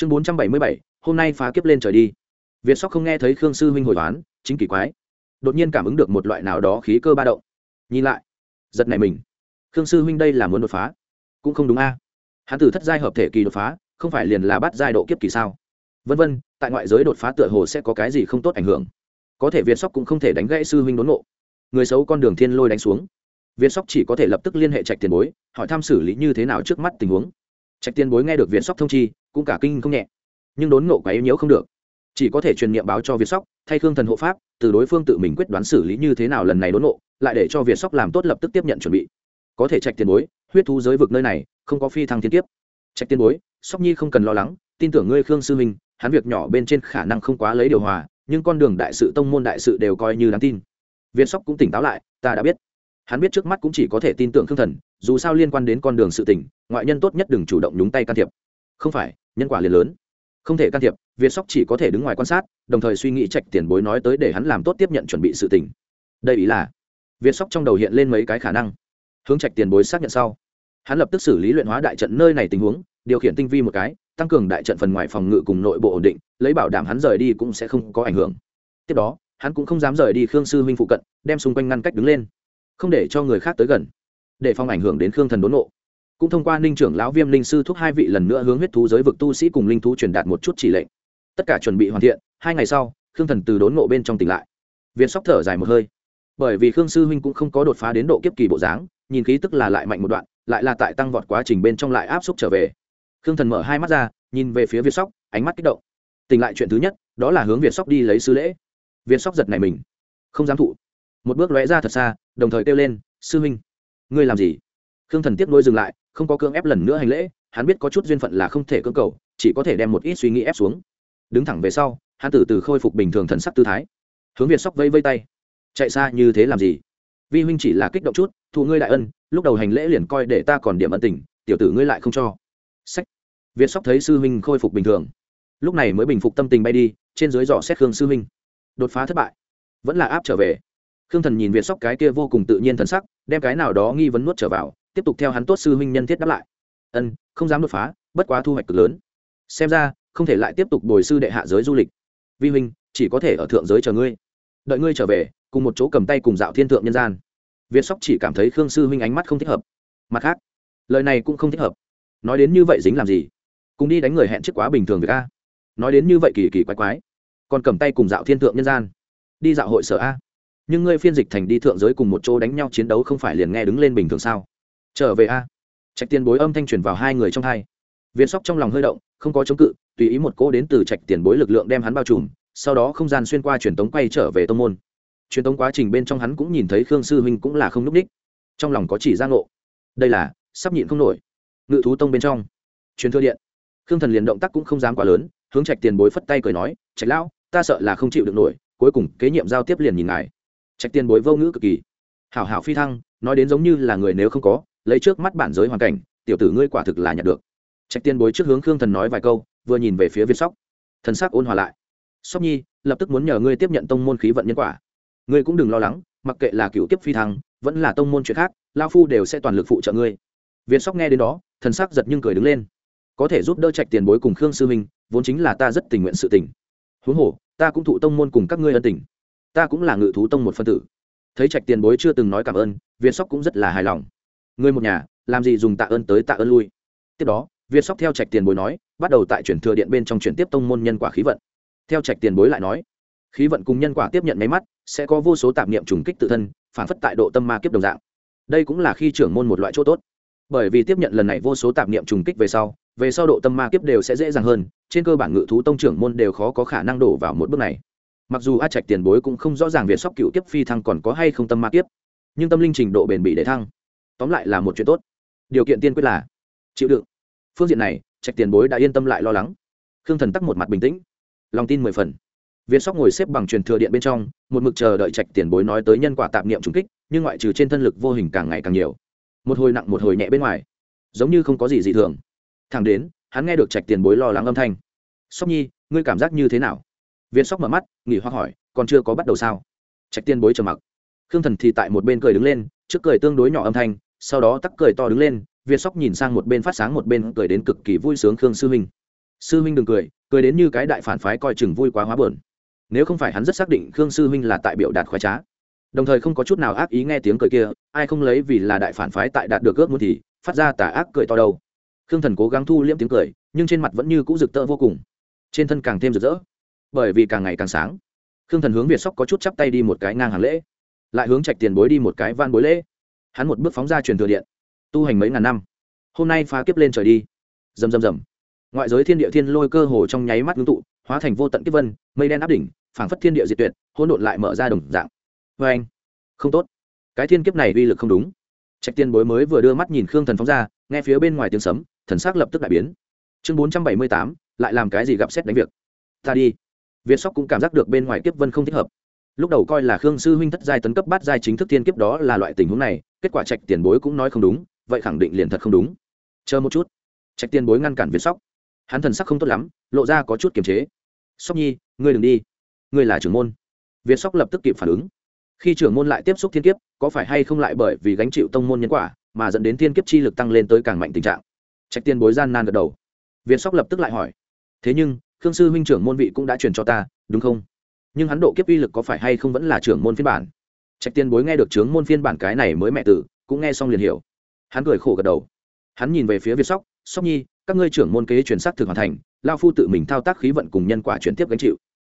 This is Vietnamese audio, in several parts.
chương bốn trăm bảy mươi bảy, hôm nay phá kiếp lên trời đi. Việt sóc không nghe thấy khương sư huynh hồi toán chính kỳ quái. Đột nhiên cảm ứng được một loại nào đó khí cơ ba động. Nhìn lại, giật này mình. Khương sư huynh đây là muốn đột phá? Cũng không đúng a. À. Tử thất giai hợp thể kỳ đột phá, không phải liền là bắt giai độ kiếp kỳ sao? Vân vân, tại ngoại giới đột phá tựa hồ sẽ có cái gì không tốt ảnh hưởng. Có thể việt sóc cũng không thể đánh gãy sư huynh đốn ngộ. Người xấu con đường thiên lôi đánh xuống. Việt sóc chỉ có thể lập tức liên hệ trạch tiền bối, hỏi thăm xử lý như thế nào trước mắt tình huống trạch Tiên bối nghe được việt sóc thông chi, cũng cả kinh không nhẹ. Nhưng đốn ngộ quá yếu nhiễu không được. Chỉ có thể truyền niệm báo cho việt sóc, thay khương thần hộ pháp, từ đối phương tự mình quyết đoán xử lý như thế nào lần này đốn ngộ, lại để cho việt sóc làm tốt lập tức tiếp nhận chuẩn bị. Có thể trạch tiền bối, huyết thu giới vực nơi này, không có phi thăng thiên tiếp trạch tiền bối, sóc nhi không cần lo lắng, tin tưởng ngươi khương sư minh, hắn việc nhỏ bên trên khả năng không quá lấy điều hòa, nhưng con đường đại sự tông môn đại sự đều coi như đáng tin. Việt sóc cũng tỉnh táo lại, ta đã biết. Hắn biết trước mắt cũng chỉ có thể tin tưởng khương thần dù sao liên quan đến con đường sự tình, ngoại nhân tốt nhất đừng chủ động nhúng tay can thiệp. Không phải nhân quả liền lớn. Không thể can thiệp việt sóc chỉ có thể đứng ngoài quan sát đồng thời suy nghĩ trạch tiền bối nói tới để hắn làm tốt tiếp nhận chuẩn bị sự tình. đây ý là việt sóc trong đầu hiện lên mấy cái khả năng. Hướng trạch tiền bối xác nhận sau hắn lập tức xử lý luyện hóa đại trận nơi này tình huống điều khiển tinh vi một cái tăng cường đại trận phần ngoài phòng ngự cùng nội bộ ổn định lấy bảo đảm hắn rời đi cũng sẽ không có ảnh hưởng. Tiếp đó hắn cũng không dám rời đi khương sư huynh phụ cận đem xung quanh ngăn cách đứng lên không để cho người khác tới gần để phòng ảnh hưởng đến khương thần đốn nộ. Cũng thông qua ninh trưởng lão viêm linh sư thúc hai vị lần nữa hướng huyết thú giới vực tu sĩ cùng linh thú truyền đạt một chút chỉ lệnh. Tất cả chuẩn bị hoàn thiện, hai ngày sau, khương thần từ đốn nộ bên trong tỉnh lại. Viên sóc thở dài một hơi. Bởi vì khương sư huynh cũng không có đột phá đến độ kiếp kỳ bộ dáng, nhìn khí tức là lại mạnh một đoạn, lại là tại tăng vọt quá trình bên trong lại áp xúc trở về. Khương thần mở hai mắt ra, nhìn về phía việt sóc, ánh mắt kích động. Tỉnh lại chuyện thứ nhất, đó là hướng việt sóc đi lấy sư lễ. Việt sóc giật này mình. Không dám thụ. Một bước lóe ra thật xa, đồng thời kêu lên, sư huynh ngươi làm gì? Khương thần tiếp nối dừng lại, không có cưỡng ép lần nữa hành lễ, hắn biết có chút duyên phận là không thể cưỡng cầu, chỉ có thể đem một ít suy nghĩ ép xuống. Đứng thẳng về sau, hắn từ từ khôi phục bình thường thần sắc tư thái. Hướng việt sóc vây vây tay. Chạy xa như thế làm gì? Vi huynh chỉ là kích động chút thụ ngươi đại ân, lúc đầu hành lễ liền coi để ta còn điểm ân tình, tiểu tử ngươi lại không cho. Sách. Việt sóc thấy sư huynh khôi phục bình thường. Lúc này mới bình phục tâm tình bay đi, trên dưới dò xét khương sư huynh. Đột phá thất bại. Vẫn là áp trở về. Khương thần nhìn việt sóc cái kia vô cùng tự nhiên thần sắc đem cái nào đó nghi vấn nuốt trở vào, tiếp tục theo hắn tốt sư huynh nhân thiết đáp lại. Ân, không dám đột phá, bất quá thu hoạch cực lớn. Xem ra, không thể lại tiếp tục bồi sư đệ hạ giới du lịch. Vi huynh, chỉ có thể ở thượng giới chờ ngươi. Đợi ngươi trở về, cùng một chỗ cầm tay cùng dạo thiên thượng nhân gian. Việt sóc chỉ cảm thấy khương sư huynh ánh mắt không thích hợp. Mặt khác, lời này cũng không thích hợp. Nói đến như vậy dính làm gì? Cùng đi đánh người hẹn trước quá bình thường việc a. Nói đến như vậy kỳ kỳ quái quái. Còn cầm tay cùng dạo thiên thượng nhân gian. Đi dạo hội sở a nhưng ngươi phiên dịch thành đi thượng giới cùng một chỗ đánh nhau chiến đấu không phải liền nghe đứng lên bình thường sao? Trở về a. À? Trạch tiền bối âm thanh truyền vào hai người trong hai. Viên sóc trong lòng hơi động, không có chống cự, tùy ý một cỗ đến từ trạch tiền bối lực lượng đem hắn bao trùm, sau đó không gian xuyên qua truyền tống quay trở về tông môn. Truyền tống quá trình bên trong hắn cũng nhìn thấy khương sư huynh cũng là không n ú c ních. Trong lòng có chỉ ra ngộ. Đây là, sắp nhịn không nổi. Ngự thú tông bên trong. Truyền thừa điện. Khương thần liền động tác cũng không dám quá lớn, hướng trạch tiền bối phất tay cười nói, trạch lão, ta sợ là không chịu được nổi, cuối cùng kế nhiệm giao tiếp liền nhìn ngài trạch tiền bối vô ngữ cực kỳ. Hảo hảo phi thăng, nói đến giống như là người nếu không có, lấy trước mắt bản giới hoàn cảnh, tiểu tử ngươi quả thực là nhận được. Trạch tiền bối trước hướng khương thần nói vài câu, vừa nhìn về phía viên sóc. Thần sắc ôn hòa lại. Sóc nhi, lập tức muốn nhờ ngươi tiếp nhận tông môn khí vận nhân quả. Ngươi cũng đừng lo lắng, mặc kệ là cựu tiếp phi thăng, vẫn là tông môn chuyện khác lao phu đều sẽ toàn lực phụ trợ ngươi. Viên sóc nghe đến đó, thần sắc giật nhưng cười đứng lên. Có thể giúp đỡ trạch tiền bối cùng khương sư minh, vốn chính là ta rất tình nguyện sự tình. Huống hồ, ta cũng thụ tông môn cùng các ngươi ân tình ta cũng là ngự thú tông một phân tử. Thấy trạch tiền bối chưa từng nói cảm ơn, việt sóc cũng rất là hài lòng. Người một nhà, làm gì dùng tạ ơn tới tạ ơn lui. Tiếp đó, việt sóc theo trạch tiền bối nói, bắt đầu tại chuyển thừa điện bên trong chuyển tiếp tông môn nhân quả khí vận. Theo trạch tiền bối lại nói, khí vận cùng nhân quả tiếp nhận máy mắt, sẽ có vô số tạp niệm trùng kích tự thân, phản phất tại độ tâm ma kiếp đồng dạng. Đây cũng là khi trưởng môn một loại chỗ tốt. Bởi vì tiếp nhận lần này vô số tạp niệm trùng kích về sau về sau độ tâm ma kiếp đều sẽ dễ dàng hơn, trên cơ bản ngự thú tông trưởng môn đều khó có khả năng đổ vào một bước này mặc dù a trạch tiền bối cũng không rõ ràng việc sóc cựu kiếp phi thăng còn có hay không tâm ma kiếp, nhưng tâm linh trình độ bền bỉ để thăng, tóm lại là một chuyện tốt. Điều kiện tiên quyết là chịu đựng. Phương diện này, trạch tiền bối đã yên tâm lại lo lắng. Khương thần tắc một mặt bình tĩnh, lòng tin mười phần. Viên sóc ngồi xếp bằng truyền thừa điện bên trong, một mực chờ đợi trạch tiền bối nói tới nhân quả tạp niệm trùng kích, nhưng ngoại trừ trên thân lực vô hình càng ngày càng nhiều. Một hồi nặng một hồi nhẹ bên ngoài, giống như không có gì dị thường. Thẳng đến, hắn nghe được trạch tiền bối lo lắng âm thanh. Sóc nhi, ngươi cảm giác như thế nào? Viên sóc mở mắt, nghỉ hoặc hỏi, còn chưa có bắt đầu sao? Trạch tiên bối trầm mặc. Khương thần thì tại một bên cười đứng lên, trước cười tương đối nhỏ âm thanh, sau đó tắc cười to đứng lên, viên sóc nhìn sang một bên phát sáng, một bên cười đến cực kỳ vui sướng khương sư huynh sư huynh đừng cười cười đến như cái đại phản phái coi chừng vui quá hóa bờn nếu không phải hắn rất xác định khương sư huynh là tại biểu đạt khoái trá, đồng thời không có chút nào ác ý nghe tiếng cười kia, ai không lấy vì là đại phản phái tại đạt được ước muốn thì phát ra tà ác cười to đâu. Khương thần cố gắng thu liễm tiếng cười, nhưng trên mặt vẫn như cũ rực rỡ vô cùng. Trên thân càng thêm rực rỡ bởi vì càng ngày càng sáng. Khương thần hướng việt sóc có chút chắp tay đi một cái ngang hàng lễ, lại hướng trạch tiền bối đi một cái van bối lễ. Hắn một bước phóng ra truyền thừa điện, tu hành mấy ngàn năm. Hôm nay phá kiếp lên trời đi. Rầm rầm rầm. Ngoại giới thiên địa thiên lôi cơ hồ trong nháy mắt ngưng tụ, hóa thành vô tận kiếp vân, mây đen áp đỉnh, phảng phất thiên địa diệt tuyệt, hỗn độn lại mở ra đồng dạng. Vê anh, không tốt. Cái thiên kiếp này uy lực không đúng. Trạch tiên bối mới vừa đưa mắt nhìn khương thần phóng ra, nghe phía bên ngoài tiếng sấm, thần sắc lập tức đại biến. Chương bốn trăm bảy mươi tám, lại làm cái gì gặp xét đánh việc? Ta đi việt sóc cũng cảm giác được bên ngoài kiếp vân không thích hợp. Lúc đầu coi là khương sư huynh thất giai tấn cấp bát giai chính thức thiên kiếp đó là loại tình huống này, kết quả trạch tiền bối cũng nói không đúng, vậy khẳng định liền thật không đúng. Chờ một chút. Trạch tiền bối ngăn cản việt sóc. Hắn thần sắc không tốt lắm, lộ ra có chút kiềm chế. Sóc nhi, ngươi đừng đi. Ngươi là trưởng môn. Việt sóc lập tức kịp phản ứng. Khi trưởng môn lại tiếp xúc thiên kiếp, có phải hay không lại bởi vì gánh chịu tông môn nhân quả mà dẫn đến thiên kiếp chi lực tăng lên tới càng mạnh tình trạng? Trạch tiền bối gian nan gật đầu. Việt sóc lập tức lại hỏi. Thế nhưng khương sư huynh trưởng môn vị cũng đã truyền cho ta, đúng không? Nhưng hắn độ kiếp uy lực có phải hay không vẫn là trưởng môn phiên bản? Trạch tiên bối nghe được trưởng môn phiên bản cái này mới mẹ tử, cũng nghe xong liền hiểu. Hắn cười khổ gật đầu. Hắn nhìn về phía việt sóc sóc nhi, các ngươi trưởng môn kế chuyển sắc thực hoàn thành lao phu tự mình thao tác khí vận cùng nhân quả chuyển tiếp gánh chịu.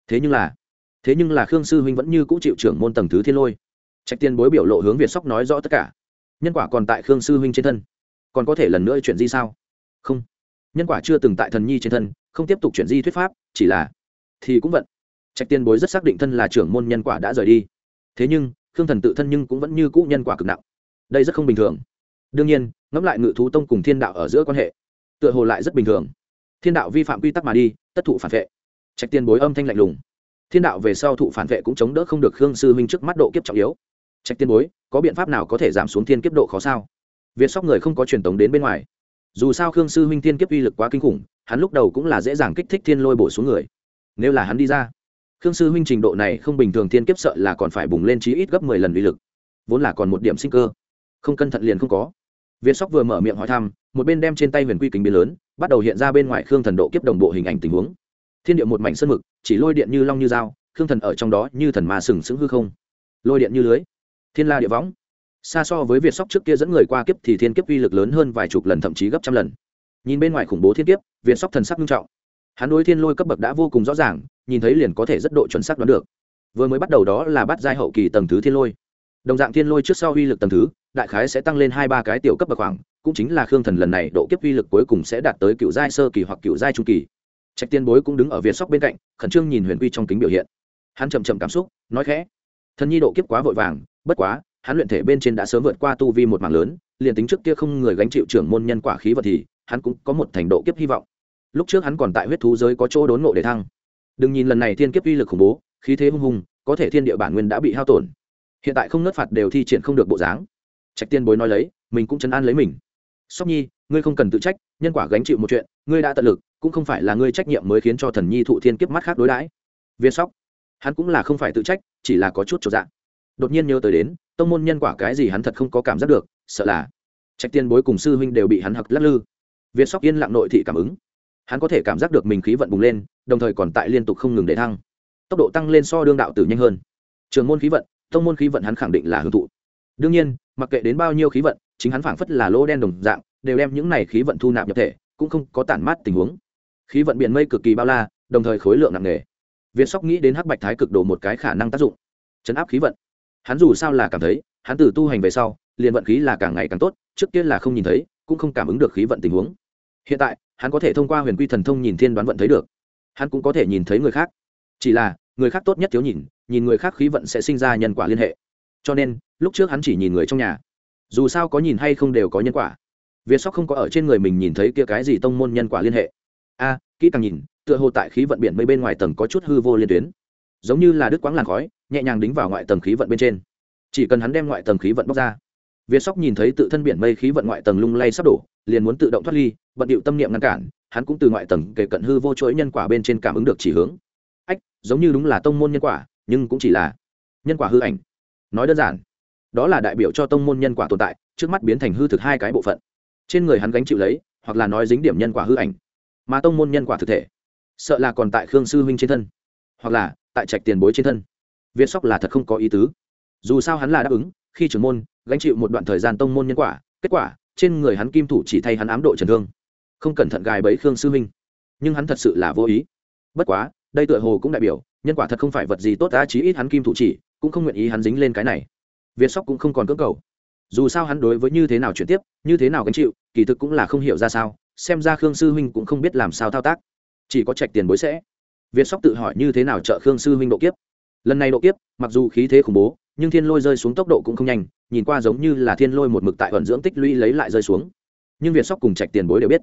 Thế nhưng là, thế nhưng là khương sư huynh vẫn như cũ chịu trưởng môn tầng thứ thiên lôi. Trạch tiên bối biểu lộ hướng việt sóc nói rõ tất cả. Nhân quả còn tại khương sư huynh trên thân, còn có thể lần nữa chuyển di sao? Không, nhân quả chưa từng tại thần nhi trên thân không tiếp tục chuyển di thuyết pháp, chỉ là thì cũng vận. Trạch tiên bối rất xác định thân là trưởng môn nhân quả đã rời đi. Thế nhưng, khương thần tự thân nhưng cũng vẫn như cũ nhân quả cực nặng. Đây rất không bình thường. Đương nhiên, ngẫm lại ngự thú tông cùng thiên đạo ở giữa quan hệ, tựa hồ lại rất bình thường. Thiên đạo vi phạm quy tắc mà đi, tất thụ phản vệ. Trạch tiên bối âm thanh lạnh lùng. Thiên đạo về sau thụ phản vệ cũng chống đỡ không được khương sư huynh trước mắt độ kiếp trọng yếu. Trạch tiên bối, có biện pháp nào có thể giảm xuống thiên kiếp độ khó sao? Việt sóc người không có truyền tống đến bên ngoài. Dù sao khương sư huynh thiên kiếp uy lực quá kinh khủng hắn lúc đầu cũng là dễ dàng kích thích thiên lôi bổ xuống người. Nếu là hắn đi ra, khương sư huynh trình độ này không bình thường thiên kiếp sợ là còn phải bùng lên chí ít gấp mười lần uy lực. Vốn là còn một điểm sinh cơ. Không cân thận liền không có. Việt sóc vừa mở miệng hỏi thăm, một bên đem trên tay huyền quy kính biến lớn, bắt đầu hiện ra bên ngoài khương thần độ kiếp đồng bộ hình ảnh tình huống. Thiên địa một mảnh sân mực, chỉ lôi điện như long như dao, khương thần ở trong đó như thần ma sừng sững hư không. Lôi điện như lưới. Thiên la địa võng. Xa so với việt sóc trước kia dẫn người qua kiếp thì thiên kiếp uy lực lớn hơn vài chục lần, thậm chí gấp trăm lần nhìn bên ngoài khủng bố thiên kiếp việt sóc thần sắc nghiêm trọng. Hắn đối thiên lôi cấp bậc đã vô cùng rõ ràng, nhìn thấy liền có thể rất độ chuẩn xác đoán được. Vừa mới bắt đầu đó là bắt giai hậu kỳ tầng thứ thiên lôi. Đồng dạng thiên lôi trước sau uy lực tầng thứ, đại khái sẽ tăng lên hai ba cái tiểu cấp bậc khoảng, cũng chính là khương thần lần này độ kiếp uy lực cuối cùng sẽ đạt tới cựu giai sơ kỳ hoặc cựu giai trung kỳ. Trạch tiên bối cũng đứng ở việt sóc bên cạnh, khẩn trương nhìn huyền quy trong kính biểu hiện. Hắn chậm chậm cảm xúc, nói khẽ. Thần nhi độ kiếp quá vội vàng, bất quá, hắn luyện thể bên trên đã sớm vượt qua tu vi một mảng lớn, liền tính trước kia không người gánh chịu trưởng môn nhân quả khí vật thì hắn cũng có một thành độ kiếp hy vọng. Lúc trước hắn còn tại huyết thú giới có chỗ đốn ngộ để thăng. Đừng nhìn lần này thiên kiếp uy lực khủng bố, khí thế hung hùng, có thể thiên địa bản nguyên đã bị hao tổn. Hiện tại không nớt phạt đều thi triển không được bộ dáng. Trạch tiên bối nói lấy, mình cũng chấn an lấy mình. Sóc nhi, ngươi không cần tự trách, nhân quả gánh chịu một chuyện, ngươi đã tận lực, cũng không phải là ngươi trách nhiệm mới khiến cho thần nhi thụ thiên kiếp mắt khác đối đãi. Viên sóc, hắn cũng là không phải tự trách, chỉ là có chút trọn dạng đột nhiên nhớ tới đến, tông môn nhân quả cái gì hắn thật không có cảm giác được, sợ là trạch tiên bối cùng sư huynh đều bị hắn hặc lắc lư việt sóc yên lặng nội thị cảm ứng. Hắn có thể cảm giác được mình khí vận bùng lên, đồng thời còn tại liên tục không ngừng để thăng. Tốc độ tăng lên so đương đạo tử nhanh hơn. Trường môn khí vận, tông môn khí vận hắn khẳng định là hưởng thụ. Đương nhiên, mặc kệ đến bao nhiêu khí vận, chính hắn phảng phất là lỗ đen đồng dạng, đều đem những này khí vận thu nạp nhập thể, cũng không có tản mát tình huống. Khí vận biển mây cực kỳ bao la, đồng thời khối lượng nặng nề. Việt sóc nghĩ đến hắc bạch thái cực đồ một cái khả năng tác dụng. Chấn áp khí vận. Hắn dù sao là cảm thấy, hắn từ tu hành về sau, liền vận khí là càng ngày càng tốt, trước kia là không nhìn thấy cũng không cảm ứng được khí vận tình huống. Hiện tại, hắn có thể thông qua huyền quy thần thông nhìn thiên đoán vận thấy được. Hắn cũng có thể nhìn thấy người khác. Chỉ là, người khác tốt nhất thiếu nhìn nhìn người khác khí vận sẽ sinh ra nhân quả liên hệ. Cho nên, lúc trước hắn chỉ nhìn người trong nhà. Dù sao có nhìn hay không đều có nhân quả. Việt sóc không có ở trên người mình nhìn thấy kia cái gì tông môn nhân quả liên hệ. A, kỹ càng nhìn, tựa hồ tại khí vận biển mây bên ngoài tầng có chút hư vô liên tuyến. Giống như là đứt quãng làn khói, nhẹ nhàng đính vào ngoại tầng khí vận bên trên. Chỉ cần hắn đem ngoại tầng khí vận bóc ra việt sóc nhìn thấy tự thân biển mây khí vận ngoại tầng lung lay sắp đổ, liền muốn tự động thoát ly, bận điệu tâm niệm ngăn cản, hắn cũng từ ngoại tầng kề cận hư vô chuỗi nhân quả bên trên cảm ứng được chỉ hướng. Ách, giống như đúng là tông môn nhân quả, nhưng cũng chỉ là nhân quả hư ảnh. Nói đơn giản, đó là đại biểu cho tông môn nhân quả tồn tại, trước mắt biến thành hư thực hai cái bộ phận. Trên người hắn gánh chịu lấy, hoặc là nói dính điểm nhân quả hư ảnh. Mà tông môn nhân quả thực thể, sợ là còn tại khương sư huynh trên thân, hoặc là tại trạch tiền bối trên thân. Việt sóc là thật không có ý tứ. Dù sao hắn là đáp ứng khi trưởng môn, gánh chịu một đoạn thời gian tông môn nhân quả, kết quả, trên người hắn kim thủ chỉ thay hắn ám độ trần thương. Không cẩn thận gài bẫy khương sư huynh nhưng hắn thật sự là vô ý. Bất quá, đây tựa hồ cũng đại biểu, nhân quả thật không phải vật gì tốt đã chí ít hắn kim thủ chỉ, cũng không nguyện ý hắn dính lên cái này. Việt sóc cũng không còn cưỡng cầu. Dù sao hắn đối với như thế nào chuyển tiếp, như thế nào gánh chịu, kỳ thực cũng là không hiểu ra sao, xem ra khương sư huynh cũng không biết làm sao thao tác. Chỉ có trạch tiền bối sẽ. Việt sóc tự hỏi như thế nào trợ khương sư huynh độ kiếp. Lần này độ kiếp, mặc dù khí thế khủng bố nhưng thiên lôi rơi xuống tốc độ cũng không nhanh, nhìn qua giống như là thiên lôi một mực tại vận dưỡng tích lũy lấy lại rơi xuống. Nhưng việt sóc cùng trạch tiền bối đều biết,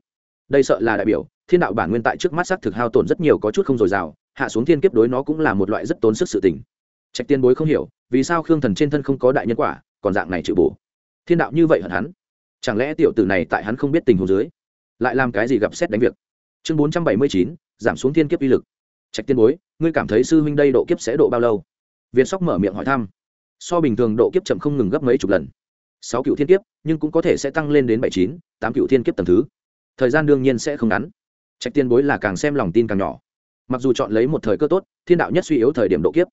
đây sợ là đại biểu, thiên đạo bản nguyên tại trước mắt xác thực hao tổn rất nhiều có chút không dồi dào, hạ xuống thiên kiếp đối nó cũng là một loại rất tốn sức sự tình. Trạch tiền bối không hiểu, vì sao khương thần trên thân không có đại nhân quả, còn dạng này chịu bổ. Thiên đạo như vậy hận hắn, chẳng lẽ tiểu tử này tại hắn không biết tình huống dưới, lại làm cái gì gặp xét đánh việc? Chương bốn trăm bảy mươi chín, giảm xuống thiên kiếp uy lực. Trạch tiên bối, ngươi cảm thấy sư huynh đây độ kiếp sẽ độ bao lâu? Việt sóc mở miệng hỏi thăm so bình thường độ kiếp chậm không ngừng gấp mấy chục lần. Sáu cựu thiên kiếp, nhưng cũng có thể sẽ tăng lên đến bảy chín, tám cựu thiên kiếp tầm thứ. Thời gian đương nhiên sẽ không ngắn. Trạch tiên bối là càng xem lòng tin càng nhỏ. Mặc dù chọn lấy một thời cơ tốt, thiên đạo nhất suy yếu thời điểm độ kiếp.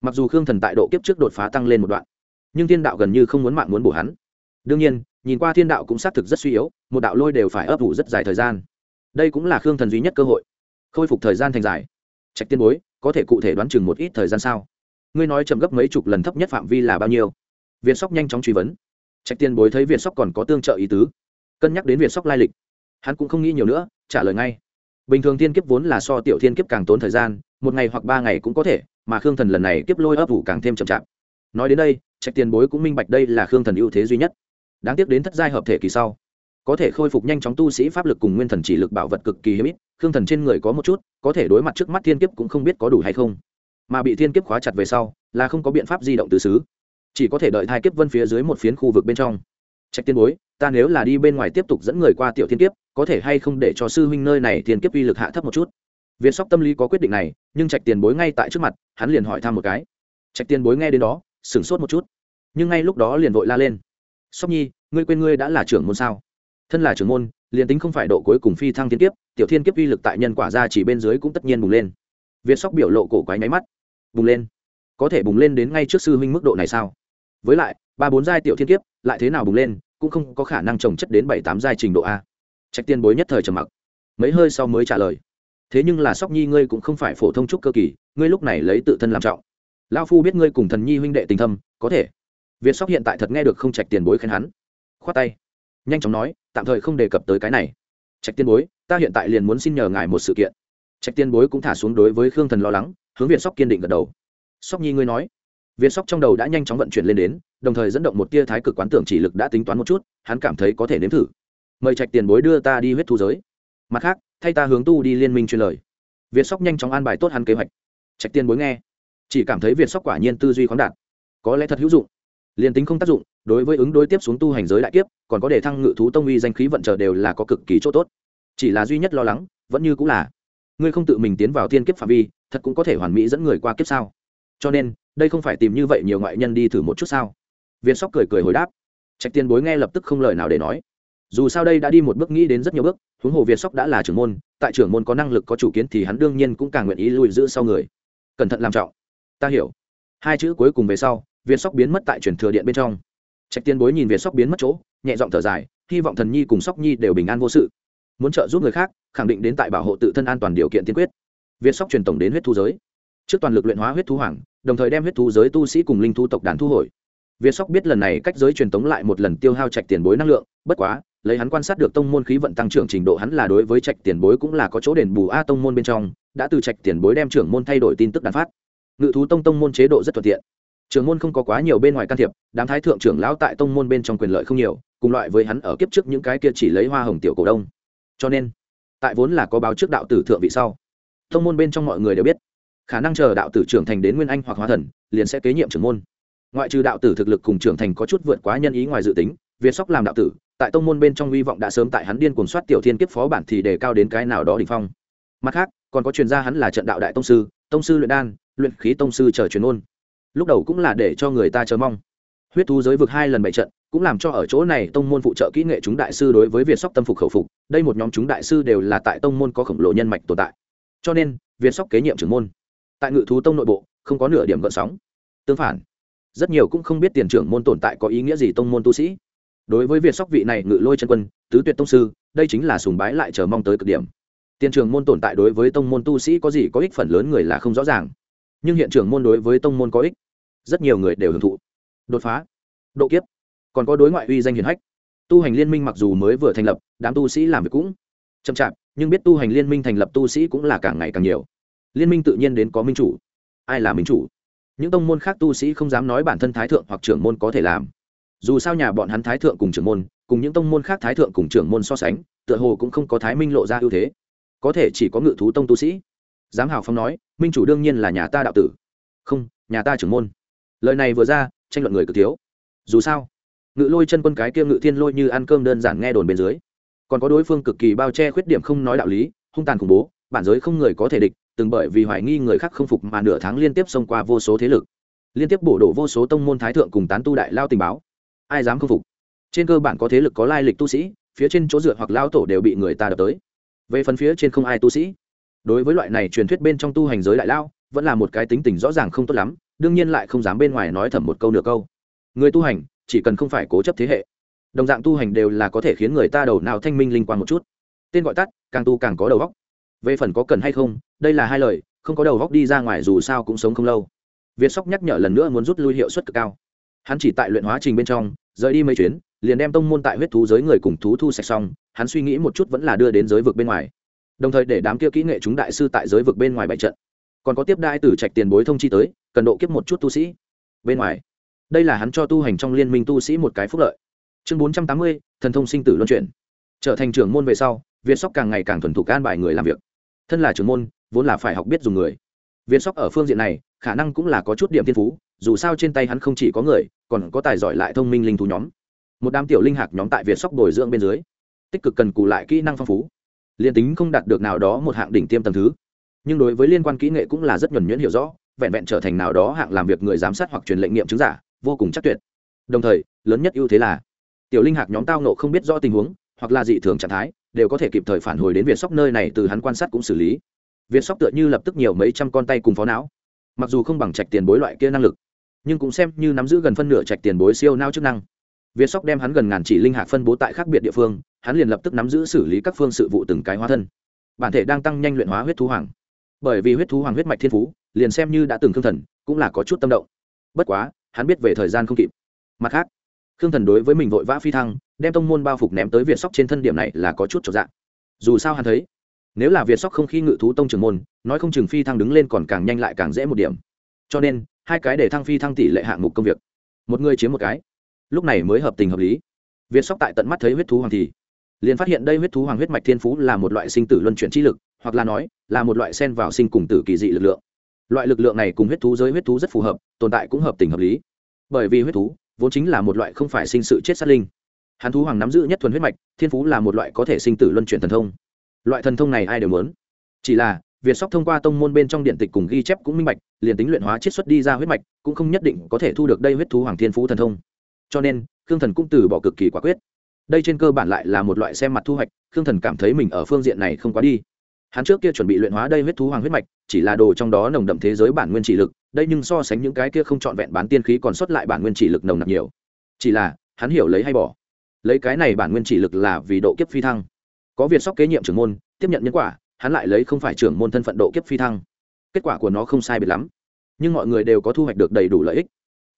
Mặc dù khương thần tại độ kiếp trước đột phá tăng lên một đoạn, nhưng thiên đạo gần như không muốn mạng muốn bổ hắn. Đương nhiên, nhìn qua thiên đạo cũng xác thực rất suy yếu, một đạo lôi đều phải ấp ủ rất dài thời gian. Đây cũng là khương thần duy nhất cơ hội. Khôi phục thời gian thành dài. Trạch tiên bối, có thể cụ thể đoán chừng một ít thời gian sao? Ngươi nói chậm gấp mấy chục lần thấp nhất phạm vi là bao nhiêu? Viên sóc nhanh chóng truy vấn. Trạch tiên bối thấy Viên sóc còn có tương trợ ý tứ, cân nhắc đến Viên sóc lai lịch. Hắn cũng không nghĩ nhiều nữa, trả lời ngay. Bình thường thiên kiếp vốn là so tiểu thiên kiếp càng tốn thời gian, một ngày hoặc ba ngày cũng có thể, mà khương thần lần này kiếp lôi ấp ủ càng thêm chậm chạp. Nói đến đây, trạch tiền bối cũng minh bạch đây là khương thần ưu thế duy nhất. Đáng tiếc đến thất giai hợp thể kỳ sau, có thể khôi phục nhanh chóng tu sĩ pháp lực cùng nguyên thần chỉ lực bảo vật cực kỳ hiếm ít, khương thần trên người có một chút, có thể đối mặt trước mắt thiên kiếp cũng không biết có đủ hay không mà bị thiên kiếp khóa chặt về sau, là không có biện pháp di động từ xứ. Chỉ có thể đợi thai kiếp vân phía dưới một phiến khu vực bên trong. Trạch tiên bối, ta nếu là đi bên ngoài tiếp tục dẫn người qua tiểu thiên kiếp, có thể hay không để cho sư huynh nơi này thiên kiếp uy lực hạ thấp một chút? Việt sóc tâm lý có quyết định này, nhưng trạch tiền bối ngay tại trước mặt, hắn liền hỏi thăm một cái. Trạch tiền bối nghe đến đó, sửng sốt một chút. Nhưng ngay lúc đó liền vội la lên. Sóc nhi, ngươi quên ngươi đã là trưởng môn sao? Thân là trưởng môn, liền tính không phải độ cuối cùng phi thăng thiên kiếp, tiểu thiên kiếp uy lực tại nhân quả ra chỉ bên dưới cũng tất nhiên bùng lên. Việt sóc biểu lộ cổ quái nháy mắt bùng lên. Có thể bùng lên đến ngay trước sư huynh mức độ này sao? Với lại, ba bốn giai tiểu thiên kiếp, lại thế nào bùng lên, cũng không có khả năng trồng chất đến bảy tám giai trình độ a. Trạch tiên bối nhất thời trầm mặc. Mấy hơi sau mới trả lời. Thế nhưng là sóc nhi ngươi cũng không phải phổ thông trúc cơ kỳ, ngươi lúc này lấy tự thân làm trọng. Lao phu biết ngươi cùng thần nhi huynh đệ tình thâm, có thể. Việt sóc hiện tại thật nghe được không trạch tiền bối khen hắn. Khoát tay. Nhanh chóng nói, tạm thời không đề cập tới cái này. Trạch tiên bối, ta hiện tại liền muốn xin nhờ ngài một sự kiện. Trạch tiên bối cũng thả xuống đối với khương thần lo lắng hướng việt sóc kiên định gật đầu. Sóc nhi ngươi nói. Viện sóc trong đầu đã nhanh chóng vận chuyển lên đến, đồng thời dẫn động một tia thái cực quán tưởng chỉ lực đã tính toán một chút, hắn cảm thấy có thể nếm thử. Mời trạch tiền bối đưa ta đi huyết thu giới. Mặt khác, thay ta hướng tu đi liên minh truyền lời. Việt sóc nhanh chóng an bài tốt hắn kế hoạch. Trạch tiền bối nghe, chỉ cảm thấy việt sóc quả nhiên tư duy khoáng đạt. Có lẽ thật hữu dụng. Liền tính không tác dụng, đối với ứng đối tiếp xuống tu hành giới đại kiếp, còn có đề thăng ngự thú tông uy danh khí vận chờ đều là có cực kỳ chỗ tốt. Chỉ là duy nhất lo lắng, vẫn như cũng là ngươi không tự mình tiến vào thiên kiếp phạm vi, thật cũng có thể hoàn mỹ dẫn người qua kiếp sao? Cho nên, đây không phải tìm như vậy nhiều ngoại nhân đi thử một chút sao? Việt sóc cười cười hồi đáp. Trạch tiền bối nghe lập tức không lời nào để nói. Dù sao đây đã đi một bước nghĩ đến rất nhiều bước, huống hồ việt sóc đã là trưởng môn, tại trưởng môn có năng lực có chủ kiến thì hắn đương nhiên cũng càng nguyện ý lùi giữ sau người. Cẩn thận làm trọng. Ta hiểu. Hai chữ cuối cùng về sau việt sóc biến mất tại truyền thừa điện bên trong. Trạch tiên bối nhìn việt sóc biến mất chỗ, nhẹ giọng thở dài, hy vọng thần nhi cùng sóc nhi đều bình an vô sự muốn trợ giúp người khác, khẳng định đến tại bảo hộ tự thân an toàn điều kiện tiên quyết. Việt sóc truyền tổng đến huyết thu giới. Trước toàn lực luyện hóa huyết thu hoàng, đồng thời đem huyết thu giới tu sĩ cùng linh thu tộc đàn thu hồi. Việt sóc biết lần này cách giới truyền tống lại một lần tiêu hao trạch tiền bối năng lượng, bất quá, lấy hắn quan sát được tông môn khí vận tăng trưởng trình độ hắn là đối với trạch tiền bối cũng là có chỗ đền bù. A tông môn bên trong, đã từ trạch tiền bối đem trưởng môn thay đổi tin tức đàn phát. Ngự thú tông tông môn chế độ rất thuận tiện. Trưởng môn không có quá nhiều bên ngoài can thiệp, đám thái thượng trưởng lão tại tông môn bên trong quyền lợi không nhiều, cùng loại với hắn ở kiếp trước những cái kia chỉ lấy hoa hồng tiểu cổ đông cho nên, tại vốn là có báo trước đạo tử thượng vị sau, thông môn bên trong mọi người đều biết, khả năng chờ đạo tử trưởng thành đến nguyên anh hoặc hóa thần, liền sẽ kế nhiệm trưởng môn. Ngoại trừ đạo tử thực lực cùng trưởng thành có chút vượt quá nhân ý ngoài dự tính, việt sóc làm đạo tử, tại tông môn bên trong hy vọng đã sớm tại hắn điên cuồng soát tiểu thiên kiếp phó bản thì đề cao đến cái nào đó đ ỉ n h phong. Mặt khác, còn có chuyên gia hắn là trận đạo đại tông sư tông sư luyện đan, luyện khí tông sư chờ truyền ôn lúc đầu cũng là để cho người ta chờ mong. Huyết thú giới vực hai lần bảy trận cũng làm cho ở chỗ này tông môn phụ trợ kỹ nghệ chúng đại sư đối với việt sóc tâm phục khẩu phục, đây một nhóm chúng đại sư đều là tại tông môn có khổng lồ nhân mạch tồn tại. Cho nên, việt sóc kế nhiệm trưởng môn. Tại ngự thú tông nội bộ, không có nửa điểm gợn sóng. Tương phản, rất nhiều cũng không biết tiền trưởng môn tồn tại có ý nghĩa gì tông môn tu sĩ. Đối với việt sóc vị này ngự lôi chân quân, tứ tuyệt tông sư, đây chính là sùng bái lại chờ mong tới cực điểm. Tiền trưởng môn tồn tại đối với tông môn tu sĩ có gì có ích phần lớn người là không rõ ràng. Nhưng hiện trưởng môn đối với tông môn có ích, rất nhiều người đều hưởng thụ. Đột phá. Độ kiếp còn có đối ngoại uy danh hiển hách. Tu hành liên minh mặc dù mới vừa thành lập, đám tu sĩ làm việc cũng chậm chạp, nhưng biết tu hành liên minh thành lập tu sĩ cũng là càng ngày càng nhiều. Liên minh tự nhiên đến có minh chủ. Ai là minh chủ? Những tông môn khác tu sĩ không dám nói bản thân thái thượng hoặc trưởng môn có thể làm. Dù sao nhà bọn hắn thái thượng cùng trưởng môn, cùng những tông môn khác thái thượng cùng trưởng môn so sánh, tựa hồ cũng không có thái minh lộ ra ưu thế. Có thể chỉ có ngự thú tông tu sĩ. Giám hào phong nói, minh chủ đương nhiên là nhà ta đạo tử. Không, nhà ta trưởng môn. Lời này vừa ra, tranh luận người cực thiếu. Dù sao ngự lôi chân quân cái kia ngự thiên lôi như ăn cơm đơn giản nghe đồn bên dưới. Còn có đối phương cực kỳ bao che khuyết điểm không nói đạo lý, hung tàn khủng bố, bản giới không người có thể địch, từng bởi vì hoài nghi người khác không phục mà nửa tháng liên tiếp xông qua vô số thế lực. Liên tiếp bổ đổ vô số tông môn thái thượng cùng tán tu đại lao tình báo. Ai dám không phục? Trên cơ bản có thế lực có lai lịch tu sĩ, phía trên chỗ dựa hoặc lao tổ đều bị người ta đập tới. Về phần phía trên không ai tu sĩ. Đối với loại này truyền thuyết bên trong tu hành giới đại lao, vẫn là một cái tính tình rõ ràng không tốt lắm, đương nhiên lại không dám bên ngoài nói thầm một câu nửa câu. Người tu hành chỉ cần không phải cố chấp thế hệ. Đồng dạng tu hành đều là có thể khiến người ta đầu nào thanh minh linh quan một chút. Tên gọi tắt, càng tu càng có đầu góc về phần có cần hay không, đây là hai lời, không có đầu góc đi ra ngoài dù sao cũng sống không lâu. Việt sóc nhắc nhở lần nữa muốn rút lui hiệu suất cực cao. Hắn chỉ tại luyện hóa trình bên trong, rời đi mấy chuyến, liền đem tông môn tại huyết thú giới người cùng thú thu sạch xong, hắn suy nghĩ một chút vẫn là đưa đến giới vực bên ngoài. Đồng thời để đám kia kỹ nghệ chúng đại sư tại giới vực bên ngoài bại trận. Còn có tiếp đai từ trạch tiền bối thông chi tới, cần độ kiếp một chút tu sĩ. Bên ngoài đây là hắn cho tu hành trong liên minh tu sĩ một cái phúc lợi. Chương bốn trăm tám mươi, thần thông sinh tử luân chuyển. Trở thành trưởng môn về sau việt sóc càng ngày càng thuần thục an bài người làm việc. Thân là trưởng môn, vốn là phải học biết dùng người. Việt sóc ở phương diện này, khả năng cũng là có chút điểm thiên phú, dù sao trên tay hắn không chỉ có người, còn có tài giỏi lại thông minh linh thú nhóm. Một đám tiểu linh hạc nhóm tại việt sóc bồi dưỡng bên dưới, tích cực cần cù lại kỹ năng phong phú. Liền tính không đạt được nào đó một hạng đỉnh tiêm tầm thứ, nhưng đối với liên quan kỹ nghệ cũng là rất nhuẩn nhuyễn hiểu rõ, vẹn vẹn trở thành nào đó hạng làm việc người giám sát hoặc truyền lệnh nghiệm chứng giả vô cùng chắc tuyệt. Đồng thời, lớn nhất ưu thế là, tiểu linh hạc nhóm tao nộ không biết rõ tình huống, hoặc là dị thường trạng thái, đều có thể kịp thời phản hồi đến việt sóc nơi này từ hắn quan sát cũng xử lý. Việt sóc tựa như lập tức nhiều mấy trăm con tay cùng phó não. Mặc dù không bằng trạch tiền bối loại kia năng lực, nhưng cũng xem như nắm giữ gần phân nửa trạch tiền bối siêu nao chức năng. Việt sóc đem hắn gần ngàn chỉ linh hạc phân bố tại khác biệt địa phương, hắn liền lập tức nắm giữ xử lý các phương sự vụ từng cái hóa thân. Bản thể đang tăng nhanh luyện hóa huyết thú hoàng. Bởi vì huyết thú hoàng huyết mạch thiên phú, liền xem như đã từng thương thần, cũng là có chút tâm động. Bất quá hắn biết về thời gian không kịp. Mặt khác, khương thần đối với mình vội vã phi thăng, đem tông môn bao phục ném tới việt sóc trên thân điểm này là có chút trọn dạng dù sao hắn thấy, nếu là việt sóc không khi ngự thú tông trường môn, nói không chừng phi thăng đứng lên còn càng nhanh lại càng dễ một điểm. Cho nên, hai cái để thăng phi thăng tỷ lệ hạng mục công việc, một người chiếm một cái, lúc này mới hợp tình hợp lý. Việt sóc tại tận mắt thấy huyết thú hoàng thì, liền phát hiện đây huyết thú hoàng huyết mạch thiên phú là một loại sinh tử luân chuyển trí lực, hoặc là nói, là một loại sen vào sinh cùng tử kỳ dị lực lượng. Loại lực lượng này cùng huyết thú giới huyết thú rất phù hợp, tồn tại cũng hợp tình hợp lý bởi vì huyết thú vốn chính là một loại không phải sinh sự chết sát linh. Hắn thú hoàng nắm giữ nhất thuần huyết mạch, thiên phú là một loại có thể sinh tử luân chuyển thần thông. Loại thần thông này ai đều muốn. Chỉ là, việt sóc thông qua tông môn bên trong điện tịch cùng ghi chép cũng minh bạch, liền tính luyện hóa chiết xuất đi ra huyết mạch, cũng không nhất định có thể thu được đây huyết thú hoàng thiên phú thần thông. Cho nên, khương thần cũng từ bỏ cực kỳ quả quyết. Đây trên cơ bản lại là một loại xem mặt thu hoạch, khương thần cảm thấy mình ở phương diện này không quá đi hắn trước kia chuẩn bị luyện hóa đây huyết thú hoàng huyết mạch, chỉ là đồ trong đó nồng đậm thế giới bản nguyên chỉ lực, đây nhưng so sánh những cái kia không trọn vẹn bán tiên khí còn xuất lại bản nguyên chỉ lực nồng nặc nhiều. Chỉ là, hắn hiểu lấy hay bỏ. Lấy cái này bản nguyên chỉ lực là vì độ kiếp phi thăng. Có việc sóc kế nhiệm trưởng môn, tiếp nhận nhân quả, hắn lại lấy không phải trưởng môn thân phận độ kiếp phi thăng. Kết quả của nó không sai biệt lắm. Nhưng mọi người đều có thu hoạch được đầy đủ lợi ích.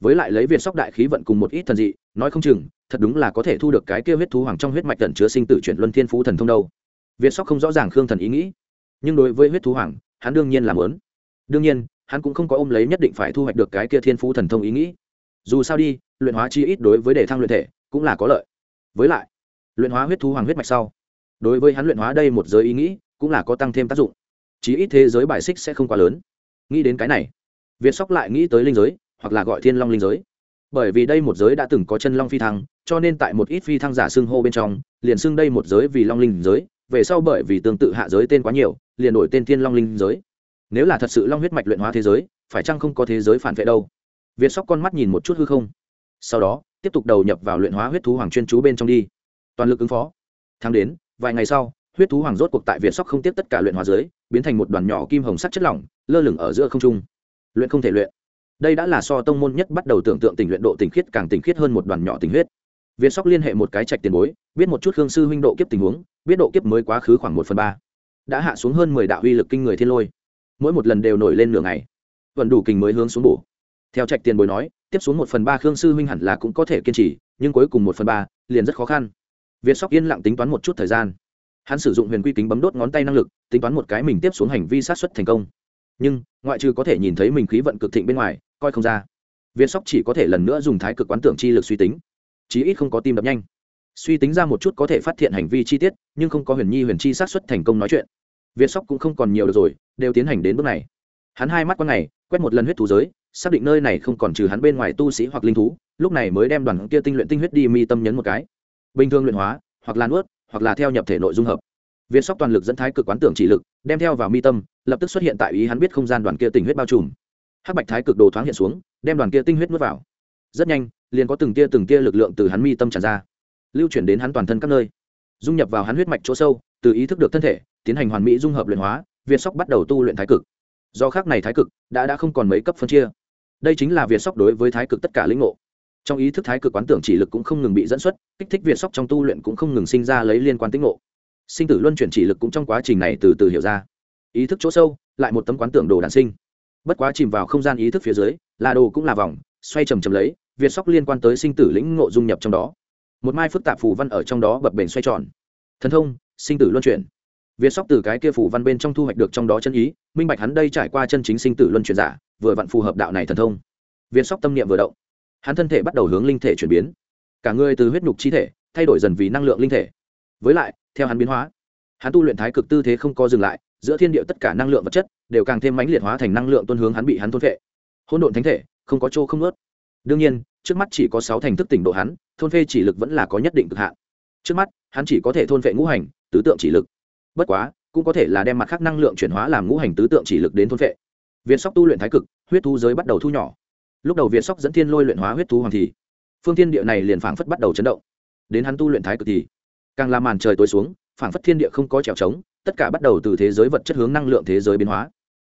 Với lại lấy việc sóc đại khí vận cùng một ít thần dị, nói không chừng, thật đúng là có thể thu được cái kia huyết thú hoàng trong huyết mạch tẩn chứa sinh tử chuyển luân thiên phú thần thông đâu. Việt sóc không rõ ràng khương thần ý nghĩ nhưng đối với huyết thú hoàng, hắn đương nhiên làm lớn. Đương nhiên, hắn cũng không có ôm lấy nhất định phải thu hoạch được cái kia thiên phú thần thông ý nghĩ. Dù sao đi, luyện hóa chi ít đối với đề thăng luyện thể cũng là có lợi. Với lại, luyện hóa huyết thú hoàng huyết mạch sau, đối với hắn luyện hóa đây một giới ý nghĩ cũng là có tăng thêm tác dụng. Chí ít thế giới bài xích sẽ không quá lớn. Nghĩ đến cái này, việt sóc lại nghĩ tới linh giới, hoặc là gọi thiên long linh giới. Bởi vì đây một giới đã từng có chân long phi thăng, cho nên tại một ít phi thăng giả xưng hô bên trong, liền xưng đây một giới vì long linh giới về sau bởi vì tương tự hạ giới tên quá nhiều, liền đổi tên thiên long linh giới. Nếu là thật sự long huyết mạch luyện hóa thế giới, phải chăng không có thế giới phản vệ đâu? Việt sóc con mắt nhìn một chút hư không. Sau đó, tiếp tục đầu nhập vào luyện hóa huyết thú hoàng chuyên chú bên trong đi. Toàn lực ứng phó. Tháng đến, vài ngày sau, huyết thú hoàng rốt cuộc tại việt sóc không tiếp tất cả luyện hóa dưới biến thành một đoàn nhỏ kim hồng sắc chất lỏng, lơ lửng ở giữa không trung. Luyện không thể luyện. Đây đã là so tông môn nhất bắt đầu tưởng tượng tình luyện độ tình khiết càng tình khiết hơn một đoàn nhỏ tình huyết. Việt sóc liên hệ một cái trạch tiền bối, biết một chút khương sư huynh độ kiếp tình huống biết độ kiếp mới quá khứ khoảng một phần ba. Đã hạ xuống hơn mười đạo uy lực kinh người thiên lôi. Mỗi một lần đều nổi lên nửa ngày. Vẫn đủ kình mới hướng xuống bổ. Theo trạch tiền Bồi nói, tiếp xuống một phần ba khương sư huynh hẳn là cũng có thể kiên trì, nhưng cuối cùng một phần ba liền rất khó khăn. Việt sóc yên lặng tính toán một chút thời gian. Hắn sử dụng huyền quy kính bấm đốt ngón tay năng lực, tính toán một cái mình tiếp xuống hành vi sát xuất thành công. Nhưng, ngoại trừ có thể nhìn thấy mình khí vận cực thịnh bên ngoài, coi không ra. Việt sóc chỉ có thể lần nữa dùng thái cực quán tưởng chi lực suy tính. Chí ít không có tim đập nhanh suy tính ra một chút có thể phát hiện hành vi chi tiết, nhưng không có huyền nhi, huyền chi sát xuất thành công nói chuyện. Việt sóc cũng không còn nhiều được rồi, đều tiến hành đến bước này. Hắn hai mắt qua ngày, quét một lần huyết thú giới, xác định nơi này không còn trừ hắn bên ngoài tu sĩ hoặc linh thú, lúc này mới đem đoàn kia tinh luyện tinh huyết đi mi tâm nhấn một cái. Bình thường luyện hóa, hoặc là nuốt, hoặc là theo nhập thể nội dung hợp. Việt sóc toàn lực dẫn thái cực quán tưởng chỉ lực, đem theo vào mi tâm, lập tức xuất hiện tại ý hắn biết không gian đoàn kia tinh huyết bao trùm. Hắc bạch thái cực đồ thoáng hiện xuống, đem đoàn kia tinh huyết nuốt vào. Rất nhanh, liền có từng tia từng tia lực lượng từ hắn mi tâm tràn ra lưu chuyển đến hắn toàn thân các nơi. Dung nhập vào hắn huyết mạch chỗ sâu, từ ý thức được thân thể, tiến hành hoàn mỹ dung hợp luyện hóa, việt sóc bắt đầu tu luyện thái cực. Do khác này thái cực, đã đã không còn mấy cấp phân chia. Đây chính là việt sóc đối với thái cực tất cả lĩnh ngộ. Trong ý thức thái cực quán tưởng chỉ lực cũng không ngừng bị dẫn xuất, kích thích việt sóc trong tu luyện cũng không ngừng sinh ra lấy liên quan tích ngộ. Sinh tử luân chuyển chỉ lực cũng trong quá trình này từ từ hiểu ra. Ý thức chỗ sâu, lại một tấm quán tưởng đồ đản sinh. Bất quá chìm vào không gian ý thức phía dưới, là đồ cũng là vòng, xoay trầm trầm lấy, việt sóc liên quan tới sinh tử lĩnh ngộ dung nhập trong đó một mai phức tạp phù văn ở trong đó bập bềnh xoay tròn. Thần thông, sinh tử luân chuyển. Việt sóc từ cái kia phù văn bên trong thu hoạch được trong đó chân ý, minh bạch hắn đây trải qua chân chính sinh tử luân chuyển giả, vừa vặn phù hợp đạo này thần thông. Việt sóc tâm niệm vừa động. Hắn thân thể bắt đầu hướng linh thể chuyển biến. Cả người từ huyết nhục chi thể, thay đổi dần vì năng lượng linh thể. Với lại, theo hắn biến hóa, hắn tu luyện thái cực tư thế không có dừng lại, giữa thiên địa tất cả năng lượng vật chất đều càng thêm mãnh liệt hóa thành năng lượng tuôn hướng hắn bị hắn thôn vệ hỗn độn thánh thể, không có chỗ không ướt đương nhiên, trước mắt chỉ có sáu thành thức tỉnh độ hắn thôn phệ chỉ lực vẫn là có nhất định cực hạn. Trước mắt, hắn chỉ có thể thôn phệ ngũ hành, tứ tượng chỉ lực. Bất quá, cũng có thể là đem mặt khác năng lượng chuyển hóa làm ngũ hành tứ tượng chỉ lực đến thôn phệ. Viên sóc tu luyện thái cực, huyết thú giới bắt đầu thu nhỏ. Lúc đầu Viên sóc dẫn thiên lôi luyện hóa huyết thú hoàng thì, phương thiên địa này liền phảng phất bắt đầu chấn động. Đến hắn tu luyện thái cực thì, càng làm màn trời tối xuống, phảng phất thiên địa không có trèo trống, tất cả bắt đầu từ thế giới vật chất hướng năng lượng thế giới biến hóa.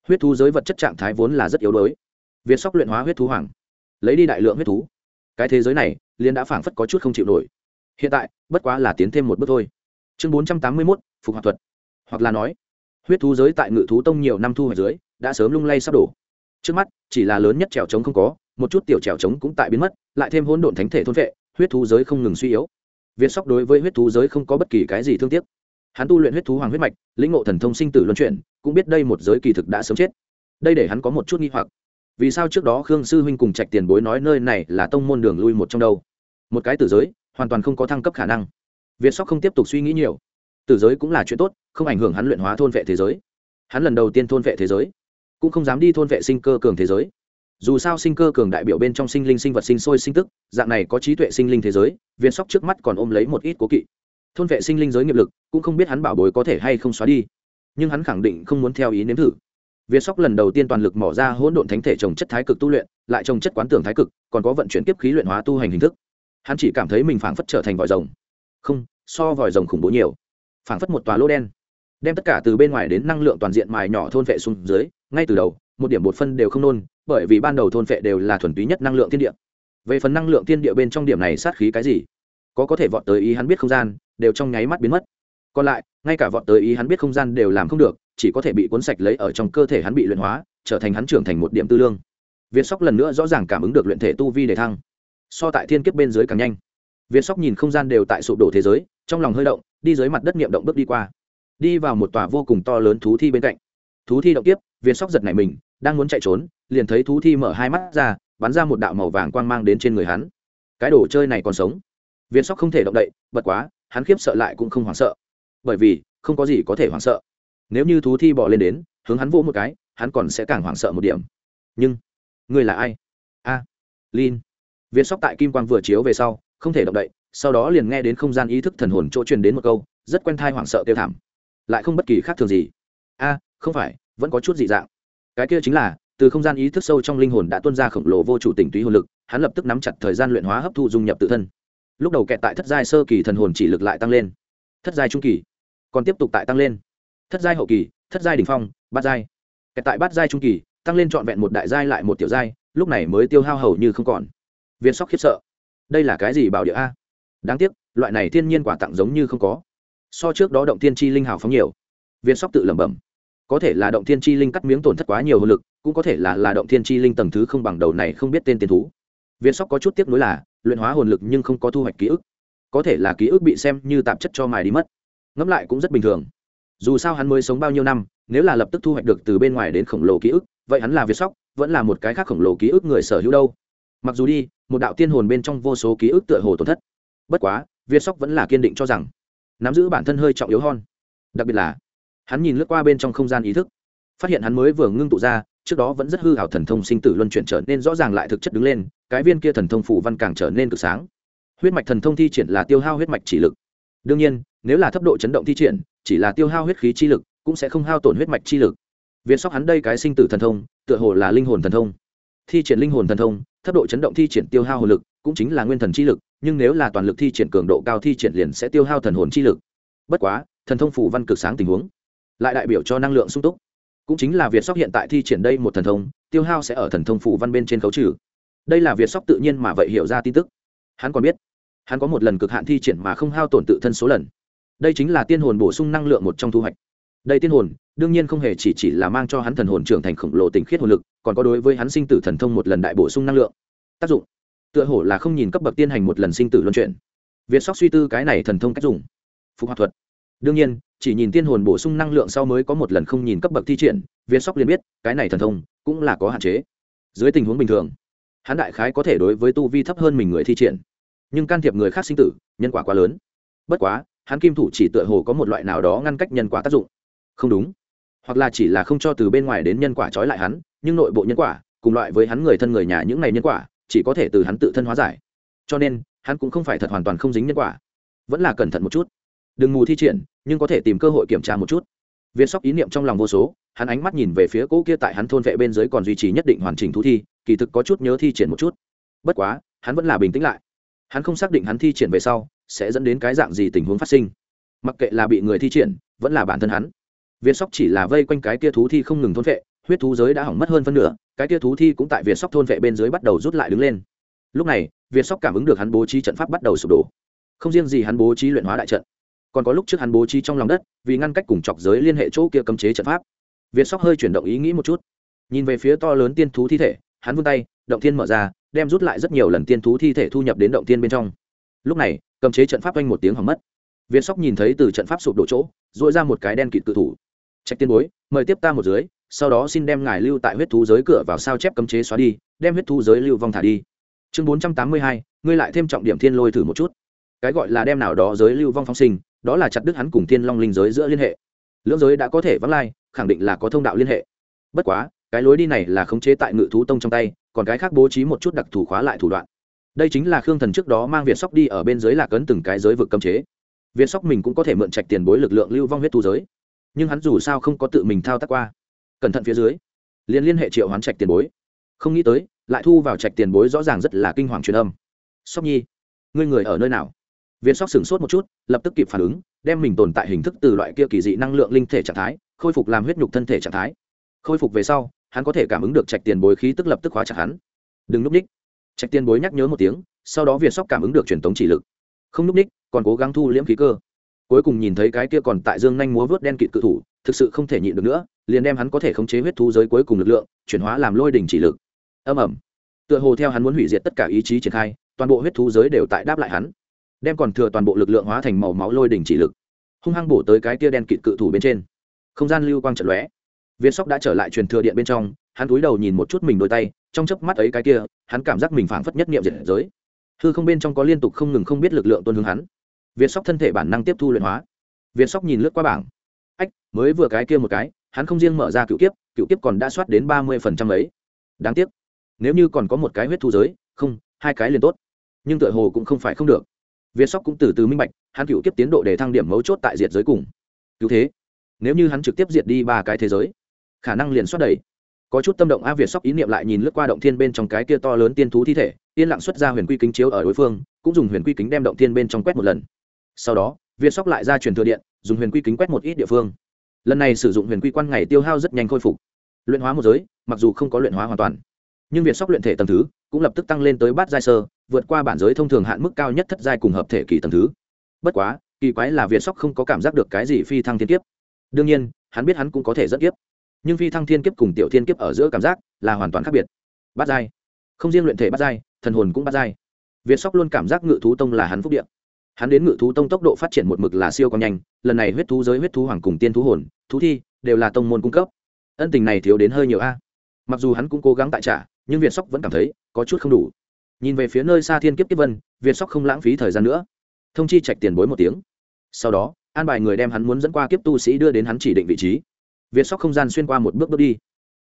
Huyết thú giới vật chất trạng thái vốn là rất yếu đuối. Việt sóc luyện hóa huyết thú hoàng, lấy đi đại lượng huyết thú cái thế giới này liên đã phảng phất có chút không chịu nổi. Hiện tại, bất quá là tiến thêm một bước thôi. Chương bốn trăm tám mươi mốt, phục hoạt thuật. Hoặc là nói, huyết thú giới tại ngự thú tông nhiều năm thu hoạch dưới, đã sớm lung lay sắp đổ. Trước mắt, chỉ là lớn nhất trèo trống không có, một chút tiểu trèo trống cũng tại biến mất, lại thêm hỗn độn thánh thể thôn vệ, huyết thú giới không ngừng suy yếu. Việt sóc đối với huyết thú giới không có bất kỳ cái gì thương tiếc. Hắn tu luyện huyết thú hoàng huyết mạch, lĩnh ngộ thần thông sinh tử luân chuyển, cũng biết đây một giới kỳ thực đã sớm chết. Đây để hắn có một chút nghi hoặc vì sao trước đó khương sư huynh cùng trạch tiền bối nói nơi này là tông môn đường lui một trong đâu? Một cái tử giới, hoàn toàn không có thăng cấp khả năng. Việt sóc không tiếp tục suy nghĩ nhiều. Tử giới cũng là chuyện tốt, không ảnh hưởng hắn luyện hóa thôn vệ thế giới. Hắn lần đầu tiên thôn vệ thế giới, cũng không dám đi thôn vệ sinh cơ cường thế giới. Dù sao sinh cơ cường đại biểu bên trong sinh linh sinh vật sinh sôi sinh tức, dạng này có trí tuệ sinh linh thế giới, việt sóc trước mắt còn ôm lấy một ít cố kỵ. Thôn vệ sinh linh giới nghiệp lực, cũng không biết hắn bảo bối có thể hay không xóa đi. Nhưng hắn khẳng định không muốn theo ý nếm thử việt sóc lần đầu tiên toàn lực mỏ ra hỗn độn thánh thể trồng chất thái cực tu luyện, lại trồng chất quán tưởng thái cực, còn có vận chuyển kiếp khí luyện hóa tu hành hình thức. Hắn chỉ cảm thấy mình phảng phất trở thành vòi rồng. Không, so vòi rồng khủng bố nhiều. Phảng phất một tòa lỗ đen. Đem tất cả từ bên ngoài đến năng lượng toàn diện mài nhỏ thôn vệ xuống dưới, ngay từ đầu, một điểm bột phân đều không nôn, bởi vì ban đầu thôn vệ đều là thuần túy nhất năng lượng thiên địa. Về phần năng lượng thiên địa bên trong điểm này sát khí cái gì, có có thể vọt tới ý hắn biết không gian, đều trong nháy mắt biến mất. Còn lại ngay cả vọt tới ý hắn biết không gian đều làm không được, chỉ có thể bị cuốn sạch lấy ở trong cơ thể hắn bị luyện hóa, trở thành hắn trưởng thành một điểm tư lương. Việt sóc lần nữa rõ ràng cảm ứng được luyện thể tu vi để thăng. So tại thiên kiếp bên dưới càng nhanh. Việt sóc nhìn không gian đều tại sụp đổ thế giới, trong lòng hơi động, đi dưới mặt đất niệm động bước đi qua. Đi vào một tòa vô cùng to lớn thú thi bên cạnh. Thú thi động tiếp, viên sóc giật nảy mình, đang muốn chạy trốn, liền thấy thú thi mở hai mắt ra, bắn ra một đạo màu vàng quang mang đến trên người hắn. Cái đồ chơi này còn sống. Viên sóc không thể động đậy, bật quá, hắn khiếp sợ lại cũng không hoảng sợ bởi vì không có gì có thể hoảng sợ. Nếu như thú thi bỏ lên đến hướng hắn vô một cái hắn còn sẽ càng hoảng sợ một điểm. Nhưng người là ai? A. À, lin. Viên sóc tại kim quang vừa chiếu về sau không thể động đậy sau đó liền nghe đến không gian ý thức thần hồn chỗ truyền đến một câu rất quen thai hoảng sợ tiêu thảm. Lại không bất kỳ khác thường gì. A không phải vẫn có chút dị dạng. Cái kia chính là từ không gian ý thức sâu trong linh hồn đã tuân ra khổng lồ vô chủ tình túy hồn lực hắn lập tức nắm chặt thời gian luyện hóa hấp thu dung nhập tự thân. Lúc đầu kẹt tại thất giai sơ kỳ thần hồn chỉ lực lại tăng lên. Thất giai trung kỳ còn tiếp tục tại tăng lên. Thất giai hậu kỳ, thất giai đ ỉ n h phong, bát giai. Kẹt tại bát giai trung kỳ, tăng lên trọn vẹn một đại giai lại một tiểu giai, lúc này mới tiêu hao hầu như không còn. Viên sóc khiếp sợ. Đây là cái gì bảo địa a? Đáng tiếc, loại này thiên nhiên quả tặng giống như không có. So trước đó động thiên chi linh hào phóng nhiều. Viên sóc tự lẩm bẩm. Có thể là động thiên chi linh cắt miếng tổn thất quá nhiều hồn lực, cũng có thể là là động thiên chi linh tầng thứ không bằng đầu này không biết tên tiền thú. Viên sóc có chút tiếc nuối là, luyện hóa hồn lực nhưng không có thu hoạch ký ức. Có thể là ký ức bị xem như tạp chất cho mài đi mất ngẫm lại cũng rất bình thường. Dù sao hắn mới sống bao nhiêu năm, nếu là lập tức thu hoạch được từ bên ngoài đến khổng lồ ký ức, vậy hắn là việt sóc, vẫn là một cái khác khổng lồ ký ức người sở hữu đâu. Mặc dù đi, một đạo tiên hồn bên trong vô số ký ức tựa hồ tổn thất. Bất quá, việt sóc vẫn là kiên định cho rằng, nắm giữ bản thân hơi trọng yếu hon đặc biệt là, hắn nhìn lướt qua bên trong không gian ý thức, phát hiện hắn mới vừa ngưng tụ ra, trước đó vẫn rất hư hảo thần thông sinh tử luân chuyển trở nên rõ ràng lại thực chất đứng lên, cái viên kia thần thông phủ văn càng trở nên cực sáng. Huyết mạch thần thông thi triển là tiêu hao huyết mạch chỉ lực. Đương nhiên nếu là thấp độ chấn động thi triển, chỉ là tiêu hao huyết khí chi lực, cũng sẽ không hao tổn huyết mạch chi lực. Việt sóc hắn đây cái sinh tử thần thông, tựa hồ là linh hồn thần thông. Thi triển linh hồn thần thông, thấp độ chấn động thi triển tiêu hao hồn lực, cũng chính là nguyên thần chi lực, nhưng nếu là toàn lực thi triển cường độ cao thi triển liền sẽ tiêu hao thần hồn chi lực. Bất quá, thần thông phủ văn cực sáng tình huống, lại đại biểu cho năng lượng sung túc. Cũng chính là việt sóc hiện tại thi triển đây một thần thông, tiêu hao sẽ ở thần thông phủ văn bên trên khấu trừ. Đây là việt sóc tự nhiên mà vậy hiểu ra tin tức. Hắn còn biết, hắn có một lần cực hạn thi triển mà không hao tổn tự thân số lần đây chính là tiên hồn bổ sung năng lượng một trong thu hoạch. Đây tiên hồn, đương nhiên không hề chỉ chỉ là mang cho hắn thần hồn trưởng thành khổng lồ tình khiết hồn lực, còn có đối với hắn sinh tử thần thông một lần đại bổ sung năng lượng. Tác dụng, tựa hồ là không nhìn cấp bậc tiên hành một lần sinh tử luân chuyển. Việt sóc suy tư cái này thần thông cách dùng. Phục hoạt thuật. Đương nhiên, chỉ nhìn tiên hồn bổ sung năng lượng sau mới có một lần không nhìn cấp bậc thi triển, việt sóc liền biết, cái này thần thông cũng là có hạn chế. Dưới tình huống bình thường, hắn đại khái có thể đối với tu vi thấp hơn mình người thi triển. Nhưng can thiệp người khác sinh tử, nhân quả quá lớn. Bất quá hắn kim thủ chỉ tựa hồ có một loại nào đó ngăn cách nhân quả tác dụng. Không đúng. Hoặc là chỉ là không cho từ bên ngoài đến nhân quả trói lại hắn, nhưng nội bộ nhân quả, cùng loại với hắn người thân người nhà những này nhân quả, chỉ có thể từ hắn tự thân hóa giải. Cho nên, hắn cũng không phải thật hoàn toàn không dính nhân quả. Vẫn là cẩn thận một chút. Đừng mù thi triển, nhưng có thể tìm cơ hội kiểm tra một chút. Viên sóc ý niệm trong lòng vô số, hắn ánh mắt nhìn về phía cỗ kia tại hắn thôn vệ bên dưới còn duy trì nhất định hoàn chỉnh thú thi, kỳ thực có chút nhớ thi triển một chút. Bất quá, hắn vẫn là bình tĩnh lại hắn không xác định hắn thi triển về sau sẽ dẫn đến cái dạng gì tình huống phát sinh. Mặc kệ là bị người thi triển, vẫn là bản thân hắn. Viên sóc chỉ là vây quanh cái tia thú thi không ngừng thôn vệ, huyết thú giới đã hỏng mất hơn phân nửa, cái tia thú thi cũng tại việt sóc thôn vệ bên dưới bắt đầu rút lại đứng lên. Lúc này việt sóc cảm ứng được hắn bố trí trận pháp bắt đầu sụp đổ. Không riêng gì hắn bố trí luyện hóa đại trận, còn có lúc trước hắn bố trí trong lòng đất, vì ngăn cách cùng chọc giới liên hệ chỗ kia cấm chế trận pháp. Việt sóc hơi chuyển động ý nghĩ một chút. Nhìn về phía to lớn tiên thú thi thể, hắn vươn tay động thiên mở ra, đem rút lại rất nhiều lần tiên thú thi thể thu nhập đến động tiên bên trong. Lúc này cấm chế trận pháp quanh một tiếng hỏng mất. Viên sóc nhìn thấy từ trận pháp sụp đổ chỗ dội ra một cái đen kịt cự thủ. Trạch tiên bối, mời tiếp ta một dưới sau đó xin đem ngài lưu tại huyết thú giới cửa vào sao chép cấm chế xóa đi, đem huyết thú giới lưu vong thả đi. Chương bốn trăm tám mươi hai, ngươi lại thêm trọng điểm thiên lôi thử một chút. Cái gọi là đem nào đó giới lưu vong phong sinh, đó là chặt đứt hắn cùng thiên long linh giới giữa liên hệ. Lưỡng giới đã có thể vắng lai, khẳng định là có thông đạo liên hệ. Bất quá, cái lối đi này là khống chế tại ngự thú tông trong tay còn cái khác bố trí một chút đặc thù khóa lại thủ đoạn. Đây chính là khương thần trước đó mang việt sóc đi ở bên dưới lạc ấn từng cái giới vực cấm chế. Việt sóc mình cũng có thể mượn trạch tiền bối lực lượng lưu vong huyết tu giới. Nhưng hắn dù sao không có tự mình thao tác qua. Cẩn thận phía dưới liên liên hệ triệu hoán trạch tiền bối. Không nghĩ tới, lại thu vào trạch tiền bối rõ ràng rất là kinh hoàng truyền âm. Sóc nhi, ngươi người ở nơi nào? Viên sóc sửng sốt một chút, lập tức kịp phản ứng, đem mình tồn tại hình thức từ loại kia kỳ dị năng lượng linh thể trạng thái, khôi phục làm huyết nhục thân thể trạng thái. Khôi phục về sau hắn có thể cảm ứng được trạch tiền bối khí tức lập tức hóa chặt hắn. Đừng núp ních. Trạch tiền bối nhắc nhớ một tiếng, sau đó việt sóc cảm ứng được truyền thống chỉ lực. Không núp ních, còn cố gắng thu liễm khí cơ. Cuối cùng nhìn thấy cái kia còn tại dương nhanh múa vớt đen kịt cự thủ, thực sự không thể nhịn được nữa, liền đem hắn có thể khống chế huyết thú giới cuối cùng lực lượng, chuyển hóa làm lôi đỉnh chỉ lực. Âm ẩm tựa hồ theo hắn muốn hủy diệt tất cả ý chí triển khai, toàn bộ huyết thú giới đều tại đáp lại hắn. Đem còn thừa toàn bộ lực lượng hóa thành màu máu lôi đỉnh chỉ lực. Hung hăng bổ tới cái kia đen kịt cự thủ bên trên. Không gian lưu quang trận lóe viên sóc đã trở lại truyền thừa điện bên trong, hắn cúi đầu nhìn một chút mình đôi tay, trong chớp mắt ấy cái kia, hắn cảm giác mình phảng phất nhất niệm diệt giới. Hư không bên trong có liên tục không ngừng không biết lực lượng tuân hướng hắn. Việt sóc thân thể bản năng tiếp thu luyện hóa. Việt sóc nhìn lướt qua bảng. Ách, mới vừa cái kia một cái, hắn không riêng mở ra cựu kiếp cựu kiếp còn đã soát đến ba mươi phần trăm ấy. Đáng tiếc, nếu như còn có một cái huyết thu giới, không, hai cái liền tốt. Nhưng tựa hồ cũng không phải không được. Việt sóc cũng từ từ minh bạch, hắn cựu kiếp tiến độ để thăng điểm mấu chốt tại diệt giới cùng. Cứu thế, nếu như hắn trực tiếp diệt đi ba cái thế giới khả năng liền xuất đẩy, có chút tâm động a việt sóc ý niệm lại nhìn lướt qua động thiên bên trong cái kia to lớn tiên thú thi thể yên lặng xuất ra huyền quy kính chiếu ở đối phương cũng dùng huyền quy kính đem động thiên bên trong quét một lần. Sau đó việt sóc lại ra truyền thừa điện dùng huyền quy kính quét một ít địa phương. Lần này sử dụng huyền quy quan ngày tiêu hao rất nhanh khôi phục. Luyện hóa một giới mặc dù không có luyện hóa hoàn toàn nhưng việt sóc luyện thể tầng thứ cũng lập tức tăng lên tới bát giai sơ vượt qua bản giới thông thường hạn mức cao nhất thất giai cùng hợp thể kỳ tầng thứ. Bất quá kỳ quái là việt sóc không có cảm giác được cái gì phi thăng thiên kiếp. Đương nhiên hắn biết hắn cũng có thể dẫn kiếp nhưng phi thăng thiên kiếp cùng tiểu thiên kiếp ở giữa cảm giác là hoàn toàn khác biệt. Bát dai không riêng luyện thể bát dai thần hồn cũng bát dai việt sóc luôn cảm giác ngự thú tông là hắn phúc điện hắn đến ngự thú tông tốc độ phát triển một mực là siêu còn nhanh, lần này huyết thú giới huyết thú hoàng cùng tiên thú hồn, thú thi đều là tông môn cung cấp. Ân tình này thiếu đến hơi nhiều a. Mặc dù hắn cũng cố gắng tại trả, nhưng việt sóc vẫn cảm thấy có chút không đủ. Nhìn về phía nơi xa thiên kiếp kiếp vân, việt sóc không lãng phí thời gian nữa. Thông chi trạch tiền bối một tiếng. Sau đó, an bài người đem hắn muốn dẫn qua kiếp tu sĩ đưa đến hắn chỉ định vị trí việt sóc không gian xuyên qua một bước bước đi.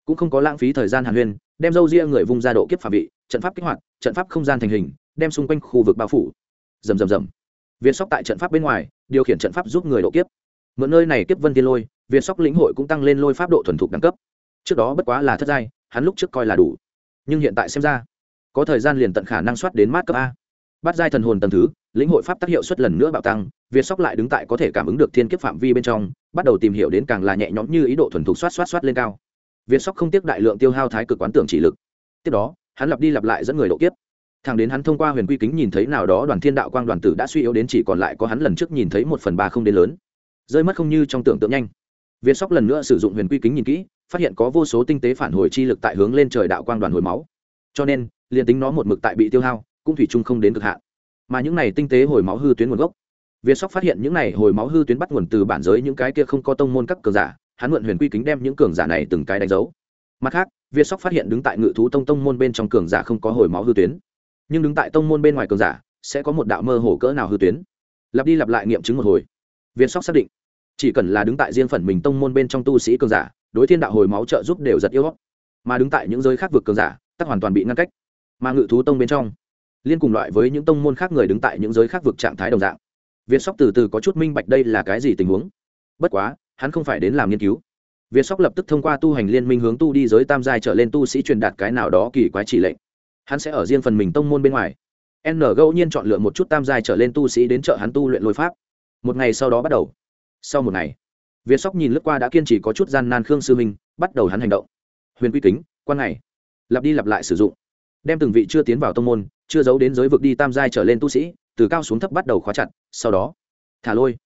Cũng không có lãng phí thời gian hàn huyên, đem dâu ria người vung ra độ kiếp phạm vị, trận pháp kích hoạt, trận pháp không gian thành hình, đem xung quanh khu vực bao phủ. Rầm rầm rầm. Việt sóc tại trận pháp bên ngoài, điều khiển trận pháp giúp người độ kiếp. Mượn nơi này kiếp vân tiên lôi, việt sóc lĩnh hội cũng tăng lên lôi pháp độ thuần thục đẳng cấp. Trước đó bất quá là thất giai, hắn lúc trước coi là đủ. Nhưng hiện tại xem ra, có thời gian liền tận khả năng soát đến mát cấp a. Bắt giai thần hồn tầng thứ lĩnh hội pháp tác hiệu suất lần nữa bạo tăng, việt sóc lại đứng tại có thể cảm ứng được thiên kiếp phạm vi bên trong, bắt đầu tìm hiểu đến càng là nhẹ nhõm như ý độ thuần thục xoát xoát xoát lên cao. Việt sóc không tiếc đại lượng tiêu hao thái cực quán tưởng chỉ lực. Tiếp đó, hắn lặp đi lặp lại dẫn người độ kiếp. Thằng đến hắn thông qua huyền quy kính nhìn thấy nào đó đoàn thiên đạo quang đoàn tử đã suy yếu đến chỉ còn lại có hắn lần trước nhìn thấy một phần ba không đến lớn. Rơi mất không như trong tưởng tượng nhanh. Việt sóc lần nữa sử dụng huyền quy kính nhìn kỹ, phát hiện có vô số tinh tế phản hồi chi lực tại hướng lên trời đạo quang đoàn hồi máu. Cho nên, liền tính nó một mực tại bị tiêu hao, cũng thủy chung không đến cực hạn mà những này tinh tế hồi máu hư tuyến nguồn gốc. Việt sóc phát hiện những này hồi máu hư tuyến bắt nguồn từ bản giới những cái kia không có tông môn các cường giả, hắn mượn huyền quy kính đem những cường giả này từng cái đánh dấu. Mặt khác, việt sóc phát hiện đứng tại ngự thú tông tông môn bên trong cường giả không có hồi máu hư tuyến. Nhưng đứng tại tông môn bên ngoài cường giả, sẽ có một đạo mơ hồ cỡ nào hư tuyến. Lặp đi lặp lại nghiệm chứng một hồi. Viên sóc xác định, chỉ cần là đứng tại riêng phần mình tông môn bên trong tu sĩ cường giả, đối thiên đạo hồi máu trợ giúp đều giật yếu mà đứng tại những giới khác vực cường giả, tắc hoàn toàn bị ngăn cách. Mà ngự thú tông bên trong liên cùng loại với những tông môn khác người đứng tại những giới khác vực trạng thái đồng dạng. Viên sóc từ từ có chút minh bạch đây là cái gì tình huống. Bất quá, hắn không phải đến làm nghiên cứu. Viên sóc lập tức thông qua tu hành liên minh hướng tu đi giới tam giai trở lên tu sĩ truyền đạt cái nào đó kỳ quái chỉ lệnh. Hắn sẽ ở riêng phần mình tông môn bên ngoài. N ngẫu nhiên chọn lựa một chút tam giai trở lên tu sĩ đến chợ hắn tu luyện lôi pháp. Một ngày sau đó bắt đầu. Sau một ngày việt sóc nhìn lướt qua đã kiên trì có chút gian nan khương sư minh, bắt đầu hắn hành động. Huyền quy kính, quan ngày lặp đi lặp lại sử dụng. Đem từng vị chưa tiến vào tông môn chưa giấu đến giới vực đi tam giai trở lên tu sĩ, từ cao xuống thấp bắt đầu khóa chặt, sau đó, thả lôi.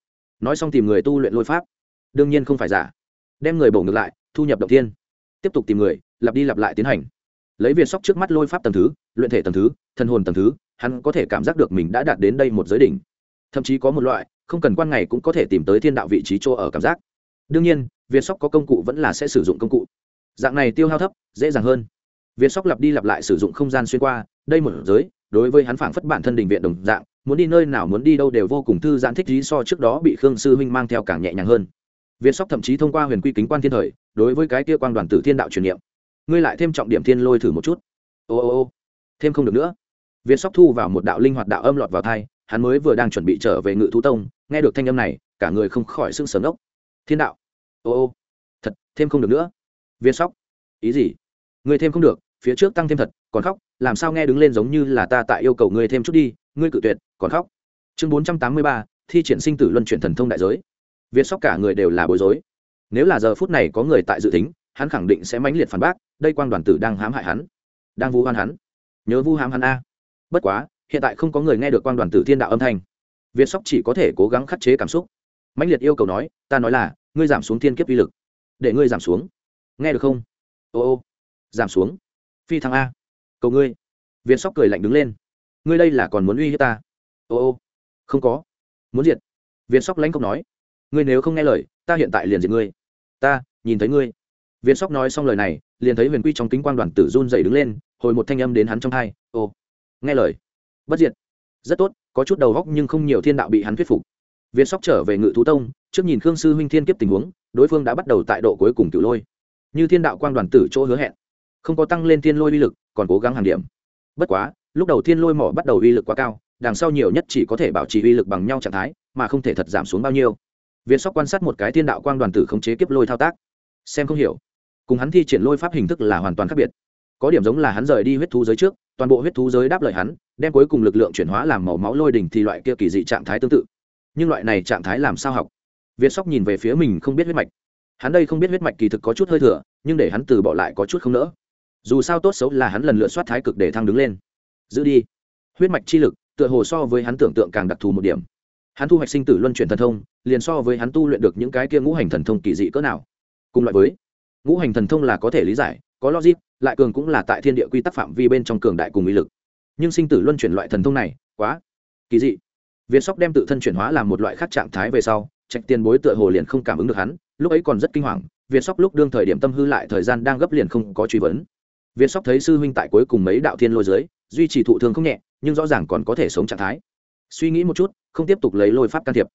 Nói xong tìm người tu luyện lôi pháp. Đương nhiên không phải giả. Đem người bổ ngược lại, thu nhập động thiên. Tiếp tục tìm người, lặp đi lặp lại tiến hành. Lấy viên sóc trước mắt lôi pháp tầng thứ, luyện thể tầng thứ thân hồn tầng thứ, hắn có thể cảm giác được mình đã đạt đến đây một giới đỉnh. Thậm chí có một loại, không cần quan ngày cũng có thể tìm tới thiên đạo vị trí chỗ ở cảm giác. Đương nhiên, viên sóc có công cụ vẫn là sẽ sử dụng công cụ. Dạng này tiêu hao thấp, dễ dàng hơn. Viên sóc lặp đi lặp lại sử dụng không gian xuyên qua, đây một giới đối với hắn phảng phất bản thân đình viện đồng dạng, muốn đi nơi nào muốn đi đâu đều vô cùng thư giãn thích lý so trước đó bị khương sư huynh mang theo càng nhẹ nhàng hơn. Việt sóc thậm chí thông qua huyền quy kính quan thiên thời, đối với cái kia quan đoàn tử thiên đạo truyền niệm. Ngươi lại thêm trọng điểm thiên lôi thử một chút. Ô ô ô, thêm không được nữa. Việt sóc thu vào một đạo linh hoạt đạo âm lọt vào thai, hắn mới vừa đang chuẩn bị trở về ngự thú tông, nghe được thanh âm này, cả người không khỏi sưng sờ ngốc. Thiên đạo. Ô ô, thật, thêm không được nữa. Việt sóc, ý gì? Ngươi thêm không được, phía trước tăng thêm thật, còn khóc làm sao nghe đứng lên giống như là ta tại yêu cầu ngươi thêm chút đi, ngươi cự tuyệt, còn khóc. Chương bốn trăm tám mươi ba, thi triển sinh tử luân chuyển thần thông đại giới. Việt sóc cả người đều là bối rối. Nếu là giờ phút này có người tại dự tính, hắn khẳng định sẽ mãnh liệt phản bác, đây quan đoàn tử đang hãm hại hắn. Đang vu hoan hắn. Nhớ vu hãm hắn a. Bất quá, hiện tại không có người nghe được quan đoàn tử thiên đạo âm thanh. Việt sóc chỉ có thể cố gắng khắc chế cảm xúc. Mãnh liệt yêu cầu nói, ta nói là, ngươi giảm xuống thiên kiếp uy lực. Để ngươi giảm xuống. Nghe được không? Ô ô. Giảm xuống. Phi thăng a cầu ngươi. Việt sóc cười lạnh đứng lên. Ngươi đây là còn muốn uy hiếp ta? Ô ô, không có. Muốn diệt. Việt sóc lãnh không nói. Ngươi nếu không nghe lời, ta hiện tại liền diệt ngươi. Ta, nhìn thấy ngươi. Việt sóc nói xong lời này, liền thấy huyền quy trong kính quan đoàn tử run dậy đứng lên, hồi một thanh âm đến hắn trong hai. Ô, nghe lời. Bất diệt. Rất tốt, có chút đầu góc nhưng không nhiều thiên đạo bị hắn thuyết phục. Việt sóc trở về ngự thú tông, trước nhìn khương sư huynh thiên kiếp tình huống, đối phương đã bắt đầu tại độ cuối cùng cựu lôi. Như thiên đạo quang đoàn tử chỗ hứa hẹn, không có tăng lên thiên lôi uy lực còn cố gắng hàng điểm. Bất quá, lúc đầu thiên lôi mỏ bắt đầu uy lực quá cao, đằng sau nhiều nhất chỉ có thể bảo trì uy lực bằng nhau trạng thái, mà không thể thật giảm xuống bao nhiêu. Viên sóc quan sát một cái thiên đạo quang đoàn tử khống chế kiếp lôi thao tác, xem không hiểu. Cùng hắn thi triển lôi pháp hình thức là hoàn toàn khác biệt. Có điểm giống là hắn rời đi huyết thú giới trước, toàn bộ huyết thú giới đáp lời hắn, đem cuối cùng lực lượng chuyển hóa làm màu máu lôi đỉnh thì loại kia kỳ dị trạng thái tương tự. Nhưng loại này trạng thái làm sao học? Viên sóc nhìn về phía mình không biết huyết mạch. Hắn đây không biết huyết mạch kỳ thực có chút hơi thừa, nhưng để hắn từ bỏ lại có chút không nỡ dù sao tốt xấu là hắn lần lượt soát thái cực để thăng đứng lên. Giữ đi. Huyết mạch chi lực, tựa hồ so với hắn tưởng tượng càng đặc thù một điểm. Hắn thu hoạch sinh tử luân chuyển thần thông, liền so với hắn tu luyện được những cái kia ngũ hành thần thông kỳ dị cỡ nào. Cùng loại với, ngũ hành thần thông là có thể lý giải, có logic, lại cường cũng là tại thiên địa quy tắc phạm vi bên trong cường đại cùng ý lực. Nhưng sinh tử luân chuyển loại thần thông này, quá kỳ dị. Việt sóc đem tự thân chuyển hóa làm một loại khác trạng thái về sau, trạch tiền bối tựa hồ liền không cảm ứng được hắn, lúc ấy còn rất kinh hoàng, việt sóc lúc đương thời điểm tâm hư lại thời gian đang gấp liền không có truy vấn việt sóc thấy sư huynh tại cuối cùng mấy đạo thiên lôi dưới, duy trì thụ thương không nhẹ, nhưng rõ ràng còn có thể sống trạng thái. Suy nghĩ một chút, không tiếp tục lấy lôi pháp can thiệp.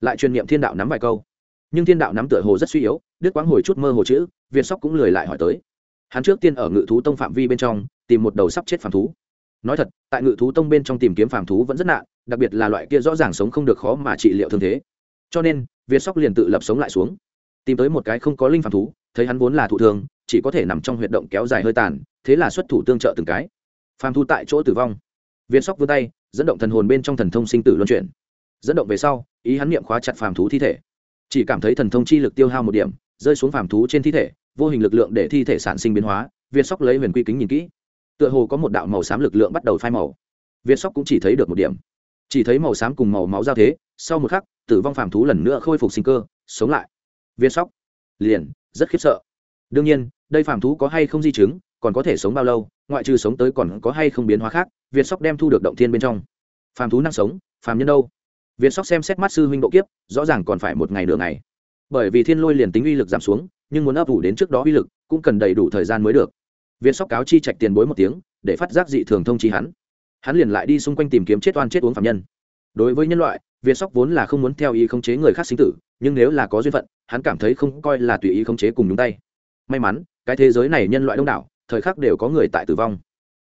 Lại truyền niệm thiên đạo nắm vài câu. Nhưng thiên đạo nắm tựa hồ rất suy yếu, đứt quãng hồi chút mơ hồ chữ việt sóc cũng lười lại hỏi tới. Hắn trước tiên ở ngự thú tông phạm vi bên trong, tìm một đầu sắp chết phàm thú. Nói thật, tại ngự thú tông bên trong tìm kiếm phàm thú vẫn rất nặng đặc biệt là loại kia rõ ràng sống không được khó mà trị liệu thương thế. Cho nên việt sóc liền tự lập sống lại xuống. Tìm tới một cái không có linh phàm thú, thấy hắn vốn là thụ thương chỉ có thể nằm trong huyệt động kéo dài hơi tàn, thế là xuất thủ tương trợ từng cái. Phàm thú tại chỗ tử vong. Viên sóc vươn tay, dẫn động thần hồn bên trong thần thông sinh tử luân chuyển. Dẫn động về sau, ý hắn niệm khóa chặt phàm thú thi thể. Chỉ cảm thấy thần thông chi lực tiêu hao một điểm, rơi xuống phàm thú trên thi thể, vô hình lực lượng để thi thể sản sinh biến hóa, Viên sóc lấy huyền quy kính nhìn kỹ. Tựa hồ có một đạo màu xám lực lượng bắt đầu phai màu. Viên sóc cũng chỉ thấy được một điểm. Chỉ thấy màu xám cùng màu máu giao thế, sau một khắc, tử vong phàm thú lần nữa khôi phục sinh cơ, sống lại. Viên sóc liền rất khiếp sợ đương nhiên, đây phàm thú có hay không di chứng, còn có thể sống bao lâu, ngoại trừ sống tới còn có hay không biến hóa khác, việt sóc đem thu được động thiên bên trong. Phàm thú năng sống, phàm nhân đâu? Việt sóc xem xét mắt sư huynh độ kiếp, rõ ràng còn phải một ngày nửa ngày. Bởi vì thiên lôi liền tính uy lực giảm xuống, nhưng muốn ấp ủ đến trước đó uy lực, cũng cần đầy đủ thời gian mới được. Việt sóc cáo chi trạch tiền bối một tiếng, để phát giác dị thường thông chi hắn. Hắn liền lại đi xung quanh tìm kiếm chết oan chết uống phạm nhân. Đối với nhân loại, việt sóc vốn là không muốn theo ý khống chế người khác sinh tử, nhưng nếu là có duyên phận, hắn cảm thấy không coi là tùy ý khống chế cùng nhúng tay may mắn, cái thế giới này nhân loại đông đảo, thời khắc đều có người tại tử vong.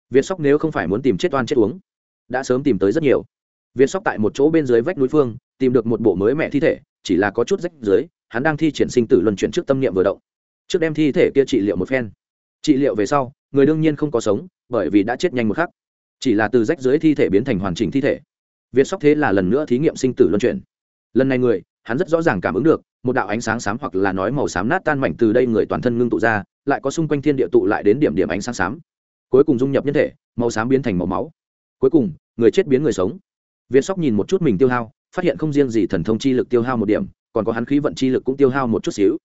Việt sóc nếu không phải muốn tìm chết oan chết uống, đã sớm tìm tới rất nhiều. Viên sóc tại một chỗ bên dưới vách núi phương, tìm được một bộ mới mẹ thi thể, chỉ là có chút rách dưới, hắn đang thi triển sinh tử luân chuyển trước tâm niệm vừa động. Trước đem thi thể kia trị liệu một phen. Trị liệu về sau, người đương nhiên không có sống, bởi vì đã chết nhanh một khắc. Chỉ là từ rách dưới thi thể biến thành hoàn chỉnh thi thể. Viên sóc thế là lần nữa thí nghiệm sinh tử luân chuyển. Lần này người hắn rất rõ ràng cảm ứng được, một đạo ánh sáng xám hoặc là nói màu xám nát tan mảnh từ đây người toàn thân ngưng tụ ra, lại có xung quanh thiên địa tụ lại đến điểm điểm ánh sáng xám. Cuối cùng dung nhập nhân thể, màu xám biến thành màu máu. Cuối cùng, người chết biến người sống. Viên sóc nhìn một chút mình tiêu hao, phát hiện không riêng gì thần thông chi lực tiêu hao một điểm, còn có hắn khí vận chi lực cũng tiêu hao một chút xíu.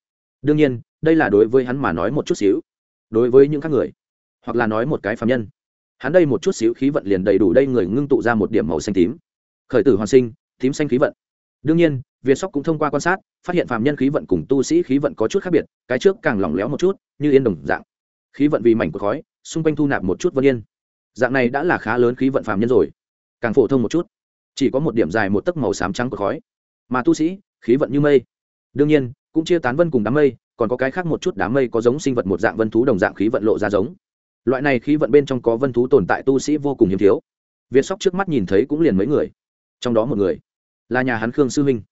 Đương nhiên, đây là đối với hắn mà nói một chút xíu. Đối với những các người, hoặc là nói một cái phạm nhân, hắn đây một chút xíu khí vận liền đầy đủ đây người ngưng tụ ra một điểm màu xanh tím. Khởi tử hoàn sinh, tím xanh khí vận. Đương nhiên việt sóc cũng thông qua quan sát, phát hiện phạm nhân khí vận cùng tu sĩ khí vận có chút khác biệt, cái trước càng lỏng lẻo một chút, như yên đồng dạng. Khí vận vì mảnh của khói, xung quanh thu nạp một chút vân yên. Dạng này đã là khá lớn khí vận phạm nhân rồi. Càng phổ thông một chút, chỉ có một điểm dài một tấc màu xám trắng của khói. Mà tu sĩ, khí vận như mây. Đương nhiên, cũng chia tán vân cùng đám mây, còn có cái khác một chút đám mây có giống sinh vật một dạng vân thú đồng dạng khí vận lộ ra giống. Loại này khí vận bên trong có vân thú tồn tại tu sĩ vô cùng hiếm thiếu. Việt sóc trước mắt nhìn thấy cũng liền mấy người, trong đó một người là nhà hắn khương sư huynh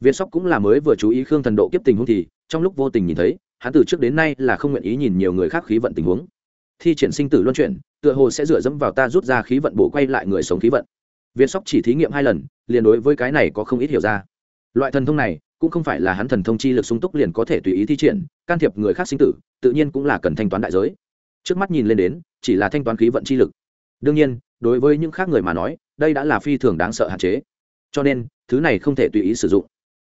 việt sóc cũng là mới vừa chú ý khương thần độ kiếp tình huống thì, trong lúc vô tình nhìn thấy, hắn từ trước đến nay là không nguyện ý nhìn nhiều người khác khí vận tình huống. Thi triển sinh tử luân chuyển, tựa hồ sẽ dựa dẫm vào ta rút ra khí vận bổ quay lại người sống khí vận. Viên sóc chỉ thí nghiệm hai lần, liền đối với cái này có không ít hiểu ra. Loại thần thông này, cũng không phải là hắn thần thông chi lực sung túc liền có thể tùy ý thi triển, can thiệp người khác sinh tử, tự nhiên cũng là cần thanh toán đại giới. Trước mắt nhìn lên đến, chỉ là thanh toán khí vận chi lực. Đương nhiên, đối với những khác người mà nói, đây đã là phi thường đáng sợ hạn chế. Cho nên, thứ này không thể tùy ý sử dụng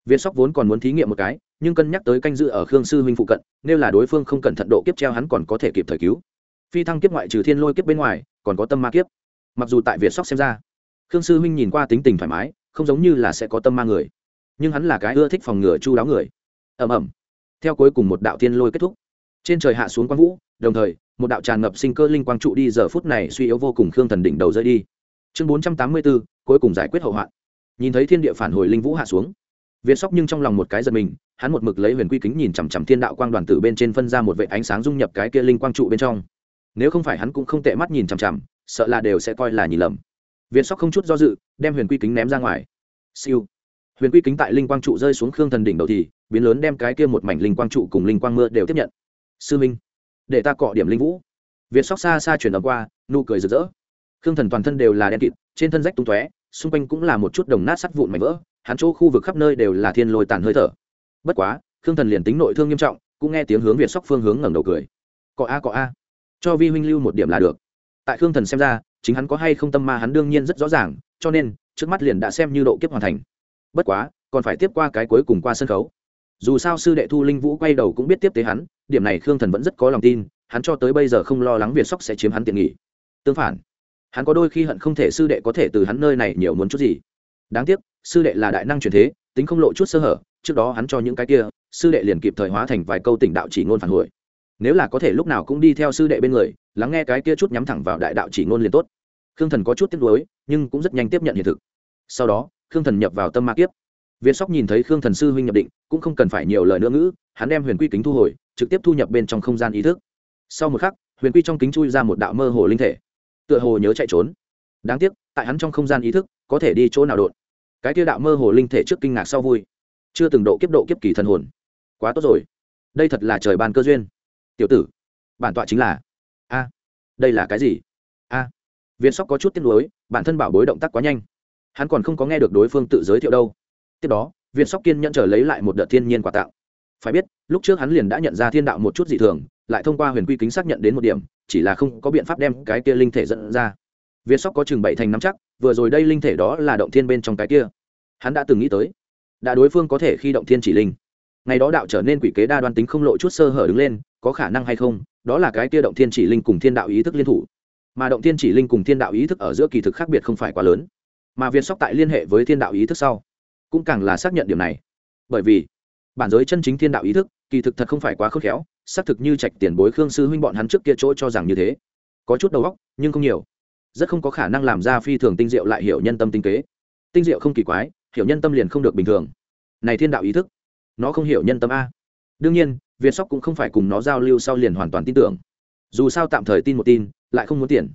việt sóc vốn còn muốn thí nghiệm một cái, nhưng cân nhắc tới canh dự ở khương sư huynh phụ cận nếu là đối phương không cẩn thận độ kiếp treo hắn còn có thể kịp thời cứu. Phi thăng kiếp ngoại trừ thiên lôi kiếp bên ngoài, còn có tâm ma kiếp. Mặc dù tại việt sóc xem ra, khương sư huynh nhìn qua tính tình thoải mái, không giống như là sẽ có tâm ma người, nhưng hắn là cái ưa thích phòng ngừa chu đáo người. Ẩm ẩm theo cuối cùng một đạo thiên lôi kết thúc. Trên trời hạ xuống quang vũ, đồng thời, một đạo tràn ngập sinh cơ linh quang trụ đi giờ phút này suy yếu vô cùng khương thần đỉnh đầu rơi đi. Chương bốn trăm tám mươi bốn, cuối cùng giải quyết hậu hoạn. Nhìn thấy thiên địa phản hồi linh vũ hạ xuống việt sóc nhưng trong lòng một cái giật mình, hắn một mực lấy huyền quy kính nhìn chằm chằm thiên đạo quang đoàn tử bên trên phân ra một vệt ánh sáng dung nhập cái kia linh quang trụ bên trong. Nếu không phải hắn cũng không tệ mắt nhìn chằm chằm, sợ là đều sẽ coi là nhìn lầm. Việt sóc không chút do dự, đem huyền quy kính ném ra ngoài. Siêu. Huyền quy kính tại linh quang trụ rơi xuống khương thần đỉnh đầu thì, biến lớn đem cái kia một mảnh linh quang trụ cùng linh quang mưa đều tiếp nhận. Sư minh, để ta cọ điểm linh vũ. Việt sóc xa xa chuyển âm qua, nụ cười rực rỡ. Khương thần toàn thân đều là đen kịt, trên thân rách tung tóe, xung quanh cũng là một chút đồng nát sắt vụn mảnh vỡ hắn chỗ khu vực khắp nơi đều là thiên lôi tàn hơi thở. Bất quá, khương thần liền tính nội thương nghiêm trọng, cũng nghe tiếng hướng việt sóc phương hướng ngẩng đầu cười. Có a có a. Cho vi huynh lưu một điểm là được. Tại khương thần xem ra, chính hắn có hay không tâm ma hắn đương nhiên rất rõ ràng, cho nên, trước mắt liền đã xem như độ kiếp hoàn thành. Bất quá, còn phải tiếp qua cái cuối cùng qua sân khấu. Dù sao sư đệ thu linh vũ quay đầu cũng biết tiếp tế hắn, điểm này khương thần vẫn rất có lòng tin, hắn cho tới bây giờ không lo lắng việt sóc sẽ chiếm hắn tiện nghỉ tương phản, hắn có đôi khi hận không thể sư đệ có thể từ hắn nơi này nhiều muốn chút gì. Đáng tiếc sư đệ là đại năng truyền thế, tính không lộ chút sơ hở, trước đó hắn cho những cái kia, sư đệ liền kịp thời hóa thành vài câu tỉnh đạo chỉ ngôn phản hồi. Nếu là có thể lúc nào cũng đi theo sư đệ bên người, lắng nghe cái kia chút nhắm thẳng vào đại đạo chỉ ngôn liền tốt. Khương thần có chút tiếc nuối, nhưng cũng rất nhanh tiếp nhận hiện thực. Sau đó, khương thần nhập vào tâm ma kiếp. Việt sóc nhìn thấy khương thần sư huynh nhập định, cũng không cần phải nhiều lời nữa ngữ, hắn đem huyền quy kính thu hồi, trực tiếp thu nhập bên trong không gian ý thức. Sau một khắc, huyền quy trong kính chui ra một đạo mơ hồ linh thể. Tựa hồ nhớ chạy trốn. Đáng tiếc, tại hắn trong không gian ý thức, có thể đi chỗ nào đột cái kia đạo mơ hồ linh thể trước kinh ngạc sau vui. Chưa từng độ kiếp độ kiếp kỳ thần hồn. Quá tốt rồi. Đây thật là trời ban cơ duyên. Tiểu tử, bản tọa chính là, a, đây là cái gì? A. À. việt sóc có chút tiếc nuối, bản thân bảo bối động tác quá nhanh. Hắn còn không có nghe được đối phương tự giới thiệu đâu. Tiếp đó việt sóc kiên nhẫn chờ lấy lại một đợt thiên nhiên quà tặng phải biết, lúc trước hắn liền đã nhận ra thiên đạo một chút dị thường, lại thông qua huyền quy kính xác nhận đến một điểm, chỉ là không có biện pháp đem cái kia linh thể dẫn ra. Việt sóc có chừng bảy thành nắm chắc vừa rồi đây linh thể đó là động thiên bên trong cái kia. Hắn đã từng nghĩ tới, đã đối phương có thể khi động thiên chỉ linh. Ngày đó đạo trở nên quỷ kế đa đoan tính không lộ chút sơ hở đứng lên, có khả năng hay không, đó là cái kia động thiên chỉ linh cùng thiên đạo ý thức liên thủ. Mà động thiên chỉ linh cùng thiên đạo ý thức ở giữa kỳ thực khác biệt không phải quá lớn. Mà viên sóc tại liên hệ với thiên đạo ý thức sau, cũng càng là xác nhận điểm này. Bởi vì, bản giới chân chính thiên đạo ý thức, kỳ thực thật không phải quá khớp khéo, xác thực như trạch tiền bối khương sư huynh bọn hắn trước kia chỗ cho rằng như thế. Có chút đầu óc, nhưng không nhiều rất không có khả năng làm ra phi thường tinh diệu lại hiểu nhân tâm tinh kế. Tinh diệu không kỳ quái, hiểu nhân tâm liền không được bình thường. Này thiên đạo ý thức, nó không hiểu nhân tâm a. Đương nhiên, việt sóc cũng không phải cùng nó giao lưu sau liền hoàn toàn tin tưởng. Dù sao tạm thời tin một tin, lại không muốn tiền.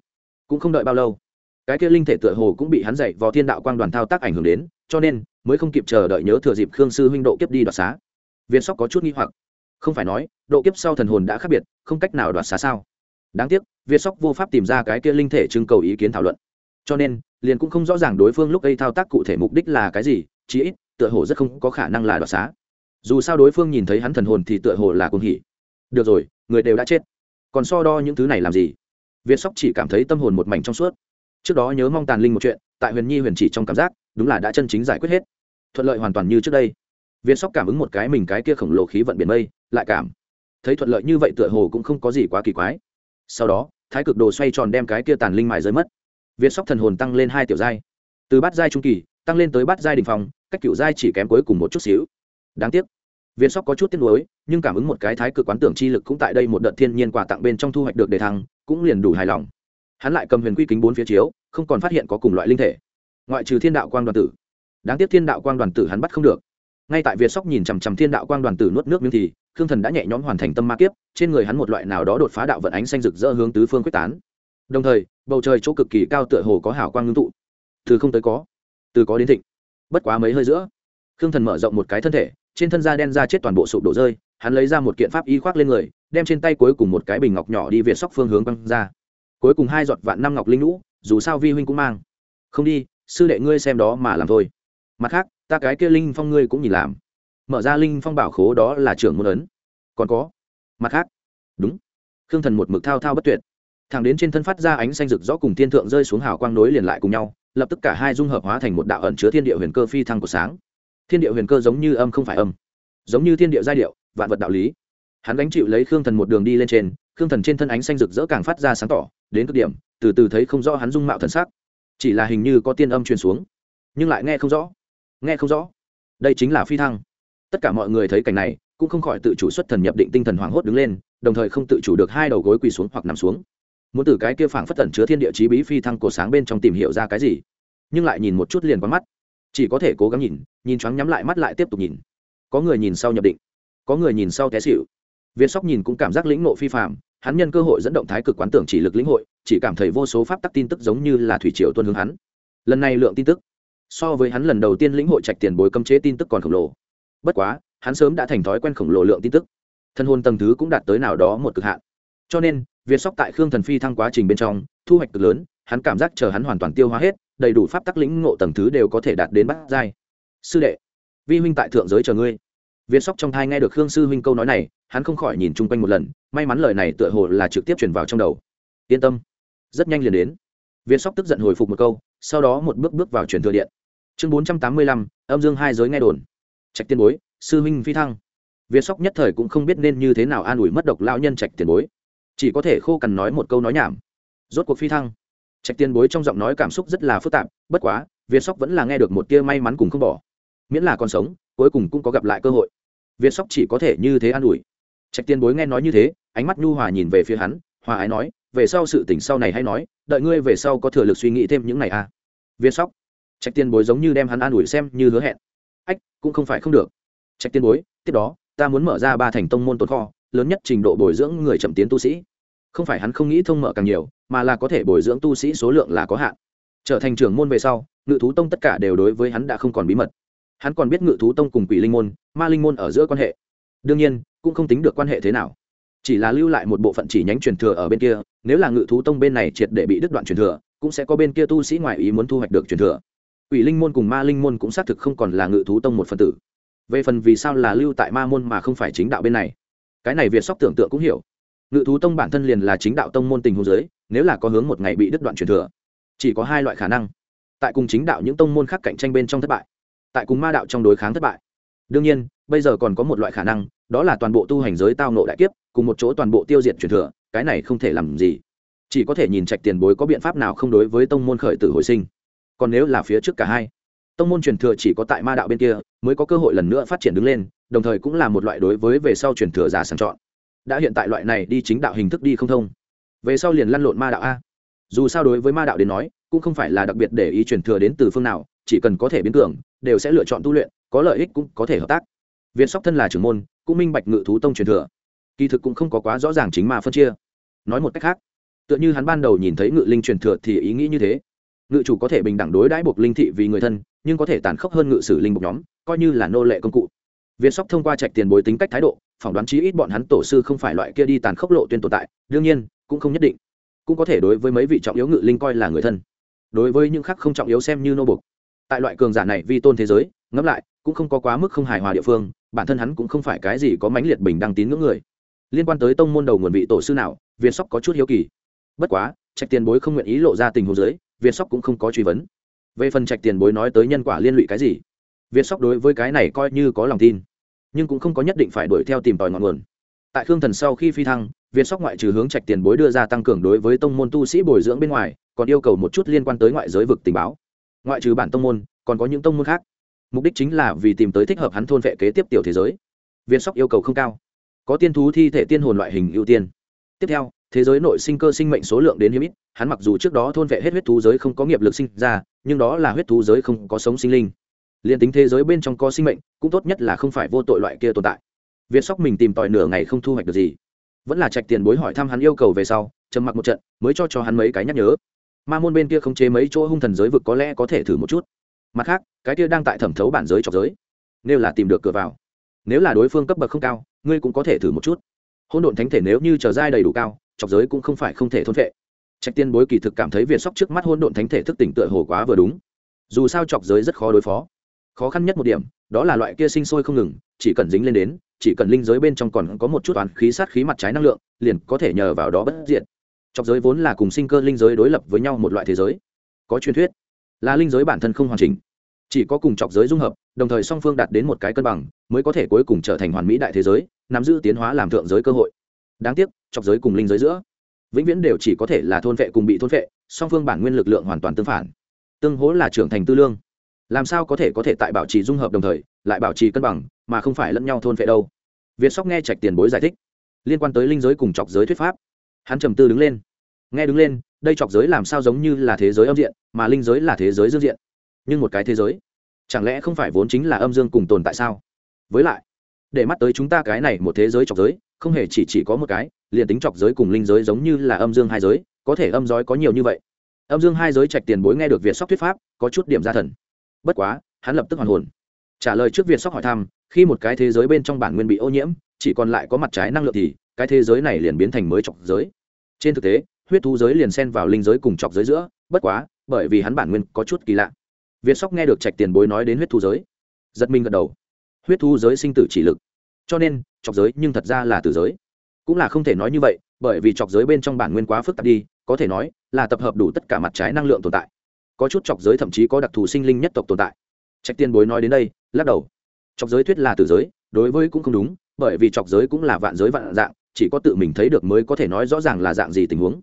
Cũng không đợi bao lâu, cái kia linh thể tựa hồ cũng bị hắn dạy vào thiên đạo quang đoàn thao tác ảnh hưởng đến, cho nên mới không kịp chờ đợi nhớ thừa dịp khương sư huynh độ kiếp đi đoạt xá. Việt sóc có chút nghi hoặc. Không phải nói, độ kiếp sau thần hồn đã khác biệt, không cách nào đoạt xá sao? Đáng tiếc, việt sóc vô pháp tìm ra cái kia linh thể trưng cầu ý kiến thảo luận. Cho nên, liền cũng không rõ ràng đối phương lúc ấy thao tác cụ thể mục đích là cái gì, chí ít, tựa hồ rất không có khả năng là đoạt xá. Dù sao đối phương nhìn thấy hắn thần hồn thì tựa hồ là cuồng hỉ. Được rồi, người đều đã chết. Còn so đo những thứ này làm gì? Việt sóc chỉ cảm thấy tâm hồn một mảnh trong suốt. Trước đó nhớ mong tàn linh một chuyện, tại huyền nhi huyền chỉ trong cảm giác, đúng là đã chân chính giải quyết hết. Thuận lợi hoàn toàn như trước đây. Việt sóc cảm ứng một cái mình cái kia khổng lồ khí vận biển mây, lại cảm thấy thuận lợi như vậy tựa hồ cũng không có gì quá kỳ quái sau đó, thái cực đồ xoay tròn đem cái kia tàn linh mài rơi mất. Việt sóc thần hồn tăng lên hai tiểu giai. Từ bát giai trung kỳ, tăng lên tới bát giai đình phòng cách cựu giai chỉ kém cuối cùng một chút xíu. Đáng tiếc, việt sóc có chút tiếc nuối, nhưng cảm ứng một cái thái cực quán tưởng chi lực cũng tại đây một đợt thiên nhiên quà tặng bên trong thu hoạch được đề thăng, cũng liền đủ hài lòng. Hắn lại cầm huyền quy kính bốn phía chiếu, không còn phát hiện có cùng loại linh thể. Ngoại trừ thiên đạo quang đoàn tử. Đáng tiếc thiên đạo quang đoàn tử hắn bắt không được. Ngay tại việt sóc nhìn chằm chằm thiên đạo quang đoàn tử nuốt nước miếng thì khương thần đã nhẹ nhõm hoàn thành tâm ma kiếp, trên người hắn một loại nào đó đột phá đạo vận ánh xanh rực rỡ hướng tứ phương quyết tán. Đồng thời, bầu trời chỗ cực kỳ cao tựa hồ có hào quang ngưng tụ. Từ không tới có, từ có đến thịnh. Bất quá mấy hơi giữa, khương thần mở rộng một cái thân thể, trên thân da đen da chết toàn bộ sụp đổ rơi, hắn lấy ra một kiện pháp y khoác lên người, đem trên tay cuối cùng một cái bình ngọc nhỏ đi việt sóc phương hướng băng ra. Cuối cùng hai giọt vạn năm ngọc linh lũ dù sao vi huynh cũng mang. Không đi, sư đệ ngươi xem đó mà làm thôi. Mặt khác, ta cái kia linh phong ngươi cũng nhìn làm mở ra linh phong bảo khố đó là trưởng môn ấn. Còn có, mặt khác, đúng, khương thần một mực thao thao bất tuyệt. Thẳng đến trên thân phát ra ánh xanh rực rõ cùng thiên thượng rơi xuống hào quang nối liền lại cùng nhau, lập tức cả hai dung hợp hóa thành một đạo ẩn chứa thiên địa huyền cơ phi thăng của sáng. Thiên địa huyền cơ giống như âm không phải âm, giống như thiên địa giai điệu, vạn vật đạo lý. Hắn gánh chịu lấy khương thần một đường đi lên trên, khương thần trên thân ánh xanh rực rỡ càng phát ra sáng tỏ, đến cực điểm, từ từ thấy không rõ hắn dung mạo thần sắc. Chỉ là hình như có tiên âm truyền xuống, nhưng lại nghe không rõ, nghe không rõ. Đây chính là phi thăng tất cả mọi người thấy cảnh này, cũng không khỏi tự chủ xuất thần nhập định tinh thần hoảng hốt đứng lên, đồng thời không tự chủ được hai đầu gối quỳ xuống hoặc nằm xuống. Muốn từ cái kia phảng phất tẩn chứa thiên địa chí bí phi thăng cổ sáng bên trong tìm hiểu ra cái gì, nhưng lại nhìn một chút liền qua mắt. Chỉ có thể cố gắng nhìn nhìn choáng nhắm lại mắt lại tiếp tục nhìn. Có người nhìn sau nhập định, có người nhìn sau té xịu viên sóc nhìn cũng cảm giác lĩnh nộ phi phạm hắn nhân cơ hội dẫn động thái cực quán tưởng chỉ lực lĩnh hội, chỉ cảm thấy vô số pháp tắc tin tức giống như là thủy triều tuân hướng hắn. Lần này lượng tin tức, so với hắn lần đầu tiên lĩnh hội trạch tiền bối cấm chế tin tức còn khổng lồ bất quá, hắn sớm đã thành thói quen khổng lồ lượng tin tức. Thân hồn tầng thứ cũng đạt tới nào đó một cực hạn. Cho nên, việt sóc tại khương thần phi thăng quá trình bên trong, thu hoạch cực lớn, hắn cảm giác chờ hắn hoàn toàn tiêu hóa hết, đầy đủ pháp tắc lĩnh ngộ tầng thứ đều có thể đạt đến bát giai. Sư đệ, vi huynh tại thượng giới chờ ngươi. Việt sóc trong thai nghe được khương sư huynh câu nói này, hắn không khỏi nhìn chung quanh một lần, may mắn lời này tựa hồ là trực tiếp truyền vào trong đầu. Yên tâm, rất nhanh liền đến. Việt sóc tức giận hồi phục một câu, sau đó một bước bước vào truyền thừa điện. Chương bốn trăm tám mươi lăm, âm dương hai giới nghe đồn trạch tiên bối, sư huynh phi thăng. Việt sóc nhất thời cũng không biết nên như thế nào an ủi mất độc lão nhân trạch tiền bối. Chỉ có thể khô cằn nói một câu nói nhảm. Rốt cuộc phi thăng. Trạch tiền bối trong giọng nói cảm xúc rất là phức tạp, bất quá việt sóc vẫn là nghe được một tia may mắn cùng không bỏ. Miễn là còn sống, cuối cùng cũng có gặp lại cơ hội. Việt sóc chỉ có thể như thế an ủi. Trạch tiền bối nghe nói như thế, ánh mắt nhu hòa nhìn về phía hắn, hòa ái nói, về sau sự tỉnh sau này hay nói, đợi ngươi về sau có thừa lực suy nghĩ thêm những ngày à. Việt sóc. Trạch tiền bối giống như đem hắn an ủi xem như hứa hẹn cũng không phải không được. Trạch tiên bối, tiếp đó, ta muốn mở ra ba thành tông môn tồn kho, lớn nhất trình độ bồi dưỡng người chậm tiến tu sĩ. Không phải hắn không nghĩ thông mở càng nhiều, mà là có thể bồi dưỡng tu sĩ số lượng là có hạn. Trở thành trưởng môn về sau, ngự thú tông tất cả đều đối với hắn đã không còn bí mật. Hắn còn biết ngự thú tông cùng quỷ linh môn, ma linh môn ở giữa quan hệ. Đương nhiên, cũng không tính được quan hệ thế nào. Chỉ là lưu lại một bộ phận chỉ nhánh truyền thừa ở bên kia, nếu là ngự thú tông bên này triệt để bị đứt đoạn truyền thừa, cũng sẽ có bên kia tu sĩ ngoại ý muốn thu hoạch được truyền thừa quỷ linh môn cùng ma linh môn cũng xác thực không còn là ngự thú tông một phần tử. Về phần vì sao là lưu tại ma môn mà không phải chính đạo bên này, cái này việt sóc tưởng tượng cũng hiểu. Ngự thú tông bản thân liền là chính đạo tông môn tình hồ giới nếu là có hướng một ngày bị đứt đoạn truyền thừa, chỉ có hai loại khả năng. Tại cùng chính đạo những tông môn khác cạnh tranh bên trong thất bại, tại cùng ma đạo trong đối kháng thất bại. Đương nhiên, bây giờ còn có một loại khả năng, đó là toàn bộ tu hành giới tao nộ đại kiếp, cùng một chỗ toàn bộ tiêu diệt truyền thừa, cái này không thể làm gì. Chỉ có thể nhìn trạch tiền bối có biện pháp nào không đối với tông môn khởi tử hồi sinh còn nếu là phía trước cả hai, tông môn truyền thừa chỉ có tại ma đạo bên kia mới có cơ hội lần nữa phát triển đứng lên, đồng thời cũng là một loại đối với về sau truyền thừa giả sàng chọn. Đã hiện tại loại này đi chính đạo hình thức đi không thông. Về sau liền lăn lộn ma đạo a. Dù sao đối với ma đạo đến nói, cũng không phải là đặc biệt để ý truyền thừa đến từ phương nào, chỉ cần có thể biến tưởng đều sẽ lựa chọn tu luyện, có lợi ích cũng có thể hợp tác. Việt sóc thân là trưởng môn, cũng minh bạch ngự thú tông truyền thừa. Kỳ thực cũng không có quá rõ ràng chính mà phân chia. Nói một cách khác, tựa như hắn ban đầu nhìn thấy ngự linh truyền thừa thì ý nghĩ như thế ngự chủ có thể bình đẳng đối đãi buộc linh thị vì người thân, nhưng có thể tàn khốc hơn ngự sử linh buộc nhóm, coi như là nô lệ công cụ. Viên sóc thông qua trạch tiền bối tính cách thái độ, phỏng đoán chí ít bọn hắn tổ sư không phải loại kia đi tàn khốc lộ tuyên tồn tại, đương nhiên, cũng không nhất định. Cũng có thể đối với mấy vị trọng yếu ngự linh coi là người thân. Đối với những khác không trọng yếu xem như nô buộc. Tại loại cường giả này vi tôn thế giới, ngẫm lại, cũng không có quá mức không hài hòa địa phương, bản thân hắn cũng không phải cái gì có mãnh liệt bình đăng tín ngưỡng người. Liên quan tới tông môn đầu nguồn vị tổ sư nào, viên sóc có chút hiếu kỳ. Bất quá, trạch tiền bối không nguyện ý lộ ra tình huống giới việt sóc cũng không có truy vấn. Về phần trạch tiền bối nói tới nhân quả liên lụy cái gì việt sóc đối với cái này coi như có lòng tin, nhưng cũng không có nhất định phải đuổi theo tìm tòi ngọn nguồn. Tại khương thần sau khi phi thăng việt sóc ngoại trừ hướng trạch tiền bối đưa ra tăng cường đối với tông môn tu sĩ bồi dưỡng bên ngoài, còn yêu cầu một chút liên quan tới ngoại giới vực tình báo. Ngoại trừ bản tông môn, còn có những tông môn khác. Mục đích chính là vì tìm tới thích hợp hắn thôn vệ kế tiếp tiểu thế giới. Việt sóc yêu cầu không cao. Có tiên thú thi thể tiên hồn loại hình ưu tiên. Tiếp theo thế giới nội sinh cơ sinh mệnh số lượng đến hiếm ít, hắn mặc dù trước đó thôn vệ hết huyết thú giới không có nghiệp lực sinh ra, nhưng đó là huyết thú giới không có sống sinh linh. Liền tính thế giới bên trong có sinh mệnh, cũng tốt nhất là không phải vô tội loại kia tồn tại. Việt sóc mình tìm tòi nửa ngày không thu hoạch được gì. Vẫn là trạch tiền bối hỏi thăm hắn yêu cầu về sau, trầm mặc một trận, mới cho cho hắn mấy cái nhắc nhớ ma môn bên kia không chế mấy chỗ hung thần giới vực có lẽ có thể thử một chút. Mặt khác, cái kia đang tại thẩm thấu bản giới trọc giới. Nếu là tìm được cửa vào. Nếu là đối phương cấp bậc không cao, ngươi cũng có thể thử một chút. Hôn độn thánh thể nếu như trở dai đầy đủ cao chọc giới cũng không phải không thể thôn vệ. Trạch tiên bối kỳ thực cảm thấy việt sóc trước mắt hôn độn thánh thể thức tỉnh tựa hồ quá vừa đúng. Dù sao chọc giới rất khó đối phó. Khó khăn nhất một điểm, đó là loại kia sinh sôi không ngừng, chỉ cần dính lên đến, chỉ cần linh giới bên trong còn có một chút toán khí sát khí mặt trái năng lượng, liền có thể nhờ vào đó bất diện chọc giới vốn là cùng sinh cơ linh giới đối lập với nhau một loại thế giới. Có truyền thuyết là linh giới bản thân không hoàn chỉnh, chỉ có cùng chọc giới dung hợp, đồng thời song phương đạt đến một cái cân bằng, mới có thể cuối cùng trở thành hoàn mỹ đại thế giới, nắm giữ tiến hóa làm thượng giới cơ hội đáng tiếc, chọc giới cùng linh giới giữa, vĩnh viễn đều chỉ có thể là thôn vệ cùng bị thôn vệ, song phương bản nguyên lực lượng hoàn toàn tương phản. Tương hỗ là trưởng thành tư lương. Làm sao có thể có thể tại bảo trì dung hợp đồng thời, lại bảo trì cân bằng, mà không phải lẫn nhau thôn vệ đâu? Việt sóc nghe trạch tiền bối giải thích. Liên quan tới linh giới cùng chọc giới thuyết pháp, hắn trầm tư đứng lên. Nghe đứng lên, đây chọc giới làm sao giống như là thế giới âm diện, mà linh giới là thế giới dương diện? Nhưng một cái thế giới, chẳng lẽ không phải vốn chính là âm dương cùng tồn tại sao? Với lại để mắt tới chúng ta cái này một thế giới chọc giới, không hề chỉ chỉ có một cái, liền tính chọc giới cùng linh giới giống như là âm dương hai giới, có thể âm giới có nhiều như vậy. Âm dương hai giới trạch tiền bối nghe được việt sóc thuyết pháp, có chút điểm ra thần. Bất quá, hắn lập tức hoàn hồn. Trả lời trước việt sóc hỏi thăm, khi một cái thế giới bên trong bản nguyên bị ô nhiễm, chỉ còn lại có mặt trái năng lượng thì, cái thế giới này liền biến thành mới chọc giới. Trên thực tế, huyết thú giới liền xen vào linh giới cùng chọc giới giữa, bất quá, bởi vì hắn bản nguyên có chút kỳ lạ. Việt sóc nghe được trạch tiền bối nói đến huyết thú giới, giật mình gật đầu. Huyết thú giới sinh tử chỉ lực cho nên, chọc giới nhưng thật ra là tử giới. Cũng là không thể nói như vậy, bởi vì chọc giới bên trong bản nguyên quá phức tạp đi, có thể nói là tập hợp đủ tất cả mặt trái năng lượng tồn tại. Có chút chọc giới thậm chí có đặc thù sinh linh nhất tộc tồn tại. Trạch tiên bối nói đến đây, lắc đầu. Chọc giới thuyết là tử giới, đối với cũng không đúng, bởi vì chọc giới cũng là vạn giới vạn dạng, chỉ có tự mình thấy được mới có thể nói rõ ràng là dạng gì tình huống.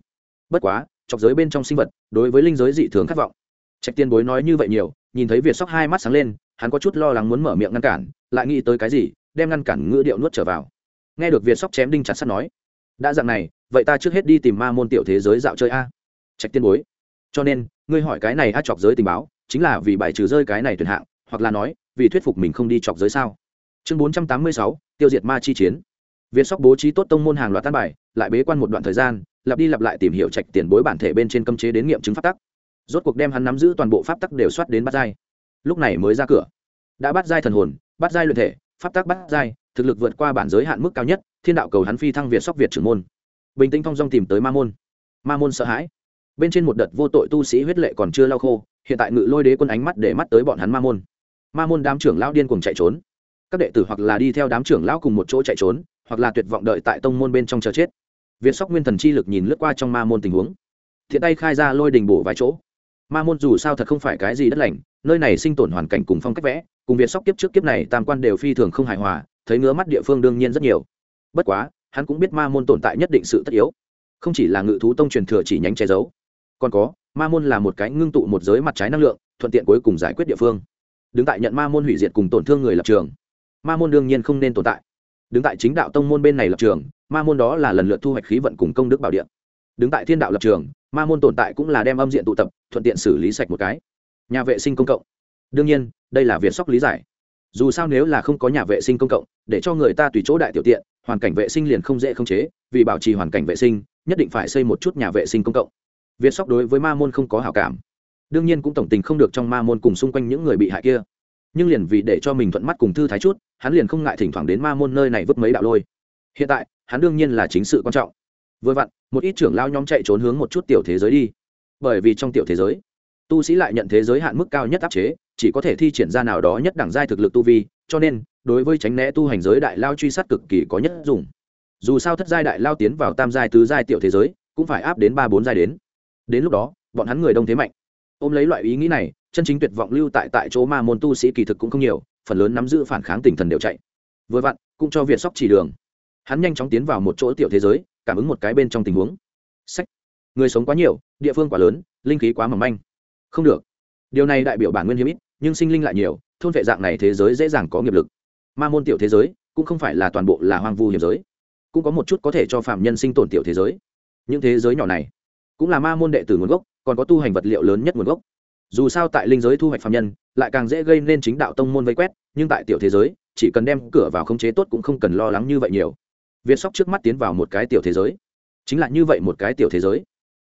Bất quá, chọc giới bên trong sinh vật, đối với linh giới dị thường khát vọng. Trạch tiên bối nói như vậy nhiều, nhìn thấy việt sóc hai mắt sáng lên, hắn có chút lo lắng muốn mở miệng ngăn cản, lại nghĩ tới cái gì đem ngăn cản ngữ điệu nuốt trở vào. Nghe được việt sóc chém đinh chặt sắt nói, đã dạng này, vậy ta trước hết đi tìm ma môn tiểu thế giới dạo chơi a. Trạch tiên bối, cho nên, ngươi hỏi cái này a chọc giới tình báo, chính là vì bài trừ rơi cái này tuyển hạng, hoặc là nói, vì thuyết phục mình không đi chọc giới sao? Chương bốn trăm tám mươi sáu, tiêu diệt ma chi chiến. Việt sóc bố trí tốt tông môn hàng loạt tan bài, lại bế quan một đoạn thời gian, lặp đi lặp lại tìm hiểu trạch tiền bối bản thể bên trên cấm chế đến nghiệm chứng pháp tắc. Rốt cuộc đem hắn nắm giữ toàn bộ pháp tắc đều soát đến bắt giai. Lúc này mới ra cửa. Đã bắt giai thần hồn, bắt giai luyện thể pháp tác bắt giai, thực lực vượt qua bản giới hạn mức cao nhất, thiên đạo cầu hắn phi thăng việt sóc việt trưởng môn. Bình tĩnh thong dong tìm tới ma môn. Ma môn sợ hãi. Bên trên một đợt vô tội tu sĩ huyết lệ còn chưa lau khô, hiện tại ngự lôi đế quân ánh mắt để mắt tới bọn hắn ma môn. Ma môn đám trưởng lão điên cùng chạy trốn. Các đệ tử hoặc là đi theo đám trưởng lão cùng một chỗ chạy trốn, hoặc là tuyệt vọng đợi tại tông môn bên trong chờ chết. Việt sóc nguyên thần chi lực nhìn lướt qua trong ma môn tình huống. Thiện tay khai ra lôi đình bổ vài chỗ ma môn dù sao thật không phải cái gì đất lành, nơi này sinh tồn hoàn cảnh cùng phong cách vẽ, cùng việt sóc kiếp trước kiếp này tam quan đều phi thường không hài hòa, thấy ngứa mắt địa phương đương nhiên rất nhiều. Bất quá, hắn cũng biết ma môn tồn tại nhất định sự tất yếu. Không chỉ là ngự thú tông truyền thừa chỉ nhánh che giấu, còn có, ma môn là một cái ngưng tụ một giới mặt trái năng lượng, thuận tiện cuối cùng giải quyết địa phương. Đứng tại nhận ma môn hủy diệt cùng tổn thương người lập trường, ma môn đương nhiên không nên tồn tại. Đứng tại chính đạo tông môn bên này lập trường, ma môn đó là lần lượt thu hoạch khí vận cùng công đức bảo điện đứng tại thiên đạo lập trường, ma môn tồn tại cũng là đem âm diện tụ tập, thuận tiện xử lý sạch một cái. Nhà vệ sinh công cộng. Đương nhiên, đây là việc sóc lý giải. Dù sao nếu là không có nhà vệ sinh công cộng, để cho người ta tùy chỗ đại tiểu tiện, hoàn cảnh vệ sinh liền không dễ khống chế, vì bảo trì hoàn cảnh vệ sinh, nhất định phải xây một chút nhà vệ sinh công cộng. Việt sóc đối với ma môn không có hảo cảm. Đương nhiên cũng tổng tình không được trong ma môn cùng xung quanh những người bị hại kia. Nhưng liền vì để cho mình thuận mắt cùng thư thái chút, hắn liền không ngại thỉnh thoảng đến ma môn nơi này vứt mấy đạo lôi. Hiện tại, hắn đương nhiên là chính sự quan trọng vừa vặn, một ít trưởng lao nhóm chạy trốn hướng một chút tiểu thế giới đi. Bởi vì trong tiểu thế giới, tu sĩ lại nhận thế giới hạn mức cao nhất áp chế, chỉ có thể thi triển ra nào đó nhất đẳng giai thực lực tu vi, cho nên, đối với tránh né tu hành giới đại lao truy sát cực kỳ có nhất dùng. Dù sao thất giai đại lao tiến vào tam giai, tứ giai tiểu thế giới, cũng phải áp đến ba bốn giai đến. Đến lúc đó, bọn hắn người đông thế mạnh. Ôm lấy loại ý nghĩ này, chân chính tuyệt vọng lưu tại tại chỗ ma môn tu sĩ kỳ thực cũng không nhiều, phần lớn nắm giữ phản kháng tinh thần đều chạy. Vừa vặn, cũng cho việt sóc chỉ đường. Hắn nhanh chóng tiến vào một chỗ tiểu thế giới cảm ứng một cái bên trong tình huống. Sách. Người sống quá nhiều, địa phương quá lớn, linh khí quá mỏng manh. Không được. Điều này đại biểu bản nguyên hiếm ít, nhưng sinh linh lại nhiều, thôn vệ dạng này thế giới dễ dàng có nghiệp lực. Ma môn tiểu thế giới, cũng không phải là toàn bộ là hoang vu hiểm giới. Cũng có một chút có thể cho phạm nhân sinh tồn tiểu thế giới. Những thế giới nhỏ này, cũng là ma môn đệ tử nguồn gốc, còn có tu hành vật liệu lớn nhất nguồn gốc. Dù sao tại linh giới thu hoạch phạm nhân, lại càng dễ gây nên chính đạo tông môn vây quét, nhưng tại tiểu thế giới, chỉ cần đem cửa vào khống chế tốt cũng không cần lo lắng như vậy nhiều việt sóc trước mắt tiến vào một cái tiểu thế giới. Chính là như vậy một cái tiểu thế giới.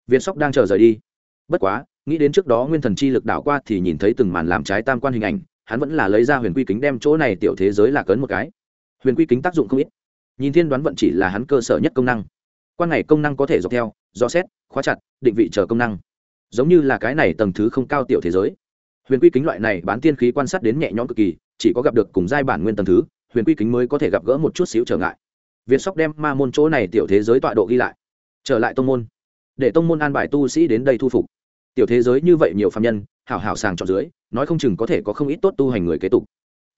Việt sóc đang chờ rời đi. Bất quá, nghĩ đến trước đó nguyên thần chi lực đảo qua thì nhìn thấy từng màn làm trái tam quan hình ảnh, hắn vẫn là lấy ra huyền quy kính đem chỗ này tiểu thế giới là cấn một cái. Huyền quy kính tác dụng không ít. Nhìn thiên đoán vận chỉ là hắn cơ sở nhất công năng. Quan này công năng có thể dọc theo, dò xét, khóa chặt, định vị chờ công năng. Giống như là cái này tầng thứ không cao tiểu thế giới. Huyền quy kính loại này bán tiên khí quan sát đến nhẹ nhõm cực kỳ, chỉ có gặp được cùng giai bản nguyên tầng thứ, huyền quy kính mới có thể gặp gỡ một chút xíu trở ngại việt sóc đem ma môn chỗ này tiểu thế giới tọa độ ghi lại, trở lại tông môn, để tông môn an bài tu sĩ đến đây thu phục. Tiểu thế giới như vậy nhiều phàm nhân, hảo hảo sàng chọn dưới, nói không chừng có thể có không ít tốt tu hành người kế tục.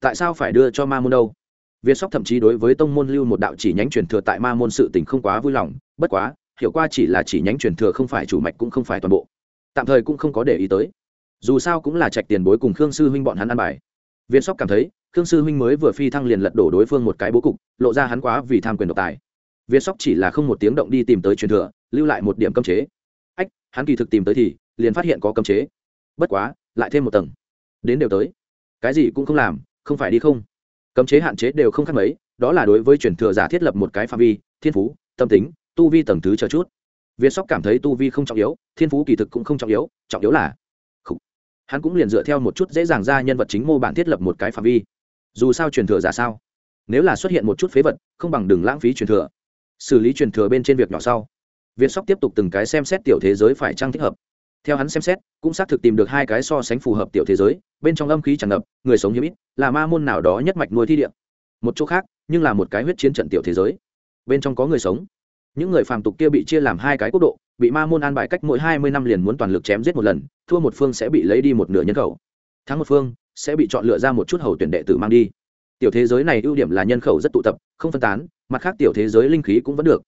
Tại sao phải đưa cho ma môn đâu? Việt sóc thậm chí đối với tông môn lưu một đạo chỉ nhánh truyền thừa tại ma môn sự tình không quá vui lòng, bất quá, hiểu qua chỉ là chỉ nhánh truyền thừa không phải chủ mạch cũng không phải toàn bộ. Tạm thời cũng không có để ý tới. Dù sao cũng là trạch tiền bối cùng khương sư huynh bọn hắn ăn bài viên sóc cảm thấy, khương sư huynh mới vừa phi thăng liền lật đổ đối phương một cái bố cục, lộ ra hắn quá vì tham quyền độc tài. Viên sóc chỉ là không một tiếng động đi tìm tới truyền thừa, lưu lại một điểm cấm chế. Ách, hắn kỳ thực tìm tới thì, liền phát hiện có cấm chế. Bất quá, lại thêm một tầng. Đến đều tới. Cái gì cũng không làm, không phải đi không. Cấm chế hạn chế đều không khác mấy, đó là đối với truyền thừa giả thiết lập một cái phạm vi, thiên phú, tâm tính, tu vi tầng thứ chờ chút. Viên sóc cảm thấy tu vi không trọng yếu, thiên phú kỳ thực cũng không trọng yếu trọng yếu là hắn cũng liền dựa theo một chút dễ dàng ra nhân vật chính mô bản thiết lập một cái phạm vi. Dù sao truyền thừa giả sao? Nếu là xuất hiện một chút phế vật, không bằng đừng lãng phí truyền thừa. Xử lý truyền thừa bên trên việc nhỏ sau. Việt sóc tiếp tục từng cái xem xét tiểu thế giới phải trang thích hợp. Theo hắn xem xét, cũng xác thực tìm được hai cái so sánh phù hợp tiểu thế giới, bên trong âm khí tràn ngập, người sống hiếm ít, là ma môn nào đó nhất mạch nuôi thi địa. Một chỗ khác, nhưng là một cái huyết chiến trận tiểu thế giới. Bên trong có người sống. Những người phàm tục kia bị chia làm hai cái quốc độ bị ma môn an bài cách mỗi hai mươi năm liền muốn toàn lực chém giết một lần, thua một phương sẽ bị lấy đi một nửa nhân khẩu. Thắng một phương sẽ bị chọn lựa ra một chút hầu tuyển đệ tử mang đi. Tiểu thế giới này ưu điểm là nhân khẩu rất tụ tập, không phân tán, mặt khác tiểu thế giới linh khí cũng vẫn được.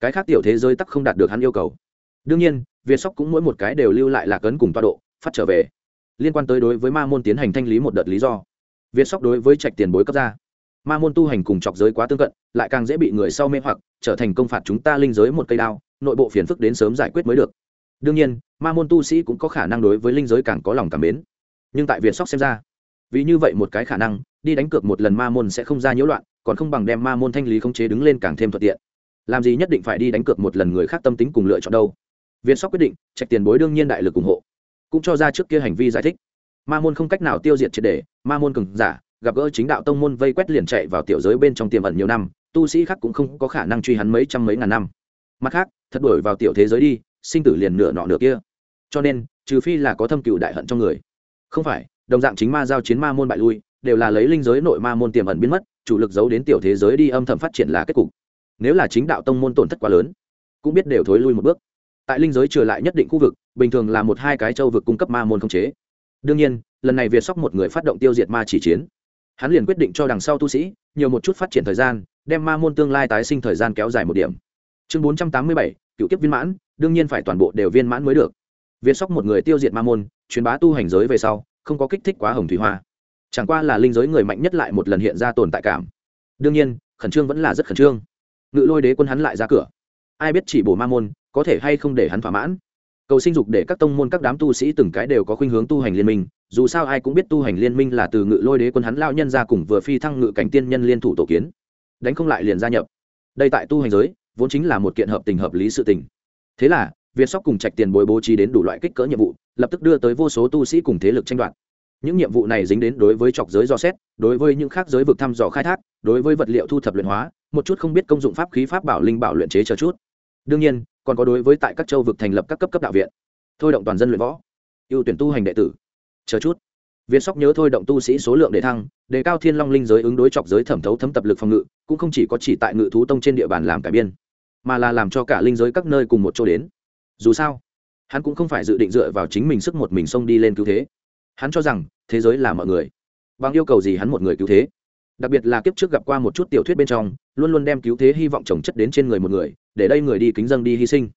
Cái khác tiểu thế giới tắc không đạt được hắn yêu cầu. Đương nhiên, việt sóc cũng mỗi một cái đều lưu lại lạc ấn cùng toa độ, phát trở về. Liên quan tới đối với ma môn tiến hành thanh lý một đợt lý do. Việt sóc đối với trạch tiền bối cấp ra. Ma môn tu hành cùng chọc giới quá tương cận, lại càng dễ bị người sau mê hoặc, trở thành công phạt chúng ta linh giới một cây đao nội bộ phiền phức đến sớm giải quyết mới được. Đương nhiên, ma môn tu sĩ cũng có khả năng đối với linh giới càng có lòng cảm mến. Nhưng tại việt sóc xem ra, vì như vậy một cái khả năng, đi đánh cược một lần ma môn sẽ không ra nhiễu loạn, còn không bằng đem ma môn thanh lý khống chế đứng lên càng thêm thuận tiện. Làm gì nhất định phải đi đánh cược một lần người khác tâm tính cùng lựa chọn đâu. Viên sóc quyết định, trạch tiền bối đương nhiên đại lực ủng hộ. Cũng cho ra trước kia hành vi giải thích. Ma môn không cách nào tiêu diệt triệt đề ma môn cường giả, gặp gỡ chính đạo tông môn vây quét liền chạy vào tiểu giới bên trong tiềm ẩn nhiều năm, tu sĩ khác cũng không có khả năng truy hắn mấy trăm mấy ngàn năm mặt khác, thật đổi vào tiểu thế giới đi, sinh tử liền nửa nọ nửa kia. Cho nên, trừ phi là có thâm cựu đại hận trong người. Không phải, đồng dạng chính ma giao chiến ma môn bại lui, đều là lấy linh giới nội ma môn tiềm ẩn biến mất, chủ lực giấu đến tiểu thế giới đi âm thầm phát triển là kết cục. Nếu là chính đạo tông môn tổn thất quá lớn, cũng biết đều thối lui một bước. Tại linh giới trở lại nhất định khu vực, bình thường là một hai cái châu vực cung cấp ma môn không chế. Đương nhiên, lần này việt sóc một người phát động tiêu diệt ma chỉ chiến. Hắn liền quyết định cho đằng sau tu sĩ, nhiều một chút phát triển thời gian, đem ma môn tương lai tái sinh thời gian kéo dài một điểm chương bốn trăm tám mươi bảy, cựu kiếp viên mãn, đương nhiên phải toàn bộ đều viên mãn mới được. Viên sóc một người tiêu diệt ma môn, truyền bá tu hành giới về sau, không có kích thích quá hồng thủy hoa. Chẳng qua là linh giới người mạnh nhất lại một lần hiện ra tồn tại cảm. Đương nhiên, khẩn trương vẫn là rất khẩn trương. Ngự lôi đế quân hắn lại ra cửa. Ai biết chỉ bổ ma môn, có thể hay không để hắn thỏa mãn? Cầu sinh dục để các tông môn, các đám tu sĩ từng cái đều có khuynh hướng tu hành liên minh, dù sao ai cũng biết tu hành liên minh là từ ngự lôi đế quân hắn lao nhân ra cùng vừa phi thăng ngự cảnh tiên nhân liên thủ tổ kiến. Đánh không lại liền gia nhập. Đây tại tu hành giới vốn chính là một kiện hợp tình hợp lý sự tình. Thế là, việt sóc cùng trạch tiền bồi bố trí đến đủ loại kích cỡ nhiệm vụ, lập tức đưa tới vô số tu sĩ cùng thế lực tranh đoạt. Những nhiệm vụ này dính đến đối với trọc giới dò xét, đối với những khác giới vực thăm dò khai thác, đối với vật liệu thu thập luyện hóa, một chút không biết công dụng pháp khí pháp bảo linh bảo luyện chế chờ chút. Đương nhiên, còn có đối với tại các châu vực thành lập các cấp cấp đạo viện. Thôi động toàn dân luyện võ. Ưu tuyển tu hành đệ tử. Chờ chút. Việt sóc nhớ thôi động tu sĩ số lượng để thăng, đề cao thiên long linh giới ứng đối chọc giới thẩm thấu thấm tập lực phòng ngự, cũng không chỉ có chỉ tại ngự thú tông trên địa bàn làm cải biên mà là làm cho cả linh giới các nơi cùng một chỗ đến. Dù sao, hắn cũng không phải dự định dựa vào chính mình sức một mình xông đi lên cứu thế. Hắn cho rằng, thế giới là mọi người. Bằng yêu cầu gì hắn một người cứu thế? Đặc biệt là kiếp trước gặp qua một chút tiểu thuyết bên trong, luôn luôn đem cứu thế hy vọng trồng chất đến trên người một người, để đây người đi kính dân đi hy sinh.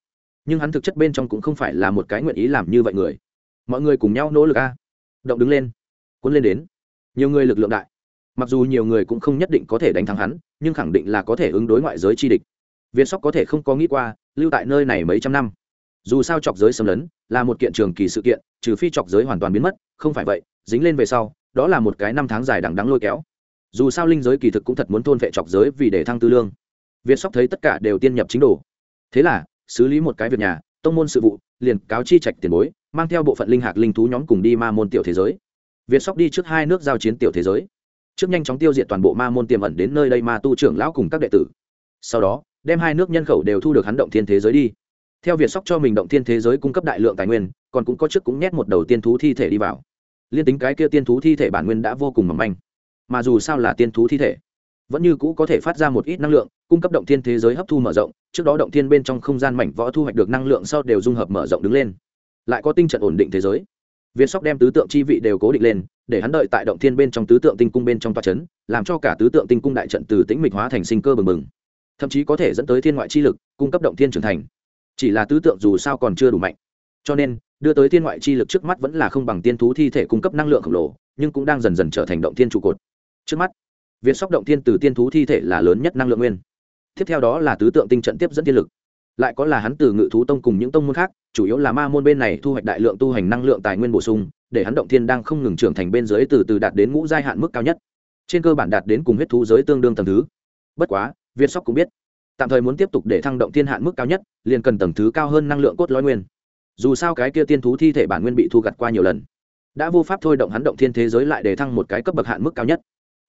Nhưng hắn thực chất bên trong cũng không phải là một cái nguyện ý làm như vậy người. Mọi người cùng nhau nỗ lực a. Động đứng lên, cuốn lên đến. Nhiều người lực lượng đại. Mặc dù nhiều người cũng không nhất định có thể đánh thắng hắn, nhưng khẳng định là có thể ứng đối ngoại giới chi địch việt sóc có thể không có nghĩ qua, lưu tại nơi này mấy trăm năm. Dù sao chọc giới xâm lấn là một kiện trường kỳ sự kiện, trừ phi chọc giới hoàn toàn biến mất, không phải vậy, dính lên về sau, đó là một cái năm tháng dài đằng đắng lôi kéo. Dù sao linh giới kỳ thực cũng thật muốn thôn vệ chọc giới vì để thăng tư lương. Việt sóc thấy tất cả đều tiên nhập chính đồ. Thế là, xử lý một cái việc nhà, tông môn sự vụ, liền cáo chi trạch tiền bối, mang theo bộ phận linh hạc linh thú nhóm cùng đi ma môn tiểu thế giới. Việt sóc đi trước hai nước giao chiến tiểu thế giới. Trước nhanh chóng tiêu diệt toàn bộ ma môn tiềm ẩn đến nơi đây ma tu trưởng lão cùng các đệ tử. Sau đó đem hai nước nhân khẩu đều thu được hắn động thiên thế giới đi. Theo việt sóc cho mình động thiên thế giới cung cấp đại lượng tài nguyên, còn cũng có trước cũng nhét một đầu tiên thú thi thể đi vào. Liên tính cái kia tiên thú thi thể bản nguyên đã vô cùng mỏng manh. Mà dù sao là tiên thú thi thể, vẫn như cũ có thể phát ra một ít năng lượng, cung cấp động thiên thế giới hấp thu mở rộng, trước đó động thiên bên trong không gian mảnh võ thu hoạch được năng lượng sau đều dung hợp mở rộng đứng lên. Lại có tinh trận ổn định thế giới. Việt sóc đem tứ tượng chi vị đều cố định lên, để hắn đợi tại động thiên bên trong tứ tượng tinh cung bên trong toa c h ấ n làm cho cả tứ tượng tinh cung đại trận từ tĩnh mịch hóa thành sinh cơ bừng bừng thậm chí có thể dẫn tới thiên ngoại chi lực, cung cấp động thiên trưởng thành. Chỉ là tứ tượng dù sao còn chưa đủ mạnh. Cho nên, đưa tới thiên ngoại chi lực trước mắt vẫn là không bằng tiên thú thi thể cung cấp năng lượng khổng lồ, nhưng cũng đang dần dần trở thành động thiên trụ cột. Trước mắt việc sóc động thiên từ tiên thú thi thể là lớn nhất năng lượng nguyên. Tiếp theo đó là tứ tượng tinh trận tiếp dẫn thiên lực. Lại có là hắn từ ngự thú tông cùng những tông môn khác, chủ yếu là ma môn bên này thu hoạch đại lượng tu hành năng lượng tài nguyên bổ sung, để hắn động thiên đang không ngừng trưởng thành bên dưới từ từ đạt đến ngũ giai hạn mức cao nhất. Trên cơ bản đạt đến cùng huyết thú giới tương đương tầng thứ. Bất quá việt sóc cũng biết. Tạm thời muốn tiếp tục để thăng động thiên hạn mức cao nhất, liền cần tầng thứ cao hơn năng lượng cốt lõi nguyên. Dù sao cái kia tiên thú thi thể bản nguyên bị thu gặt qua nhiều lần, đã vô pháp thôi động hắn động thiên thế giới lại để thăng một cái cấp bậc hạn mức cao nhất.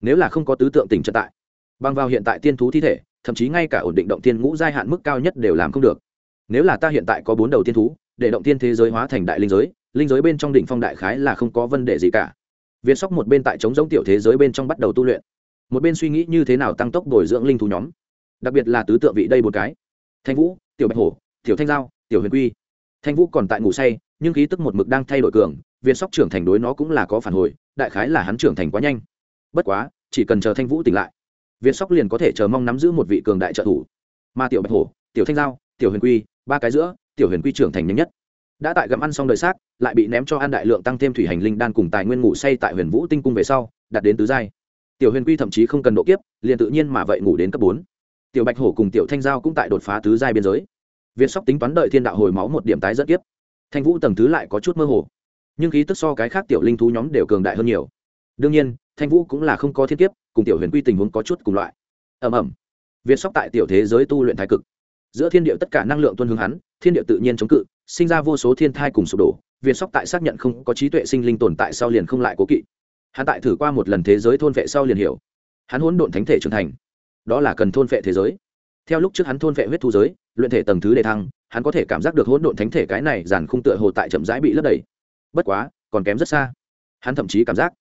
Nếu là không có tứ tượng tỉnh trận tại, bằng vào hiện tại tiên thú thi thể, thậm chí ngay cả ổn định động thiên ngũ giai hạn mức cao nhất đều làm không được. Nếu là ta hiện tại có bốn đầu tiên thú, để động tiên thế giới hóa thành đại linh giới linh giới bên trong đỉnh phong đại khái là không có vấn đề gì cả. Viên sóc một bên tại chống giống tiểu thế giới bên trong bắt đầu tu luyện một bên suy nghĩ như thế nào tăng tốc bồi dưỡng linh thú nhóm. Đặc biệt là tứ tượng vị đây một cái. Thanh vũ, tiểu bạch hổ, tiểu thanh giao, tiểu huyền quy. Thanh vũ còn tại ngủ say, nhưng khí tức một mực đang thay đổi cường viên sóc trưởng thành đối nó cũng là có phản hồi, đại khái là hắn trưởng thành quá nhanh. Bất quá, chỉ cần chờ thanh vũ tỉnh lại viên sóc liền có thể chờ mong nắm giữ một vị cường đại trợ thủ. Mà tiểu bạch hổ, tiểu thanh giao, tiểu huyền quy, ba cái giữa, tiểu huyền quy trưởng thành nhanh nhất. Đã tại gặm ăn xong đời xác, lại bị ném cho ăn đại lượng tăng thêm thủy hành linh đan cùng tài nguyên ngủ say tại huyền vũ tinh cung về sau, đạt đến tứ giai tiểu huyền quy thậm chí không cần độ kiếp, liền tự nhiên mà vậy ngủ đến cấp bốn. Tiểu bạch hổ cùng tiểu thanh giao cũng tại đột phá tứ giai biên giới. Việt sóc tính toán đợi thiên đạo hồi máu một điểm tái dẫn kiếp. Thanh vũ tầng thứ lại có chút mơ hồ. Nhưng khí tức so cái khác tiểu linh thú nhóm đều cường đại hơn nhiều. Đương nhiên, thanh vũ cũng là không có thiên kiếp, cùng tiểu huyền quy tình huống có chút cùng loại. Ẩm ẩm việt sóc tại tiểu thế giới tu luyện thái cực. Giữa thiên địa tất cả năng lượng tuân hướng hắn, thiên địa tự nhiên chống cự, sinh ra vô số thiên thai cùng sụp đổ. Việt sóc tại xác nhận không có trí tuệ sinh linh tồn tại sau liền không lại cố kỵ hắn tại thử qua một lần thế giới thôn vệ sau liền hiểu. Hắn hỗn độn thánh thể trưởng thành. Đó là cần thôn vệ thế giới. Theo lúc trước hắn thôn vệ huyết thu giới, luyện thể tầng thứ đề thăng, hắn có thể cảm giác được hỗn độn thánh thể cái này giàn khung tựa hồ tại chậm rãi bị lấp đầy. Bất quá, còn kém rất xa. Hắn thậm chí cảm giác,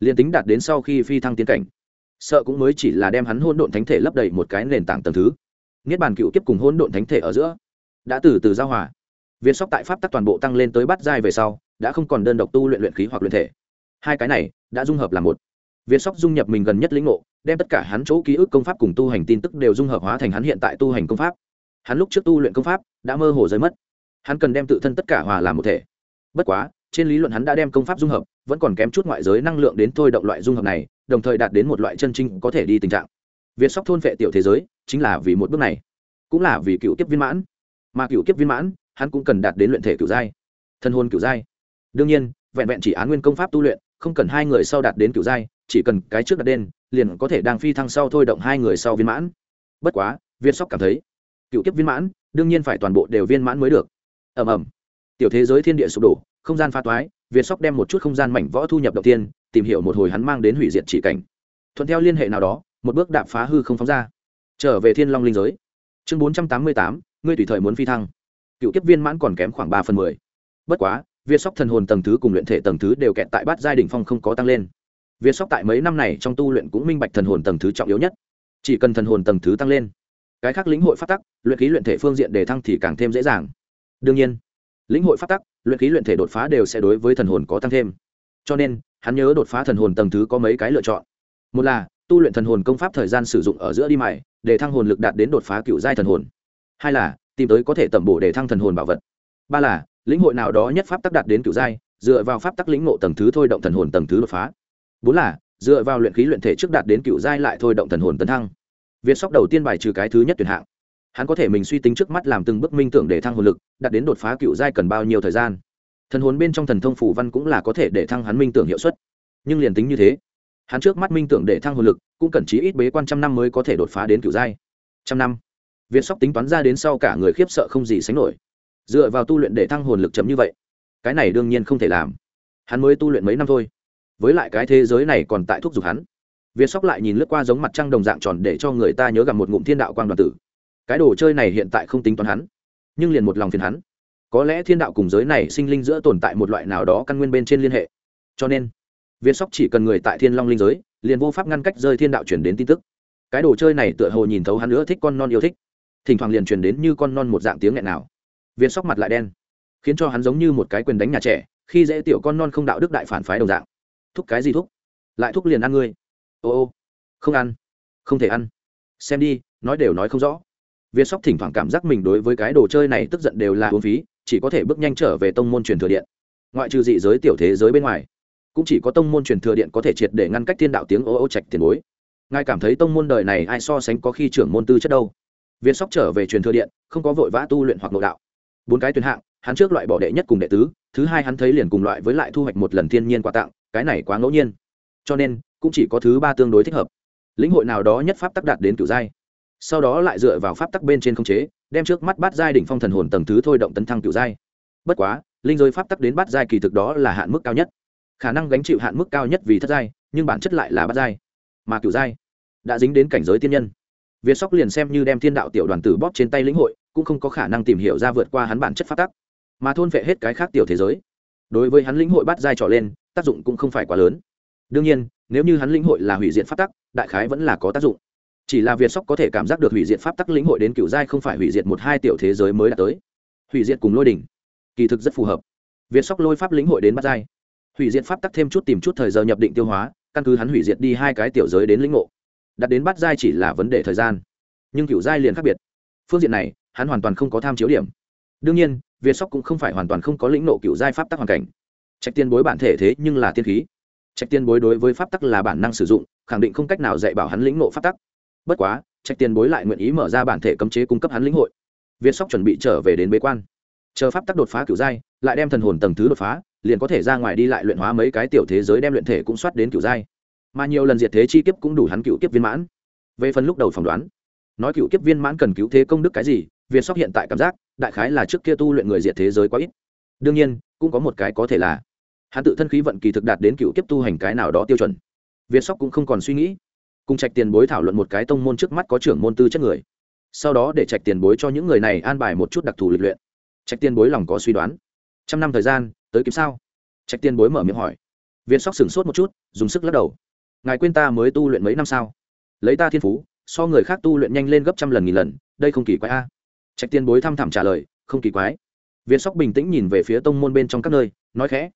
liền tính đạt đến sau khi phi thăng tiến cảnh, sợ cũng mới chỉ là đem hắn hỗn độn thánh thể lấp đầy một cái nền tảng tầng thứ. Niết bàn cựu kiếp cùng hỗn độn thánh thể ở giữa, đã từ từ giao hòa. Viên sóc tại pháp tắc toàn bộ tăng lên tới bắt giai về sau, đã không còn đơn độc tu luyện luyện khí hoặc luyện thể hai cái này đã dung hợp làm một. Viên sóc dung nhập mình gần nhất lĩnh ngộ, đem tất cả hắn chỗ ký ức công pháp cùng tu hành tin tức đều dung hợp hóa thành hắn hiện tại tu hành công pháp. Hắn lúc trước tu luyện công pháp đã mơ hồ rơi mất. Hắn cần đem tự thân tất cả hòa làm một thể. Bất quá, trên lý luận hắn đã đem công pháp dung hợp, vẫn còn kém chút ngoại giới năng lượng đến thôi động loại dung hợp này, đồng thời đạt đến một loại chân trinh có thể đi tình trạng. Việt sóc thôn vệ tiểu thế giới chính là vì một bước này, cũng là vì cựu kiếp viên mãn. Mà cựu kiếp viên mãn, hắn cũng cần đạt đến luyện thể cựu giai thân hôn cựu giai. Đương nhiên, vẹn vẹn chỉ án nguyên công pháp tu luyện không cần hai người sau đạt đến cựu giai chỉ cần cái trước đạt đến, liền có thể đang phi thăng sau thôi động hai người sau viên mãn. Bất quá việt sóc cảm thấy cựu kiếp viên mãn đương nhiên phải toàn bộ đều viên mãn mới được. Ầm ầm. Tiểu thế giới thiên địa sụp đổ không gian pha toái việt sóc đem một chút không gian mảnh võ thu nhập đầu tiên tìm hiểu một hồi hắn mang đến hủy diệt chỉ cảnh. Thuận theo liên hệ nào đó một bước đạp phá hư không phóng ra. Trở về thiên long linh giới. Chương bốn trăm tám mươi tám ngươi tùy thời muốn phi thăng. Cựu kiếp viên mãn còn kém khoảng ba phần mười. Bất quá việt sóc thần hồn tầng thứ cùng luyện thể tầng thứ đều kẹt tại bát giai đỉnh phong không có tăng lên. Việt sóc tại mấy năm này trong tu luyện cũng minh bạch thần hồn tầng thứ trọng yếu nhất. Chỉ cần thần hồn tầng thứ tăng lên cái khác lĩnh hội phát tắc luyện khí luyện thể phương diện để thăng thì càng thêm dễ dàng. Đương nhiên lĩnh hội phát tắc luyện khí luyện thể đột phá đều sẽ đối với thần hồn có tăng thêm. Cho nên hắn nhớ đột phá thần hồn tầng thứ có mấy cái lựa chọn. Một là tu luyện thần hồn công pháp thời gian sử dụng ở giữa đi mài, để thăng hồn lực đạt đến đột phá cựu giai thần hồn. Hai là tìm tới có thể tẩm bổ để thăng thần hồn bảo vật. Ba là lĩnh hội nào đó nhất pháp tắc đạt đến cựu giai, dựa vào pháp tắc lĩnh ngộ tầng thứ thôi động thần hồn tầng thứ đột phá. Bốn là, dựa vào luyện khí luyện thể trước đạt đến cựu giai lại thôi động thần hồn tấn thăng. Việt sóc đầu tiên bài trừ cái thứ nhất tuyển hạng. Hắn có thể mình suy tính trước mắt làm từng bước minh tưởng để thăng hồn lực, đạt đến đột phá cựu giai cần bao nhiêu thời gian. Thần hồn bên trong thần thông phủ văn cũng là có thể để thăng hắn minh tưởng hiệu suất. Nhưng liền tính như thế, hắn trước mắt minh tưởng để thăng hồn lực, cũng cần chí ít bế quan trăm năm mới có thể đột phá đến cựu giai. Trăm năm. Việt sóc tính toán ra đến sau cả người khiếp sợ không gì sánh nổi dựa vào tu luyện để thăng hồn lực chấm như vậy, cái này đương nhiên không thể làm. Hắn mới tu luyện mấy năm thôi. Với lại cái thế giới này còn tại thúc giục hắn. Việt sóc lại nhìn lướt qua giống mặt trăng đồng dạng tròn để cho người ta nhớ gặp một ngụm thiên đạo quang đoàn tử. Cái đồ chơi này hiện tại không tính toán hắn, nhưng liền một lòng phiền hắn. Có lẽ thiên đạo cùng giới này sinh linh giữa tồn tại một loại nào đó căn nguyên bên trên liên hệ. Cho nên việt sóc chỉ cần người tại thiên long linh giới, liền vô pháp ngăn cách rơi thiên đạo chuyển đến tin tức. Cái đồ chơi này tựa hồ nhìn thấu hắn nữa thích con non yêu thích. Thỉnh thoảng liền truyền đến như con non một dạng tiếng nghẹn nào việt sóc mặt lại đen, khiến cho hắn giống như một cái quyền đánh nhà trẻ, khi dễ tiểu con non không đạo đức đại phản phái đồng dạng. Thúc cái gì thúc? Lại thúc liền ăn ngươi. Ô ô, không ăn, không thể ăn. Xem đi, nói đều nói không rõ. Viên sóc thỉnh thoảng cảm giác mình đối với cái đồ chơi này tức giận đều là uống phí, chỉ có thể bước nhanh trở về tông môn truyền thừa điện. Ngoại trừ dị giới tiểu thế giới bên ngoài, cũng chỉ có tông môn truyền thừa điện có thể triệt để ngăn cách thiên đạo tiếng ô ô trạch tiền bối. Ngài cảm thấy tông môn đời này ai so sánh có khi trưởng môn tư chất đâu? Viên sóc trở về truyền thừa điện, không có vội vã tu luyện hoặc nội đạo bốn cái tuyển hạng, hắn trước loại bỏ đệ nhất cùng đệ tứ, thứ hai hắn thấy liền cùng loại với lại thu hoạch một lần thiên nhiên quà tặng, cái này quá ngẫu nhiên. Cho nên, cũng chỉ có thứ ba tương đối thích hợp. Lĩnh hội nào đó nhất pháp tắc đạt đến cựu giai. Sau đó lại dựa vào pháp tắc bên trên không chế, đem trước mắt bát giai đỉnh phong thần hồn tầng thứ thôi động tấn thăng cựu giai. Bất quá, linh giới pháp tắc đến bát giai kỳ thực đó là hạn mức cao nhất. Khả năng gánh chịu hạn mức cao nhất vì thất giai, nhưng bản chất lại là bát giai. Mà cựu giai, đã dính đến cảnh giới tiên nhân. Việt sóc liền xem như đem thiên đạo tiểu đoàn tử bóp trên tay lĩnh hội cũng không có khả năng tìm hiểu ra vượt qua hắn bản chất pháp tắc, mà thôn vệ hết cái khác tiểu thế giới. Đối với hắn lĩnh hội bắt dai trỏ lên, tác dụng cũng không phải quá lớn. Đương nhiên, nếu như hắn lĩnh hội là hủy diện pháp tắc, đại khái vẫn là có tác dụng. Chỉ là việt sóc có thể cảm giác được hủy diệt pháp tắc lĩnh hội đến cựu giai không phải hủy diệt một hai tiểu thế giới mới đã tới. Hủy diệt cùng lôi đỉnh, kỳ thực rất phù hợp. Việt sóc lôi pháp lĩnh hội đến bắt giai. Hủy diệt pháp tắc thêm chút tìm chút thời giờ nhập định tiêu hóa, căn cứ hắn hủy diệt đi hai cái tiểu giới đến lĩnh ngộ. Đặt đến bắt giai chỉ là vấn đề thời gian, nhưng cựu giai liền khác biệt. Phương diện này hắn hoàn toàn không có tham chiếu điểm. Đương nhiên, việt sóc cũng không phải hoàn toàn không có lĩnh nộ cựu giai pháp tắc hoàn cảnh. Trạch tiên bối bản thể thế nhưng là tiên khí. Trạch tiên bối đối với pháp tắc là bản năng sử dụng, khẳng định không cách nào dạy bảo hắn lĩnh nộ pháp tắc. Bất quá, trạch tiên bối lại nguyện ý mở ra bản thể cấm chế cung cấp hắn lĩnh hội. Việt sóc chuẩn bị trở về đến bế quan. Chờ pháp tắc đột phá cựu giai, lại đem thần hồn tầng thứ đột phá, liền có thể ra ngoài đi lại luyện hóa mấy cái tiểu thế giới đem luyện thể cũng soát đến cựu giai. Mà nhiều lần diệt thế chi kiếp cũng đủ hắn cựu kiếp viên mãn. Về phần lúc đầu phỏng đoán, nói cựu kiếp viên mãn cần cứu thế công đức cái gì việt sóc hiện tại cảm giác, đại khái là trước kia tu luyện người diệt thế giới quá ít. Đương nhiên, cũng có một cái có thể là. Hắn tự thân khí vận kỳ thực đạt đến cựu kiếp tu hành cái nào đó tiêu chuẩn. Việt sóc cũng không còn suy nghĩ. Cùng trạch tiền bối thảo luận một cái tông môn trước mắt có trưởng môn tư chất người. Sau đó để trạch tiền bối cho những người này an bài một chút đặc thù lịch luyện. Trạch tiền bối lòng có suy đoán. Trăm năm thời gian, tới kiếm sao? Trạch tiền bối mở miệng hỏi. Viên sóc sửng sốt một chút, dùng sức lắc đầu. Ngài quên ta mới tu luyện mấy năm sao? Lấy ta thiên phú, so người khác tu luyện nhanh lên gấp trăm lần nghìn lần, đây không kỳ quái a trạch Tiên bối thăm thẳm trả lời, không kỳ quái. Viên sóc bình tĩnh nhìn về phía tông môn bên trong các nơi, nói khẽ,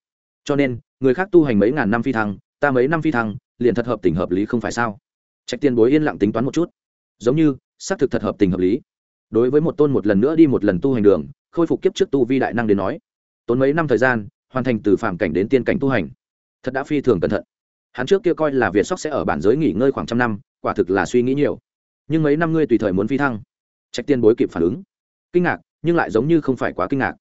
cho nên, người khác tu hành mấy ngàn năm phi thăng, ta mấy năm phi thăng, liền thật hợp tình hợp lý không phải sao? Trạch Tiên bối yên lặng tính toán một chút. Giống như, xác thực thật hợp tình hợp lý. Đối với một tôn một lần nữa đi một lần tu hành đường, khôi phục kiếp trước tu vi đại năng đến nói, tốn mấy năm thời gian, hoàn thành từ phạm cảnh đến tiên cảnh tu hành, thật đã phi thường cẩn thận. Hắn trước kia coi là việt sóc sẽ ở bản giới nghỉ ngơi khoảng trăm năm, quả thực là suy nghĩ nhiều. Nhưng mấy năm ngươi tùy thời muốn phi thăng. Trạch tiên bối kịp phản ứng kinh ngạc, nhưng lại giống như không phải quá kinh ngạc.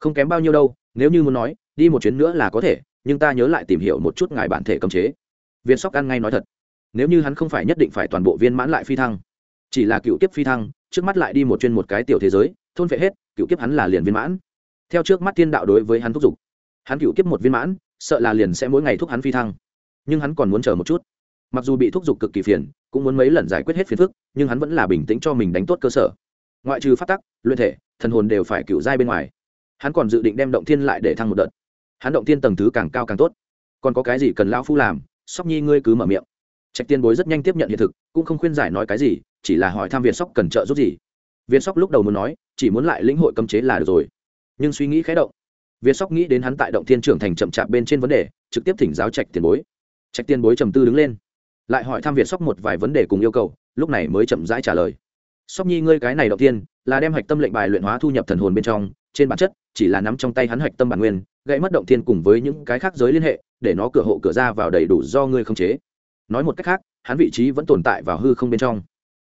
Không kém bao nhiêu đâu, nếu như muốn nói, đi một chuyến nữa là có thể, nhưng ta nhớ lại tìm hiểu một chút ngài bản thể cấm chế. Viên sóc ăn ngay nói thật. Nếu như hắn không phải nhất định phải toàn bộ viên mãn lại phi thăng, chỉ là cựu kiếp phi thăng, trước mắt lại đi một chuyên một cái tiểu thế giới, thôn vệ hết, cựu kiếp hắn là liền viên mãn. Theo trước mắt thiên đạo đối với hắn thúc giục, hắn cựu kiếp một viên mãn, sợ là liền sẽ mỗi ngày thúc hắn phi thăng. Nhưng hắn còn muốn chờ một chút. Mặc dù bị thúc giục cực kỳ phiền, cũng muốn mấy lần giải quyết hết phiền phức, nhưng hắn vẫn là bình tĩnh cho mình đánh tốt cơ sở ngoại trừ phát tắc, luyện thể, thần hồn đều phải cựu giai bên ngoài. Hắn còn dự định đem động thiên lại để thăng một đợt. Hắn động thiên tầng thứ càng cao càng tốt. Còn có cái gì cần lão phu làm? Sóc nhi ngươi cứ mở miệng. Trạch tiên bối rất nhanh tiếp nhận hiện thực, cũng không khuyên giải nói cái gì, chỉ là hỏi thăm Viên sóc cần trợ giúp gì. Viên sóc lúc đầu muốn nói, chỉ muốn lại lĩnh hội cấm chế là được rồi. Nhưng suy nghĩ khé động. Viên sóc nghĩ đến hắn tại động thiên trưởng thành chậm chạp bên trên vấn đề, trực tiếp thỉnh giáo trạch tiền bối. Trạch tiền bối trầm tư đứng lên, lại hỏi thăm Viên sóc một vài vấn đề cùng yêu cầu, lúc này mới chậm rãi trả lời sóc nhi, ngươi cái này động tiên, là đem hạch tâm lệnh bài luyện hóa thu nhập thần hồn bên trong, trên bản chất, chỉ là nắm trong tay hắn hạch tâm bản nguyên, gãy mất động thiên cùng với những cái khác giới liên hệ, để nó cửa hộ cửa ra vào đầy đủ do ngươi không chế. Nói một cách khác, hắn vị trí vẫn tồn tại vào hư không bên trong.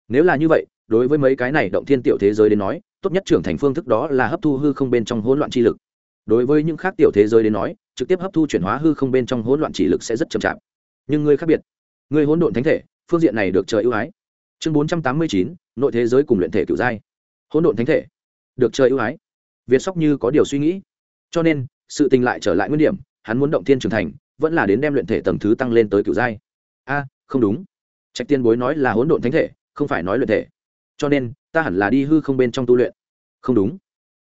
Nếu là như vậy, đối với mấy cái này động thiên tiểu thế giới đến nói, tốt nhất trưởng thành phương thức đó là hấp thu hư không bên trong hỗn loạn chi lực. Đối với những khác tiểu thế giới đến nói, trực tiếp hấp thu chuyển hóa hư không bên trong hỗn loạn chỉ lực sẽ rất chậm chạp. Nhưng ngươi khác biệt. Ngươi hỗn độn thánh thể, phương diện này được trời ưu ái chương bốn trăm tám mươi chín, nội thế giới cùng luyện thể cựu giai hỗn độn thánh thể. Được trời ưu ái. Việt sóc như có điều suy nghĩ. Cho nên, sự tình lại trở lại nguyên điểm, hắn muốn động thiên trưởng thành, vẫn là đến đem luyện thể tầng thứ tăng lên tới cựu giai a, không đúng. Trạch tiên bối nói là hỗn độn thánh thể, không phải nói luyện thể. Cho nên, ta hẳn là đi hư không bên trong tu luyện. Không đúng.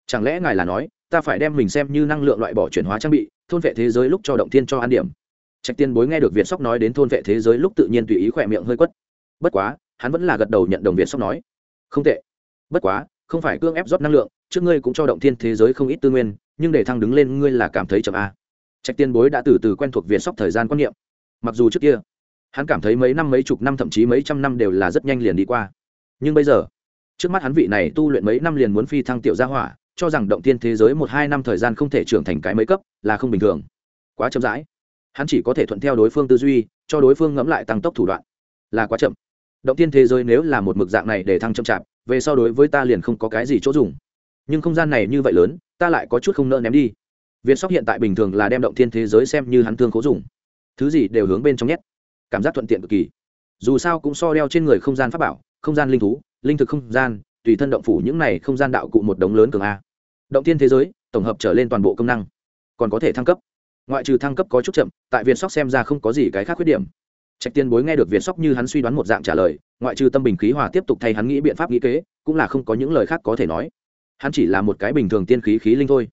Chẳng lẽ ngài là nói, ta phải đem mình xem như năng lượng loại bỏ chuyển hóa trang bị, thôn vệ thế giới lúc cho động thiên cho an điểm? Trạch tiên bối nghe được việt sóc nói đến thôn vệ thế giới lúc tự nhiên tùy ý khỏe miệng hơi quất. Bất quá hắn vẫn là gật đầu nhận đồng việt sóc nói, không tệ. Bất quá, không phải cương ép rót năng lượng, trước ngươi cũng cho động thiên thế giới không ít tư nguyên, nhưng để thăng đứng lên ngươi là cảm thấy chậm a. Trạch tiên bối đã từ từ quen thuộc việt sóc thời gian quan niệm. Mặc dù trước kia, hắn cảm thấy mấy năm mấy chục năm thậm chí mấy trăm năm đều là rất nhanh liền đi qua. Nhưng bây giờ, trước mắt hắn vị này tu luyện mấy năm liền muốn phi thăng tiểu gia hỏa, cho rằng động tiên thế giới một hai năm thời gian không thể trưởng thành cái mấy cấp, là không bình thường. Quá chậm rãi. Hắn chỉ có thể thuận theo đối phương tư duy, cho đối phương ngẫm lại tăng tốc thủ đoạn. Là quá chậm động tiên thế giới nếu là một mực dạng này để thăng chậm chạp, về so đối với ta liền không có cái gì chỗ dùng. Nhưng không gian này như vậy lớn, ta lại có chút không nỡ ném đi. Việt sóc hiện tại bình thường là đem động thiên thế giới xem như hắn thương cố dùng. Thứ gì đều hướng bên trong nhét. Cảm giác thuận tiện cực kỳ. Dù sao cũng so đeo trên người không gian pháp bảo, không gian linh thú, linh thực không gian, tùy thân động phủ những này không gian đạo cụ một đống lớn cường a. Động thiên thế giới, tổng hợp trở lên toàn bộ công năng, còn có thể thăng cấp. Ngoại trừ thăng cấp có chút chậm, tại việt sóc xem ra không có gì cái khác khuyết điểm trạch tiên bối nghe được việt sóc như hắn suy đoán một dạng trả lời, ngoại trừ tâm bình khí hòa tiếp tục thay hắn nghĩ biện pháp nghĩ kế, cũng là không có những lời khác có thể nói. Hắn chỉ là một cái bình thường tiên khí khí linh thôi.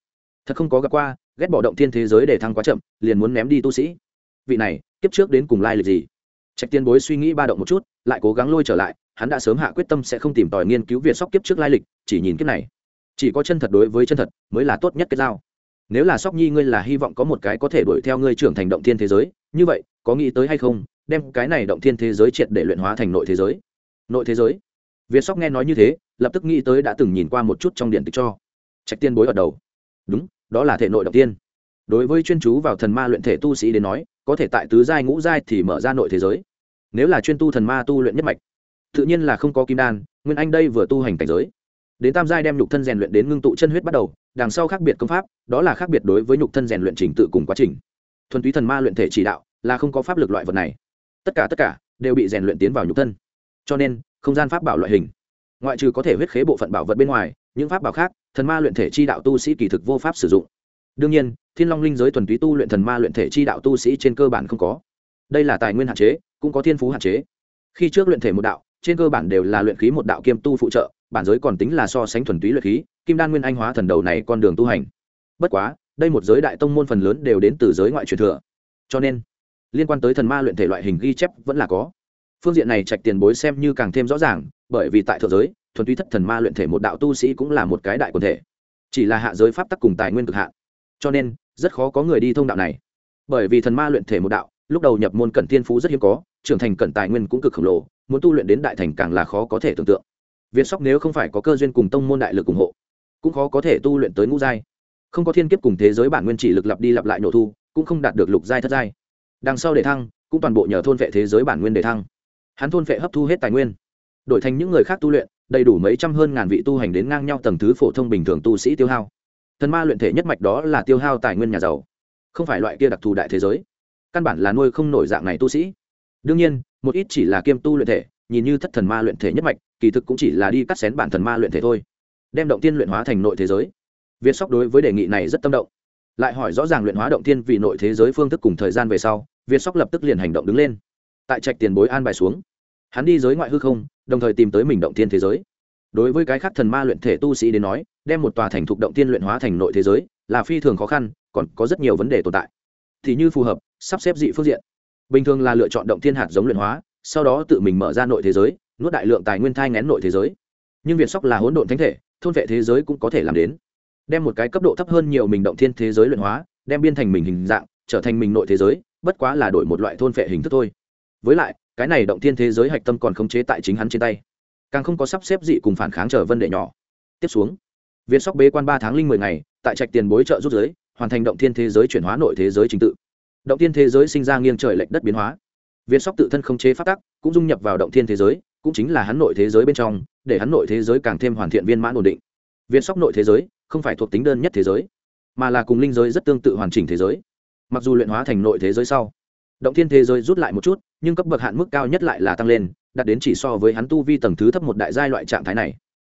Thật không có gặp qua, ghét bỏ động thiên thế giới để thăng quá chậm, liền muốn ném đi tu sĩ. Vị này, kiếp trước đến cùng lai lịch gì? Trạch tiên bối suy nghĩ ba động một chút, lại cố gắng lôi trở lại, hắn đã sớm hạ quyết tâm sẽ không tìm tòi nghiên cứu việt sóc kiếp trước lai lịch, chỉ nhìn kiếp này. Chỉ có chân thật đối với chân thật, mới là tốt nhất cái giao. Nếu là sóc nhi ngươi là hy vọng có một cái có thể đuổi theo ngươi trưởng thành động thiên thế giới, như vậy, có nghĩ tới hay không đem cái này động thiên thế giới triệt để luyện hóa thành nội thế giới. Nội thế giới? Việt sóc nghe nói như thế, lập tức nghĩ tới đã từng nhìn qua một chút trong điện tịch cho. Trạch tiên bối ở đầu. Đúng, đó là thể nội động tiên đối với chuyên chú vào thần ma luyện thể tu sĩ đến nói, có thể tại tứ giai ngũ giai thì mở ra nội thế giới. Nếu là chuyên tu thần ma tu luyện nhất mạch, tự nhiên là không có kim đan, nguyên anh đây vừa tu hành cảnh giới. Đến tam giai đem nhục thân rèn luyện đến ngưng tụ chân huyết bắt đầu, đằng sau khác biệt công pháp, đó là khác biệt đối với nhục thân rèn luyện trình tự cùng quá trình. Thuần túy thần ma luyện thể chỉ đạo, là không có pháp lực loại vật này tất cả tất cả đều bị rèn luyện tiến vào nhục thân. Cho nên, không gian pháp bảo loại hình, ngoại trừ có thể huyết khế bộ phận bảo vật bên ngoài, những pháp bảo khác, thần ma luyện thể chi đạo tu sĩ kỳ thực vô pháp sử dụng. Đương nhiên, thiên long linh giới thuần túy tu luyện thần ma luyện thể chi đạo tu sĩ trên cơ bản không có. Đây là tài nguyên hạn chế, cũng có thiên phú hạn chế. Khi trước luyện thể một đạo, trên cơ bản đều là luyện khí một đạo kiêm tu phụ trợ, bản giới còn tính là so sánh thuần túy luyện khí, kim đan nguyên anh hóa thần đầu này con đường tu hành. Bất quá, đây một giới đại tông môn phần lớn đều đến từ giới ngoại truyền thừa. Cho nên liên quan tới thần ma luyện thể loại hình ghi chép vẫn là có. Phương diện này trạch tiền bối xem như càng thêm rõ ràng, bởi vì tại thượng giới, thuần túy thất thần ma luyện thể một đạo tu sĩ cũng là một cái đại quần thể. Chỉ là hạ giới pháp tắc cùng tài nguyên cực hạn. Cho nên, rất khó có người đi thông đạo này. Bởi vì thần ma luyện thể một đạo, lúc đầu nhập môn cẩn tiên phú rất hiếm có, trưởng thành cẩn tài nguyên cũng cực khổng lồ, muốn tu luyện đến đại thành càng là khó có thể tưởng tượng. Việt sóc nếu không phải có cơ duyên cùng tông môn đại lực ủng hộ, cũng khó có thể tu luyện tới ngũ giai. Không có thiên kiếp cùng thế giới bản nguyên chỉ lực lặp đi lặp lại nổ thu, cũng không đạt được lục giai thất giai đằng sau để thăng, cũng toàn bộ nhờ thôn vệ thế giới bản nguyên để thăng. Hắn thôn vệ hấp thu hết tài nguyên, đổi thành những người khác tu luyện, đầy đủ mấy trăm hơn ngàn vị tu hành đến ngang nhau tầng thứ phổ thông bình thường tu sĩ tiêu hao. Thần ma luyện thể nhất mạch đó là tiêu hao tài nguyên nhà giàu, không phải loại kia đặc thù đại thế giới. Căn bản là nuôi không nổi dạng này tu sĩ. Đương nhiên, một ít chỉ là kiêm tu luyện thể, nhìn như thất thần ma luyện thể nhất mạch, kỳ thực cũng chỉ là đi cắt xén bản thần ma luyện thể thôi, đem động tiên luyện hóa thành nội thế giới. Việt sóc đối với đề nghị này rất tâm động lại hỏi rõ ràng luyện hóa động thiên vì nội thế giới phương thức cùng thời gian về sau, việt sóc lập tức liền hành động đứng lên. Tại trạch tiền bối an bài xuống. Hắn đi giới ngoại hư không, đồng thời tìm tới mình động thiên thế giới. Đối với cái khác thần ma luyện thể tu sĩ đến nói, đem một tòa thành thục động tiên luyện hóa thành nội thế giới là phi thường khó khăn, còn có rất nhiều vấn đề tồn tại. Thì như phù hợp, sắp xếp dị phương diện. Bình thường là lựa chọn động thiên hạt giống luyện hóa, sau đó tự mình mở ra nội thế giới, nuốt đại lượng tài nguyên thai ngén nội thế giới. Nhưng việt sóc là hỗn độn thánh thể, thôn vệ thế giới cũng có thể làm đến đem một cái cấp độ thấp hơn nhiều mình động thiên thế giới luyện hóa, đem biên thành mình hình dạng, trở thành mình nội thế giới, bất quá là đổi một loại thôn phệ hình thức thôi. Với lại, cái này động thiên thế giới hạch tâm còn khống chế tại chính hắn trên tay. Càng không có sắp xếp dị cùng phản kháng trở vân đệ nhỏ. Tiếp xuống viên sóc bế quan ba tháng linh mười ngày, tại trạch tiền bối trợ rút giới, hoàn thành động thiên thế giới chuyển hóa nội thế giới trình tự. Động thiên thế giới sinh ra nghiêng trời lệch đất biến hóa. Viên sóc tự thân không chế phát tắc, cũng dung nhập vào động thiên thế giới, cũng chính là hắn nội thế giới bên trong, để hắn nội thế giới càng thêm hoàn thiện viên mãn ổn định. Viên sóc nội thế giới không phải thuộc tính đơn nhất thế giới, mà là cùng linh giới rất tương tự hoàn chỉnh thế giới. Mặc dù luyện hóa thành nội thế giới sau, động thiên thế giới rút lại một chút, nhưng cấp bậc hạn mức cao nhất lại là tăng lên, đạt đến chỉ so với hắn tu vi tầng thứ thấp một đại giai loại trạng thái này.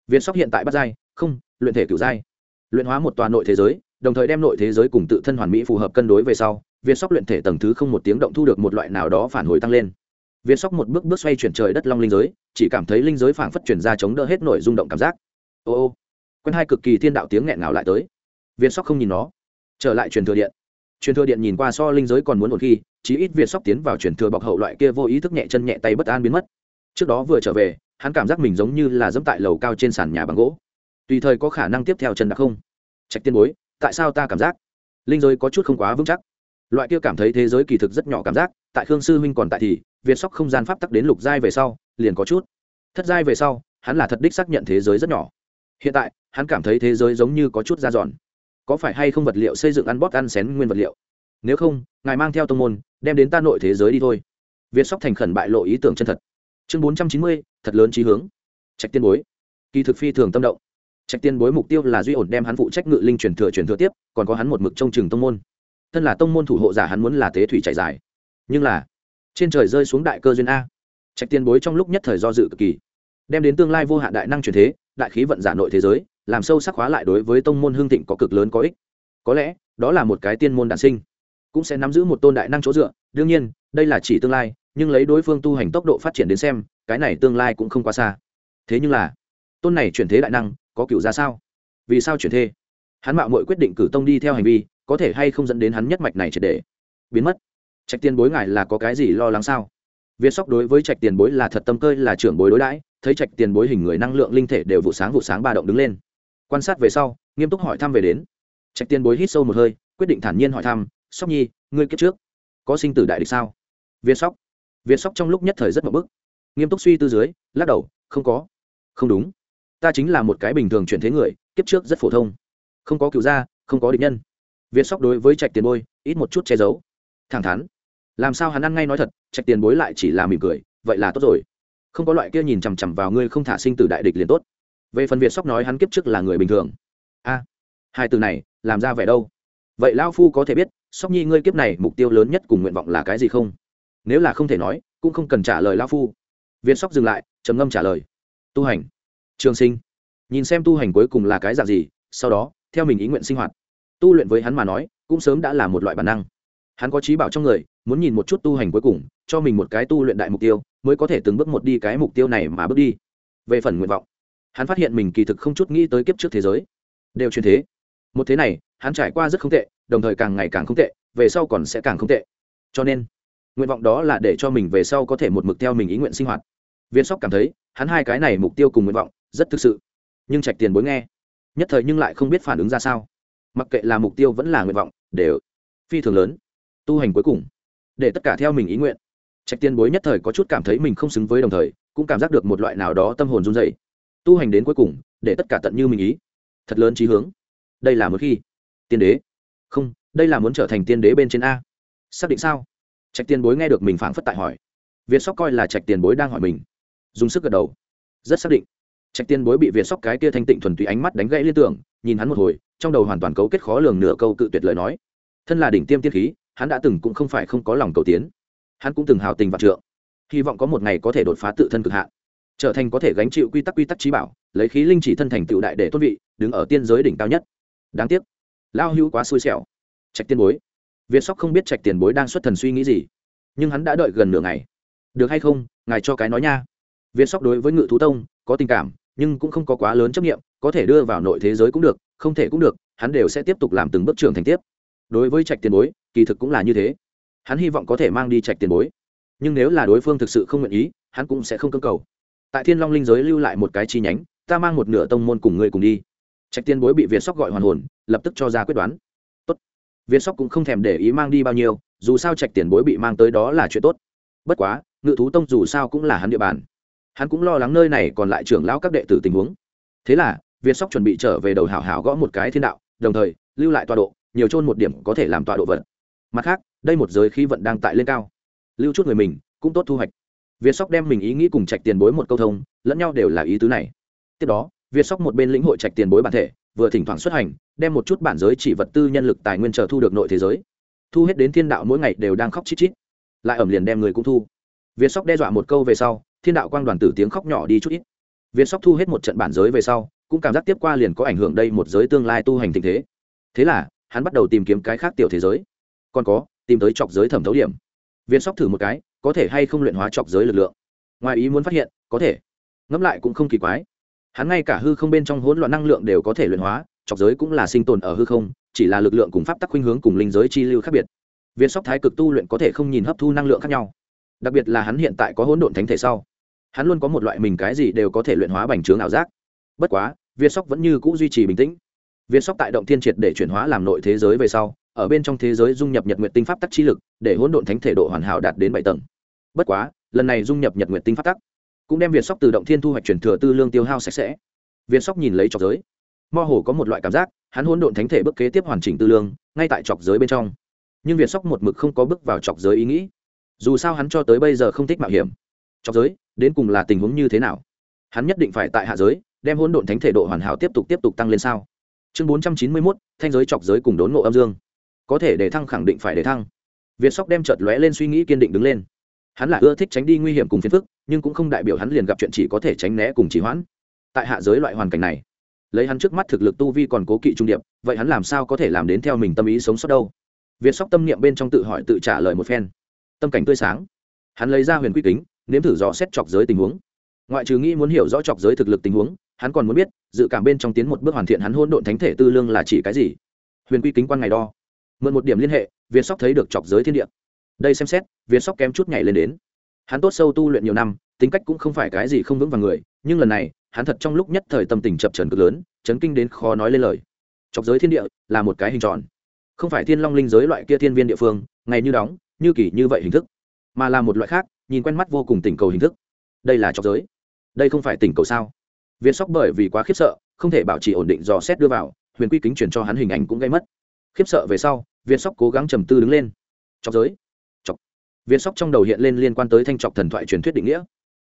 Việt sóc hiện tại bắt giai, không, luyện thể cựu giai. Luyện hóa một tòa nội thế giới, đồng thời đem nội thế giới cùng tự thân hoàn mỹ phù hợp cân đối về sau, việt sóc luyện thể tầng thứ không một tiếng động thu được một loại nào đó phản hồi tăng lên. Việt sóc một bước bước xoay chuyển trời đất long linh giới, chỉ cảm thấy linh giới phảng phất chuyển ra chống đỡ hết nội rung động cảm giác. Ô ô quen hai cực kỳ thiên đạo tiếng nghẹn ngào lại tới. Việt sóc không nhìn nó, trở lại truyền thừa điện. Truyền thừa điện nhìn qua so linh giới còn muốn một khi, chí ít việt sóc tiến vào truyền thừa bọc hậu loại kia vô ý thức nhẹ chân nhẹ tay bất an biến mất. Trước đó vừa trở về, hắn cảm giác mình giống như là dẫm tại lầu cao trên sàn nhà bằng gỗ. Tùy thời có khả năng tiếp theo chân đặc không. Trạch tiên bối, tại sao ta cảm giác linh giới có chút không quá vững chắc? Loại kia cảm thấy thế giới kỳ thực rất nhỏ cảm giác, tại khương sư huynh còn tại thì việt sóc không gian pháp tắc đến lục giai về sau, liền có chút. Thất giai về sau, hắn là thật đích xác nhận thế giới rất nhỏ hiện tại, hắn cảm thấy thế giới giống như có chút da giòn. Có phải hay không vật liệu xây dựng ăn bóp ăn xén nguyên vật liệu? Nếu không, ngài mang theo tông môn, đem đến ta nội thế giới đi thôi. Việt sóc thành khẩn bại lộ ý tưởng chân thật. Chương bốn trăm chín mươi, thật lớn trí hướng. Trạch tiên bối. Kỳ thực phi thường tâm động. Trạch tiên bối mục tiêu là duy ổn đem hắn phụ trách ngự linh truyền thừa truyền thừa tiếp, còn có hắn một mực trong trường tông môn. Thân là tông môn thủ hộ giả hắn muốn là tế thủy chạy dài. Nhưng là, trên trời rơi xuống đại cơ duyên a. Trạch tiên bối trong lúc nhất thời do dự cực kỳ, đem đến tương lai vô hạn đại năng truyền thế đại khí vận giả nội thế giới, làm sâu sắc hóa lại đối với tông môn hương thịnh có cực lớn có ích. Có lẽ, đó là một cái tiên môn đản sinh, cũng sẽ nắm giữ một tôn đại năng chỗ dựa. Đương nhiên, đây là chỉ tương lai, nhưng lấy đối phương tu hành tốc độ phát triển đến xem, cái này tương lai cũng không quá xa. Thế nhưng là, tôn này chuyển thế đại năng, có cựu ra sao? Vì sao chuyển thế? hắn mạo mội quyết định cử tông đi theo hành vi, có thể hay không dẫn đến hắn nhất mạch này triệt để biến mất? Trạch tiền bối ngài là có cái gì lo lắng sao? Việt sóc đối với trạch tiền bối là thật tâm cơi là trưởng bối đối đãi thấy trạch tiền bối hình người năng lượng linh thể đều vụ sáng vụ sáng ba động đứng lên. Quan sát về sau, nghiêm túc hỏi thăm về đến. Trạch tiền bối hít sâu một hơi, quyết định thản nhiên hỏi thăm, sóc nhi, ngươi kiếp trước có sinh tử đại địch sao? Việt sóc. Việt sóc trong lúc nhất thời rất mập bức. Nghiêm túc suy tư dưới, lắc đầu, không có. Không đúng. Ta chính là một cái bình thường chuyển thế người, kiếp trước rất phổ thông. Không có cựu gia, không có định nhân. Việt sóc đối với trạch tiền bối, ít một chút che giấu. Thẳng thắn. Làm sao hắn ăn ngay nói thật, trạch tiền bối lại chỉ là mỉm cười, vậy là tốt rồi không có loại kia nhìn chằm chằm vào ngươi không thả sinh tử đại địch liền tốt. Về phần việt sóc nói hắn kiếp trước là người bình thường. A, hai từ này, làm ra vẻ đâu? Vậy lao phu có thể biết, sóc nhi ngươi kiếp này mục tiêu lớn nhất cùng nguyện vọng là cái gì không? Nếu là không thể nói, cũng không cần trả lời lao phu. Việt sóc dừng lại, trầm ngâm trả lời. Tu hành. Trường sinh. Nhìn xem tu hành cuối cùng là cái dạng gì, sau đó, theo mình ý nguyện sinh hoạt. Tu luyện với hắn mà nói, cũng sớm đã là một loại bản năng. Hắn có trí bảo trong người, muốn nhìn một chút tu hành cuối cùng, cho mình một cái tu luyện đại mục tiêu mới có thể từng bước một đi cái mục tiêu này mà bước đi. Về phần nguyện vọng, hắn phát hiện mình kỳ thực không chút nghĩ tới kiếp trước thế giới. Đều truyền thế. Một thế này, hắn trải qua rất không tệ, đồng thời càng ngày càng không tệ, về sau còn sẽ càng không tệ. Cho nên, nguyện vọng đó là để cho mình về sau có thể một mực theo mình ý nguyện sinh hoạt. Viên sóc cảm thấy, hắn hai cái này mục tiêu cùng nguyện vọng, rất thực sự. Nhưng trạch tiền bối nghe, nhất thời nhưng lại không biết phản ứng ra sao. Mặc kệ là mục tiêu vẫn là nguyện vọng, đều phi thường lớn. Tu hành cuối cùng, để tất cả theo mình ý nguyện trạch Tiên bối nhất thời có chút cảm thấy mình không xứng với đồng thời, cũng cảm giác được một loại nào đó tâm hồn run dày tu hành đến cuối cùng, để tất cả tận như mình ý. Thật lớn trí hướng. Đây là một khi. Tiên đế. Không, đây là muốn trở thành tiên đế bên trên a. Xác định sao? Trạch tiền bối nghe được mình phảng phất tại hỏi. Việt sóc coi là trạch tiền bối đang hỏi mình. Dùng sức gật đầu. Rất xác định. Trạch tiền bối bị việt sóc cái kia thanh tịnh thuần túy ánh mắt đánh gãy liên tưởng, nhìn hắn một hồi, trong đầu hoàn toàn cấu kết khó lường nửa câu cự tuyệt lời nói. Thân là đỉnh tiêm tiên khí, hắn đã từng cũng không phải không có lòng cầu tiến hắn cũng từng hào tình vạn trượng. Hy vọng có một ngày có thể đột phá tự thân cực hạn. Trở thành có thể gánh chịu quy tắc quy tắc trí bảo, lấy khí linh chỉ thân thành tựu đại để tôn vị, đứng ở tiên giới đỉnh cao nhất. Đáng tiếc, lao hữu quá xui xẻo. Trạch tiên bối. Việt sóc không biết trạch tiền bối đang xuất thần suy nghĩ gì, nhưng hắn đã đợi gần nửa ngày. Được hay không, ngài cho cái nói nha. Việt sóc đối với ngự thú tông có tình cảm, nhưng cũng không có quá lớn chấp nghiệm có thể đưa vào nội thế giới cũng được, không thể cũng được, hắn đều sẽ tiếp tục làm từng bước trưởng thành tiếp. Đối với trạch tiền bối, kỳ thực cũng là như thế hắn hy vọng có thể mang đi trạch tiền bối. Nhưng nếu là đối phương thực sự không nguyện ý, hắn cũng sẽ không cơ cầu. Tại thiên long linh giới lưu lại một cái chi nhánh, ta mang một nửa tông môn cùng ngươi cùng đi. Trạch tiền bối bị việt sóc gọi hoàn hồn, lập tức cho ra quyết đoán. Tốt. Việt sóc cũng không thèm để ý mang đi bao nhiêu, dù sao trạch tiền bối bị mang tới đó là chuyện tốt. Bất quá, ngự thú tông dù sao cũng là hắn địa bàn. Hắn cũng lo lắng nơi này còn lại trưởng lão các đệ tử tình huống. Thế là, việt sóc chuẩn bị trở về đầu hảo hảo gõ một cái thiên đạo, đồng thời, lưu lại tọa độ, nhiều trôn một điểm có thể làm tọa độ vật. mặt khác đây một giới khí vận đang tại lên cao. Lưu chút người mình, cũng tốt thu hoạch. Việt sóc đem mình ý nghĩ cùng trạch tiền bối một câu thông, lẫn nhau đều là ý tứ này. Tiếp đó, việt sóc một bên lĩnh hội trạch tiền bối bản thể, vừa thỉnh thoảng xuất hành, đem một chút bản giới chỉ vật tư nhân lực tài nguyên chờ thu được nội thế giới. Thu hết đến thiên đạo mỗi ngày đều đang khóc chít chít. Lại ẩm liền đem người cũng thu. Việt sóc đe dọa một câu về sau, thiên đạo quang đoàn tử tiếng khóc nhỏ đi chút ít. Việt sóc thu hết một trận bản giới về sau, cũng cảm giác tiếp qua liền có ảnh hưởng đây một giới tương lai tu hành tình thế. Thế là, hắn bắt đầu tìm kiếm cái khác tiểu thế giới. Còn có tìm tới chọc giới thẩm thấu điểm. Viên sóc thử một cái, có thể hay không luyện hóa chọc giới lực lượng? Ngoài ý muốn phát hiện, có thể. Ngẫm lại cũng không kỳ quái. Hắn ngay cả hư không bên trong hỗn loạn năng lượng đều có thể luyện hóa, chọc giới cũng là sinh tồn ở hư không, chỉ là lực lượng cùng pháp tắc khuynh hướng cùng linh giới chi lưu khác biệt. Viên sóc thái cực tu luyện có thể không nhìn hấp thu năng lượng khác nhau. Đặc biệt là hắn hiện tại có hỗn độn thánh thể sau. Hắn luôn có một loại mình cái gì đều có thể luyện hóa bành trướng ảo giác. Bất quá, Viên sóc vẫn như c ũ duy trì bình tĩnh. Viên sóc tại động thiên triệt để chuyển hóa làm nội thế giới về sau ở bên trong thế giới dung nhập nhật nguyện tinh pháp tắc chi lực, để hỗn độn thánh thể độ hoàn hảo đạt đến bảy tầng. Bất quá, lần này dung nhập nhật nguyện tinh pháp tắc cũng đem việt sóc từ động thiên thu hoạch chuyển thừa tư lương tiêu hao sạch sẽ. Việt sóc nhìn lấy trọc giới, mơ hồ có một loại cảm giác, hắn hỗn độn thánh thể bước kế tiếp hoàn chỉnh tư lương, ngay tại trọc giới bên trong. Nhưng việt sóc một mực không có bước vào trọc giới ý nghĩ. Dù sao hắn cho tới bây giờ không thích mạo hiểm. Trọc giới, đến cùng là tình huống như thế nào? Hắn nhất định phải tại hạ giới, đem hỗn độn thánh thể độ hoàn hảo tiếp tục tiếp tục tăng lên sao? Chương bốn trăm chín mươi mốt, thanh giới trọc giới cùng đốn ngộ âm dương có thể để thăng khẳng định phải để thăng. Việt sóc đem chợt lóe lên suy nghĩ kiên định đứng lên. Hắn là ưa thích tránh đi nguy hiểm cùng phiền phức, nhưng cũng không đại biểu hắn liền gặp chuyện chỉ có thể tránh né cùng chỉ hoãn. Tại hạ giới loại hoàn cảnh này, lấy hắn trước mắt thực lực tu vi còn cố kỵ trung điệp, vậy hắn làm sao có thể làm đến theo mình tâm ý sống sót đâu? Việt sóc tâm niệm bên trong tự hỏi tự trả lời một phen. Tâm cảnh tươi sáng. Hắn lấy ra huyền quy kính, nếm thử dò xét chọc giới tình huống. Ngoại trừ nghĩ muốn hiểu rõ chọc giới thực lực tình huống, hắn còn muốn biết, dự cảm bên trong tiến một bước hoàn thiện hắn hôn độn thánh thể tư lương là chỉ cái gì? Huyền quy kính quan ngày đo mượn một điểm liên hệ viên sóc thấy được chọc giới thiên địa. Đây xem xét viên sóc kém chút nhảy lên đến. Hắn tốt sâu tu luyện nhiều năm, tính cách cũng không phải cái gì không vững vàng người, nhưng lần này, hắn thật trong lúc nhất thời tâm tình chập trần cực lớn, chấn kinh đến khó nói lên lời. Chọc giới thiên địa là một cái hình tròn. Không phải thiên long linh giới loại kia thiên viên địa phương, ngày như đóng, như kỳ như vậy hình thức, mà là một loại khác, nhìn quen mắt vô cùng tỉnh cầu hình thức. Đây là chọc giới. Đây không phải tỉnh cầu sao? Viên sóc bởi vì quá khiếp sợ, không thể bảo trì ổn định dò xét đưa vào, huyền quy kính chuyển cho hắn hình ảnh cũng gây mất khiếp sợ về sau, viên sóc cố gắng trầm tư đứng lên. Chọc giới. Chọc. Viên sóc trong đầu hiện lên liên quan tới thanh trọc thần thoại truyền thuyết định nghĩa.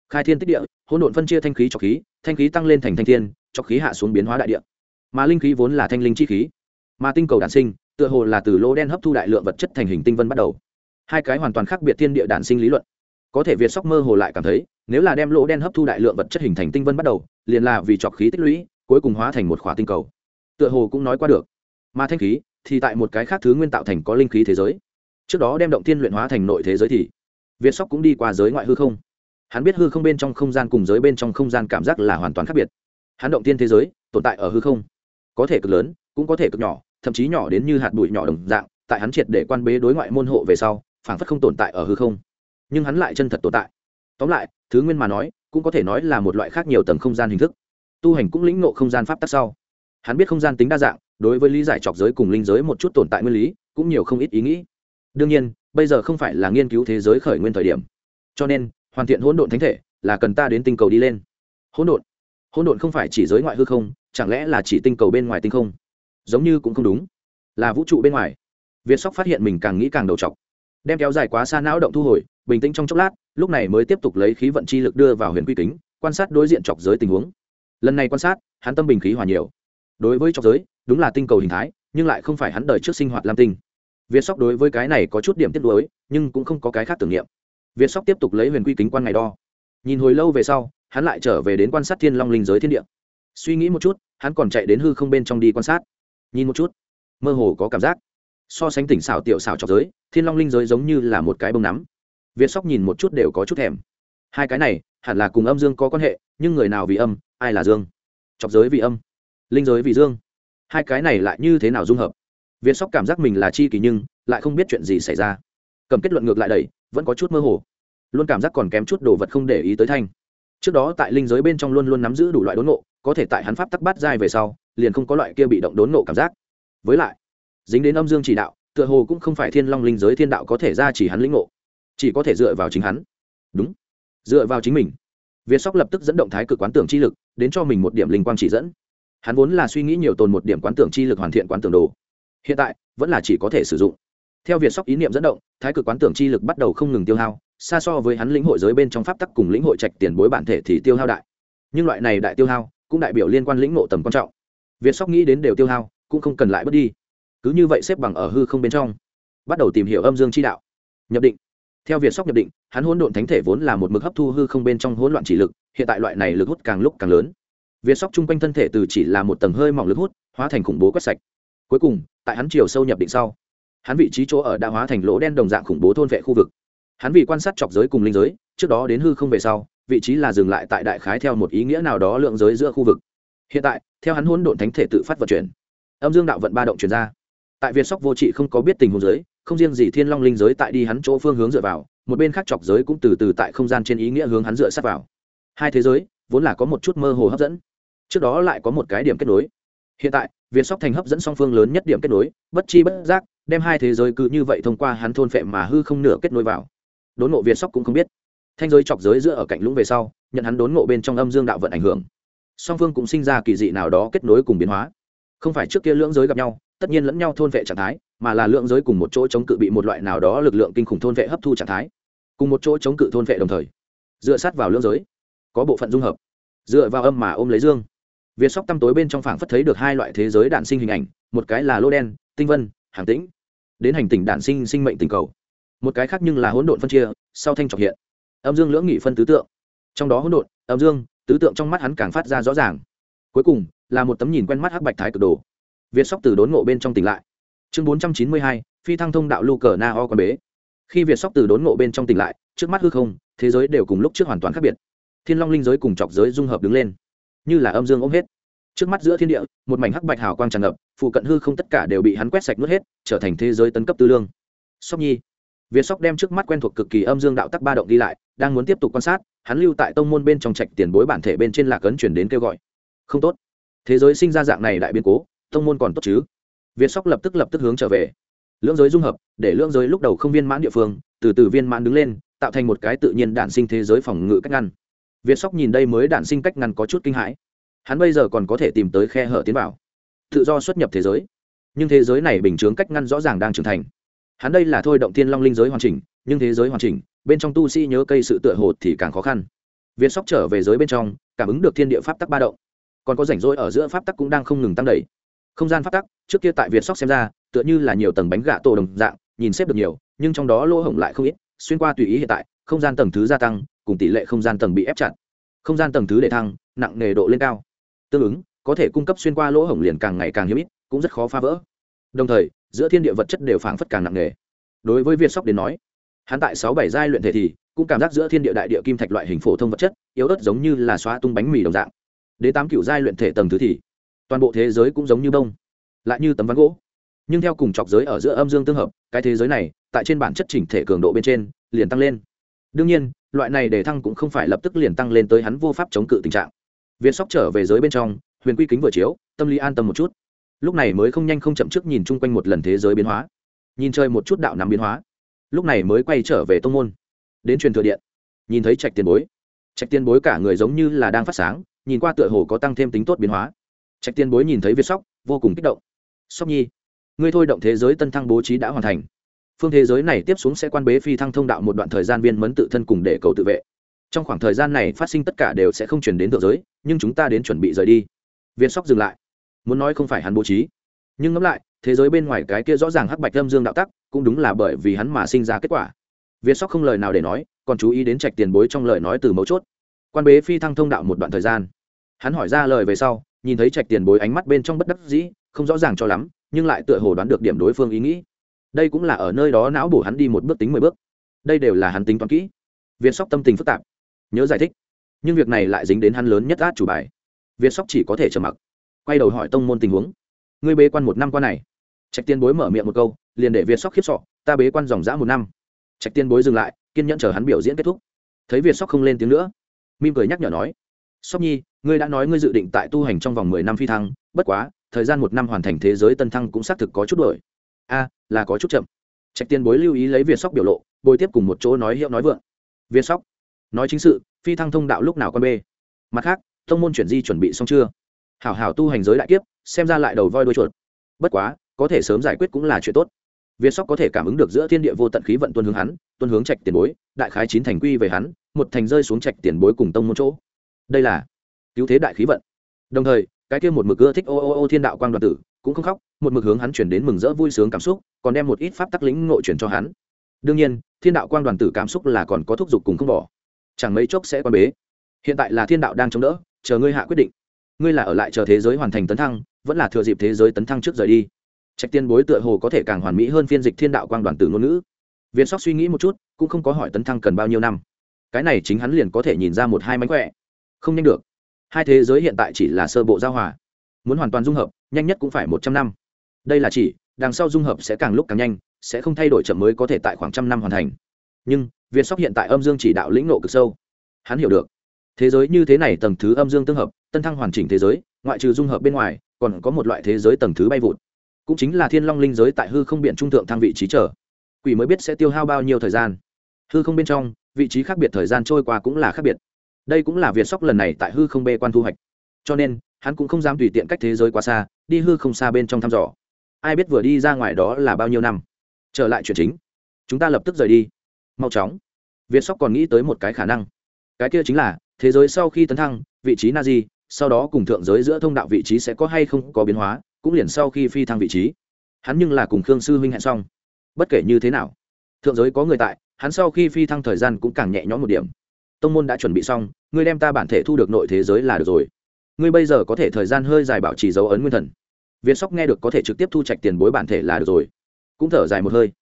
Khai thiên tích địa, hỗn độn phân chia thanh khí trọc khí, thanh khí tăng lên thành thanh thiên trọc khí hạ xuống biến hóa đại địa. Mà linh khí vốn là thanh linh chi khí. Mà tinh cầu đản sinh, tựa hồ là từ lỗ đen hấp thu đại lượng vật chất thành hình tinh vân bắt đầu. Hai cái hoàn toàn khác biệt thiên địa đản sinh lý luận. Có thể việt sóc mơ hồ lại cảm thấy, nếu là đem lỗ đen hấp thu đại lượng vật chất hình thành tinh vân bắt đầu, liền là vì trọc khí tích lũy, cuối cùng hóa thành một khỏa tinh cầu. Tựa hồ cũng nói qua được. Mà thanh khí thì tại một cái khác thứ nguyên tạo thành có linh khí thế giới. Trước đó đem động thiên luyện hóa thành nội thế giới thì việt sóc cũng đi qua giới ngoại hư không. Hắn biết hư không bên trong không gian cùng giới bên trong không gian cảm giác là hoàn toàn khác biệt. Hắn động tiên thế giới tồn tại ở hư không, có thể cực lớn, cũng có thể cực nhỏ, thậm chí nhỏ đến như hạt bụi nhỏ đồng dạng, tại hắn triệt để quan bế đối ngoại môn hộ về sau, phảng phất không tồn tại ở hư không. Nhưng hắn lại chân thật tồn tại. Tóm lại, thứ nguyên mà nói, cũng có thể nói là một loại khác nhiều tầng không gian hình thức. Tu hành cũng lĩnh ngộ không gian pháp tắc sau. Hắn biết không gian tính đa dạng đối với lý giải chọc giới cùng linh giới một chút tồn tại nguyên lý, cũng nhiều không ít ý nghĩ. Đương nhiên, bây giờ không phải là nghiên cứu thế giới khởi nguyên thời điểm. Cho nên, hoàn thiện hỗn độn thánh thể là cần ta đến tinh cầu đi lên. Hỗn độn? Hỗn độn không phải chỉ giới ngoại hư không, chẳng lẽ là chỉ tinh cầu bên ngoài tinh không? Giống như cũng không đúng. Là vũ trụ bên ngoài. Việt sóc phát hiện mình càng nghĩ càng đầu t đem kéo dài quá xa não động thu hồi, bình tĩnh trong chốc lát, lúc này mới tiếp tục lấy khí vận chi lực đưa vào huyền quy kính, quan sát đối diện chọc giới tình huống. Lần này quan sát, hắn tâm bình khí hòa nhiều đối với trong giới, đúng là tinh cầu hình thái, nhưng lại không phải hắn đời trước sinh hoạt lam tinh. Việt sóc đối với cái này có chút điểm tiếp nối nhưng cũng không có cái khác tưởng niệm. Việt sóc tiếp tục lấy huyền quy kính quan ngày đo. Nhìn hồi lâu về sau, hắn lại trở về đến quan sát thiên long linh giới thiên địa. Suy nghĩ một chút, hắn còn chạy đến hư không bên trong đi quan sát. Nhìn một chút, mơ hồ có cảm giác. So sánh tỉnh xảo tiểu xảo trọc giới, thiên long linh giới giống như là một cái bông nắm. Việt sóc nhìn một chút đều có chút thèm. Hai cái này, hẳn là cùng âm dương có quan hệ, nhưng người nào vì âm, ai là dương? Trọc giới vì âm linh giới vì dương. Hai cái này lại như thế nào dung hợp? Việt sóc cảm giác mình là chi kỳ nhưng lại không biết chuyện gì xảy ra. Cầm kết luận ngược lại đầy vẫn có chút mơ hồ. Luôn cảm giác còn kém chút đồ vật không để ý tới thanh. Trước đó tại linh giới bên trong luôn luôn nắm giữ đủ loại đốn nộ, có thể tại hắn pháp tắc bát dai về sau, liền không có loại kia bị động đốn nộ cảm giác. Với lại, dính đến âm dương chỉ đạo, tựa hồ cũng không phải thiên long linh giới thiên đạo có thể ra chỉ hắn lĩnh ngộ, chỉ có thể dựa vào chính hắn. Đúng, dựa vào chính mình. Việt sóc lập tức dẫn động thái cực quán tưởng chi lực, đến cho mình một điểm linh quang chỉ dẫn hắn vốn là suy nghĩ nhiều tồn một điểm quán tưởng chi lực hoàn thiện quán tưởng đồ. Hiện tại, vẫn là chỉ có thể sử dụng. Theo việt sóc ý niệm dẫn động, thái cực quán tưởng chi lực bắt đầu không ngừng tiêu hao, xa so với hắn lĩnh hội giới bên trong pháp tắc cùng lĩnh hội trạch tiền bối bản thể thì tiêu hao đại. Nhưng loại này đại tiêu hao, cũng đại biểu liên quan lĩnh ngộ tầm quan trọng. Việt sóc nghĩ đến đều tiêu hao, cũng không cần lại bớt đi. Cứ như vậy xếp bằng ở hư không bên trong. Bắt đầu tìm hiểu âm dương chi đạo. Nhập định. Theo việt sóc nhập định, hắn hỗn độn thánh thể vốn là một mực hấp thu hư không bên trong hỗn loạn chỉ lực, hiện tại loại này lực hút càng lúc càng lớn việt sóc chung quanh thân thể từ chỉ là một tầng hơi mỏng lực hút, hóa thành khủng bố quét sạch. Cuối cùng, tại hắn chiều sâu nhập định sau, hắn vị trí chỗ ở đã hóa thành lỗ đen đồng dạng khủng bố thôn vệ khu vực. Hắn vì quan sát chọc giới cùng linh giới, trước đó đến hư không về sau, vị trí là dừng lại tại đại khái theo một ý nghĩa nào đó lượng giới giữa khu vực. Hiện tại, theo hắn hỗn độn thánh thể tự phát vận chuyển, âm dương đạo vận ba động chuyển ra. Tại việt sóc vô trị không có biết tình huống giới, không riêng gì thiên long linh giới tại đi hắn chỗ phương hướng dựa vào, một bên khác chọc giới cũng từ từ tại không gian trên ý nghĩa hướng hắn dựa sát vào. Hai thế giới, vốn là có một chút mơ hồ hấp dẫn trước đó lại có một cái điểm kết nối. Hiện tại viên sóc thành hấp dẫn song phương lớn nhất điểm kết nối, bất chi bất giác, đem hai thế giới cứ như vậy thông qua hắn thôn phệ mà hư không nửa kết nối vào. Đốn ngộ viên sóc cũng không biết. Thanh giới chọc giới giữa ở cạnh lũng về sau, nhận hắn đốn ngộ bên trong âm dương đạo vận ảnh hưởng. Song phương cũng sinh ra kỳ dị nào đó kết nối cùng biến hóa. Không phải trước kia lưỡng giới gặp nhau, tất nhiên lẫn nhau thôn vệ trạng thái, mà là lượng giới cùng một chỗ chống cự bị một loại nào đó lực lượng kinh khủng thôn vệ hấp thu trạng thái. Cùng một chỗ chống cự thôn vệ đồng thời, dựa sát vào lưỡng giới, có bộ phận dung hợp. Dựa vào âm mà ôm lấy dương việt sóc tăm tối bên trong phảng phất thấy được hai loại thế giới đạn sinh hình ảnh, một cái là lô đen, tinh vân, hàng tĩnh. Đến hành tinh đạn sinh sinh mệnh tình cầu. Một cái khác nhưng là hỗn độn phân chia, sau thanh trọc hiện. Âm dương lưỡng nghị phân tứ tượng. Trong đó hỗn độn, âm dương, tứ tượng trong mắt hắn càng phát ra rõ ràng. Cuối cùng, là một tấm nhìn quen mắt hắc bạch thái cực đồ. Việt sóc từ đốn ngộ bên trong tỉnh lại. Chương bốn trăm chín mươi hai, phi thăng thông đạo Lu cờ na o quan bế. Khi việt sóc từ đốn ngộ bên trong tỉnh lại, trước mắt hư không, thế giới đều cùng lúc trước hoàn toàn khác biệt. Thiên long linh giới cùng chọc giới dung hợp đứng lên như là âm dương ôm hết. Trước mắt giữa thiên địa, một mảnh hắc bạch hào quang tràn ngập, phụ cận hư không tất cả đều bị hắn quét sạch nuốt hết, trở thành thế giới tấn cấp tư lương. Sóc nhi. Việt sóc đem trước mắt quen thuộc cực kỳ âm dương đạo tắc ba động đi lại, đang muốn tiếp tục quan sát, hắn lưu tại tông môn bên trong trạch tiền bối bản thể bên trên lạc ấn chuyển đến kêu gọi. Không tốt. Thế giới sinh ra dạng này đại biến cố, tông môn còn tốt chứ? Việt sóc lập tức lập tức hướng trở về. Lưỡng giới dung hợp, để lưỡng giới lúc đầu không viên mãn địa phương, từ từ viên mãn đứng lên, tạo thành một cái tự nhiên đản sinh thế giới phòng ngự cách ngăn việt sóc nhìn đây mới đản sinh cách ngăn có chút kinh hãi. Hắn bây giờ còn có thể tìm tới khe hở tiến vào. Tự do xuất nhập thế giới. Nhưng thế giới này bình chướng cách ngăn rõ ràng đang trưởng thành. Hắn đây là thôi động thiên long linh giới hoàn chỉnh, nhưng thế giới hoàn chỉnh, bên trong tu sĩ nhớ cây sự tựa hồ thì càng khó khăn. Việt sóc trở về giới bên trong, cảm ứng được thiên địa pháp tắc ba động. Còn có rảnh rỗi ở giữa pháp tắc cũng đang không ngừng tăng đẩy. Không gian pháp tắc, trước kia tại việt sóc xem ra, tựa như là nhiều tầng bánh gạ tổ đồng dạng, nhìn xếp được nhiều, nhưng trong đó lỗ hổng lại không ít, xuyên qua tùy ý hiện tại, không gian tầng thứ gia tăng cùng tỷ lệ không gian tầng bị ép chặt. Không gian tầng thứ để thăng, nặng nề độ lên cao. Tương ứng, có thể cung cấp xuyên qua lỗ hổng liền càng ngày càng hiếm ít, cũng rất khó phá vỡ. Đồng thời, giữa thiên địa vật chất đều phảng phất càng nặng nề. Đối với việt sóc đến nói, hắn tại sáu bảy giai luyện thể thì cũng cảm giác giữa thiên địa đại địa kim thạch loại hình phổ thông vật chất, yếu ớt giống như là xóa tung bánh mì đồng dạng. Đến tám cựu giai luyện thể tầng thứ thì, toàn bộ thế giới cũng giống như bông, lại như tấm ván gỗ. Nhưng theo cùng chọc giới ở giữa âm dương tương hợp, cái thế giới này, tại trên bản chất chỉnh thể cường độ bên trên, liền tăng lên. Đương nhiên loại này để thăng cũng không phải lập tức liền tăng lên tới hắn vô pháp chống cự tình trạng. Viên sóc trở về giới bên trong, huyền quy kính vừa chiếu, tâm lý an tâm một chút. Lúc này mới không nhanh không chậm trước nhìn chung quanh một lần thế giới biến hóa. Nhìn chơi một chút đạo nắm biến hóa. Lúc này mới quay trở về tông môn. Đến truyền thừa điện. Nhìn thấy trạch tiền bối. Trạch tiền bối cả người giống như là đang phát sáng, nhìn qua tựa hồ có tăng thêm tính tốt biến hóa. Trạch tiền bối nhìn thấy việt sóc, vô cùng kích động. Sóc nhi, ngươi thôi động thế giới tân thăng bố trí đã hoàn thành phương thế giới này tiếp xuống sẽ quan bế phi thăng thông đạo một đoạn thời gian viên mấn tự thân cùng để cầu tự vệ. Trong khoảng thời gian này phát sinh tất cả đều sẽ không chuyển đến thượng giới, nhưng chúng ta đến chuẩn bị rời đi. Viên sóc dừng lại. Muốn nói không phải hắn bố trí, nhưng ngẫm lại, thế giới bên ngoài cái kia rõ ràng hắc bạch lâm dương đạo tắc, cũng đúng là bởi vì hắn mà sinh ra kết quả. Viên sóc không lời nào để nói, còn chú ý đến trạch tiền bối trong lời nói từ mấu chốt. Quan bế phi thăng thông đạo một đoạn thời gian. Hắn hỏi ra lời về sau, nhìn thấy trạch tiền bối ánh mắt bên trong bất đắc dĩ, không rõ ràng cho lắm, nhưng lại tựa hồ đoán được điểm đối phương ý nghĩ đây cũng là ở nơi đó não bổ hắn đi một bước tính mười bước. Đây đều là hắn tính toán kỹ. Viên sóc tâm tình phức tạp. Nhớ giải thích. Nhưng việc này lại dính đến hắn lớn nhất át chủ bài. Viên sóc chỉ có thể trầm mặc. Quay đầu hỏi tông môn tình huống. Ngươi bế quan một năm qua này. Trạch tiên bối mở miệng một câu, liền để viên sóc khiếp sọ, ta bế quan dòng dã một năm. Trạch tiên bối dừng lại, kiên nhẫn chờ hắn biểu diễn kết thúc. Thấy viên sóc không lên tiếng nữa mim cười nhắc nhở nói, sóc nhi, ngươi đã nói ngươi dự định tại tu hành trong vòng mười năm phi thăng, bất quá, thời gian một năm hoàn thành thế giới tân thăng cũng xác thực có chút đổi a, là có chút chậm. Trạch tiên bối lưu ý lấy việt sóc biểu lộ, bồi tiếp cùng một chỗ nói hiệu nói vượng. Việt sóc, nói chính sự, phi thăng thông đạo lúc nào con bê? Mặt khác thông môn chuyển di chuẩn bị xong chưa? Hảo hảo tu hành giới đại kiếp, xem ra lại đầu voi đôi chuột. Bất quá, có thể sớm giải quyết cũng là chuyện tốt. Việt sóc có thể cảm ứng được giữa thiên địa vô tận khí vận tuân hướng hắn, tuân hướng trạch tiền bối, đại khái chín thành quy về hắn, một thành rơi xuống trạch tiền bối cùng tông môn chỗ. Đây là cứu thế đại khí vận. Đồng thời, cái kia một mực ưa thích ô ô ô thiên đạo quang đoàn tử, cũng không khóc một mực hướng hắn chuyển đến mừng rỡ vui sướng cảm xúc, còn đem một ít pháp tắc lĩnh ngộ chuyển cho hắn. Đương nhiên, thiên đạo quang đoàn tử cảm xúc là còn có thúc giục cùng không bỏ. Chẳng mấy chốc sẽ quan bế. Hiện tại là thiên đạo đang chống đỡ, chờ ngươi hạ quyết định. Ngươi là ở lại chờ thế giới hoàn thành tấn thăng, vẫn là thừa dịp thế giới tấn thăng trước rời đi. Trạch tiên bối tựa hồ có thể càng hoàn mỹ hơn phiên dịch thiên đạo quang đoàn tử ngôn ngữ. Việt sóc suy nghĩ một chút, cũng không có hỏi tấn thăng cần bao nhiêu năm. Cái này chính hắn liền có thể nhìn ra một hai mánh khỏe. Không nhanh được. Hai thế giới hiện tại chỉ là sơ bộ giao hòa. Muốn hoàn toàn dung hợp, nhanh nhất cũng phải một trăm năm đây là chỉ, đằng sau dung hợp sẽ càng lúc càng nhanh, sẽ không thay đổi chậm mới có thể tại khoảng trăm năm hoàn thành. Nhưng viên sóc hiện tại âm dương chỉ đạo lĩnh nộ cực sâu. Hắn hiểu được. Thế giới như thế này tầng thứ âm dương tương hợp, tân thăng hoàn chỉnh thế giới, ngoại trừ dung hợp bên ngoài, còn có một loại thế giới tầng thứ bay vụt. Cũng chính là thiên long linh giới tại hư không biện trung thượng thăng vị trí trở quỷ mới biết sẽ tiêu hao bao nhiêu thời gian. Hư không bên trong, vị trí khác biệt thời gian trôi qua cũng là khác biệt. Đây cũng là việt sóc lần này tại hư không bê quan thu hoạch. Cho nên, hắn cũng không dám tùy tiện cách thế giới quá xa, đi hư không xa bên trong thăm dò ai biết vừa đi ra ngoài đó là bao nhiêu năm. Trở lại chuyện chính. Chúng ta lập tức rời đi. Mau chóng. Việt sóc còn nghĩ tới một cái khả năng. Cái kia chính là, thế giới sau khi tấn thăng, vị trí na di sau đó cùng thượng giới giữa thông đạo vị trí sẽ có hay không có biến hóa, cũng liền sau khi phi thăng vị trí. Hắn nhưng là cùng khương sư huynh hẹn xong. Bất kể như thế nào, thượng giới có người tại, hắn sau khi phi thăng thời gian cũng càng nhẹ nhõm một điểm. Tông môn đã chuẩn bị xong, ngươi đem ta bản thể thu được nội thế giới là được rồi. Ngươi bây giờ có thể thời gian hơi dài bảo trì dấu ấn nguyên thần việt sóc nghe được có thể trực tiếp thu trạch tiền bối bản thể là được rồi. Cũng thở dài một hơi.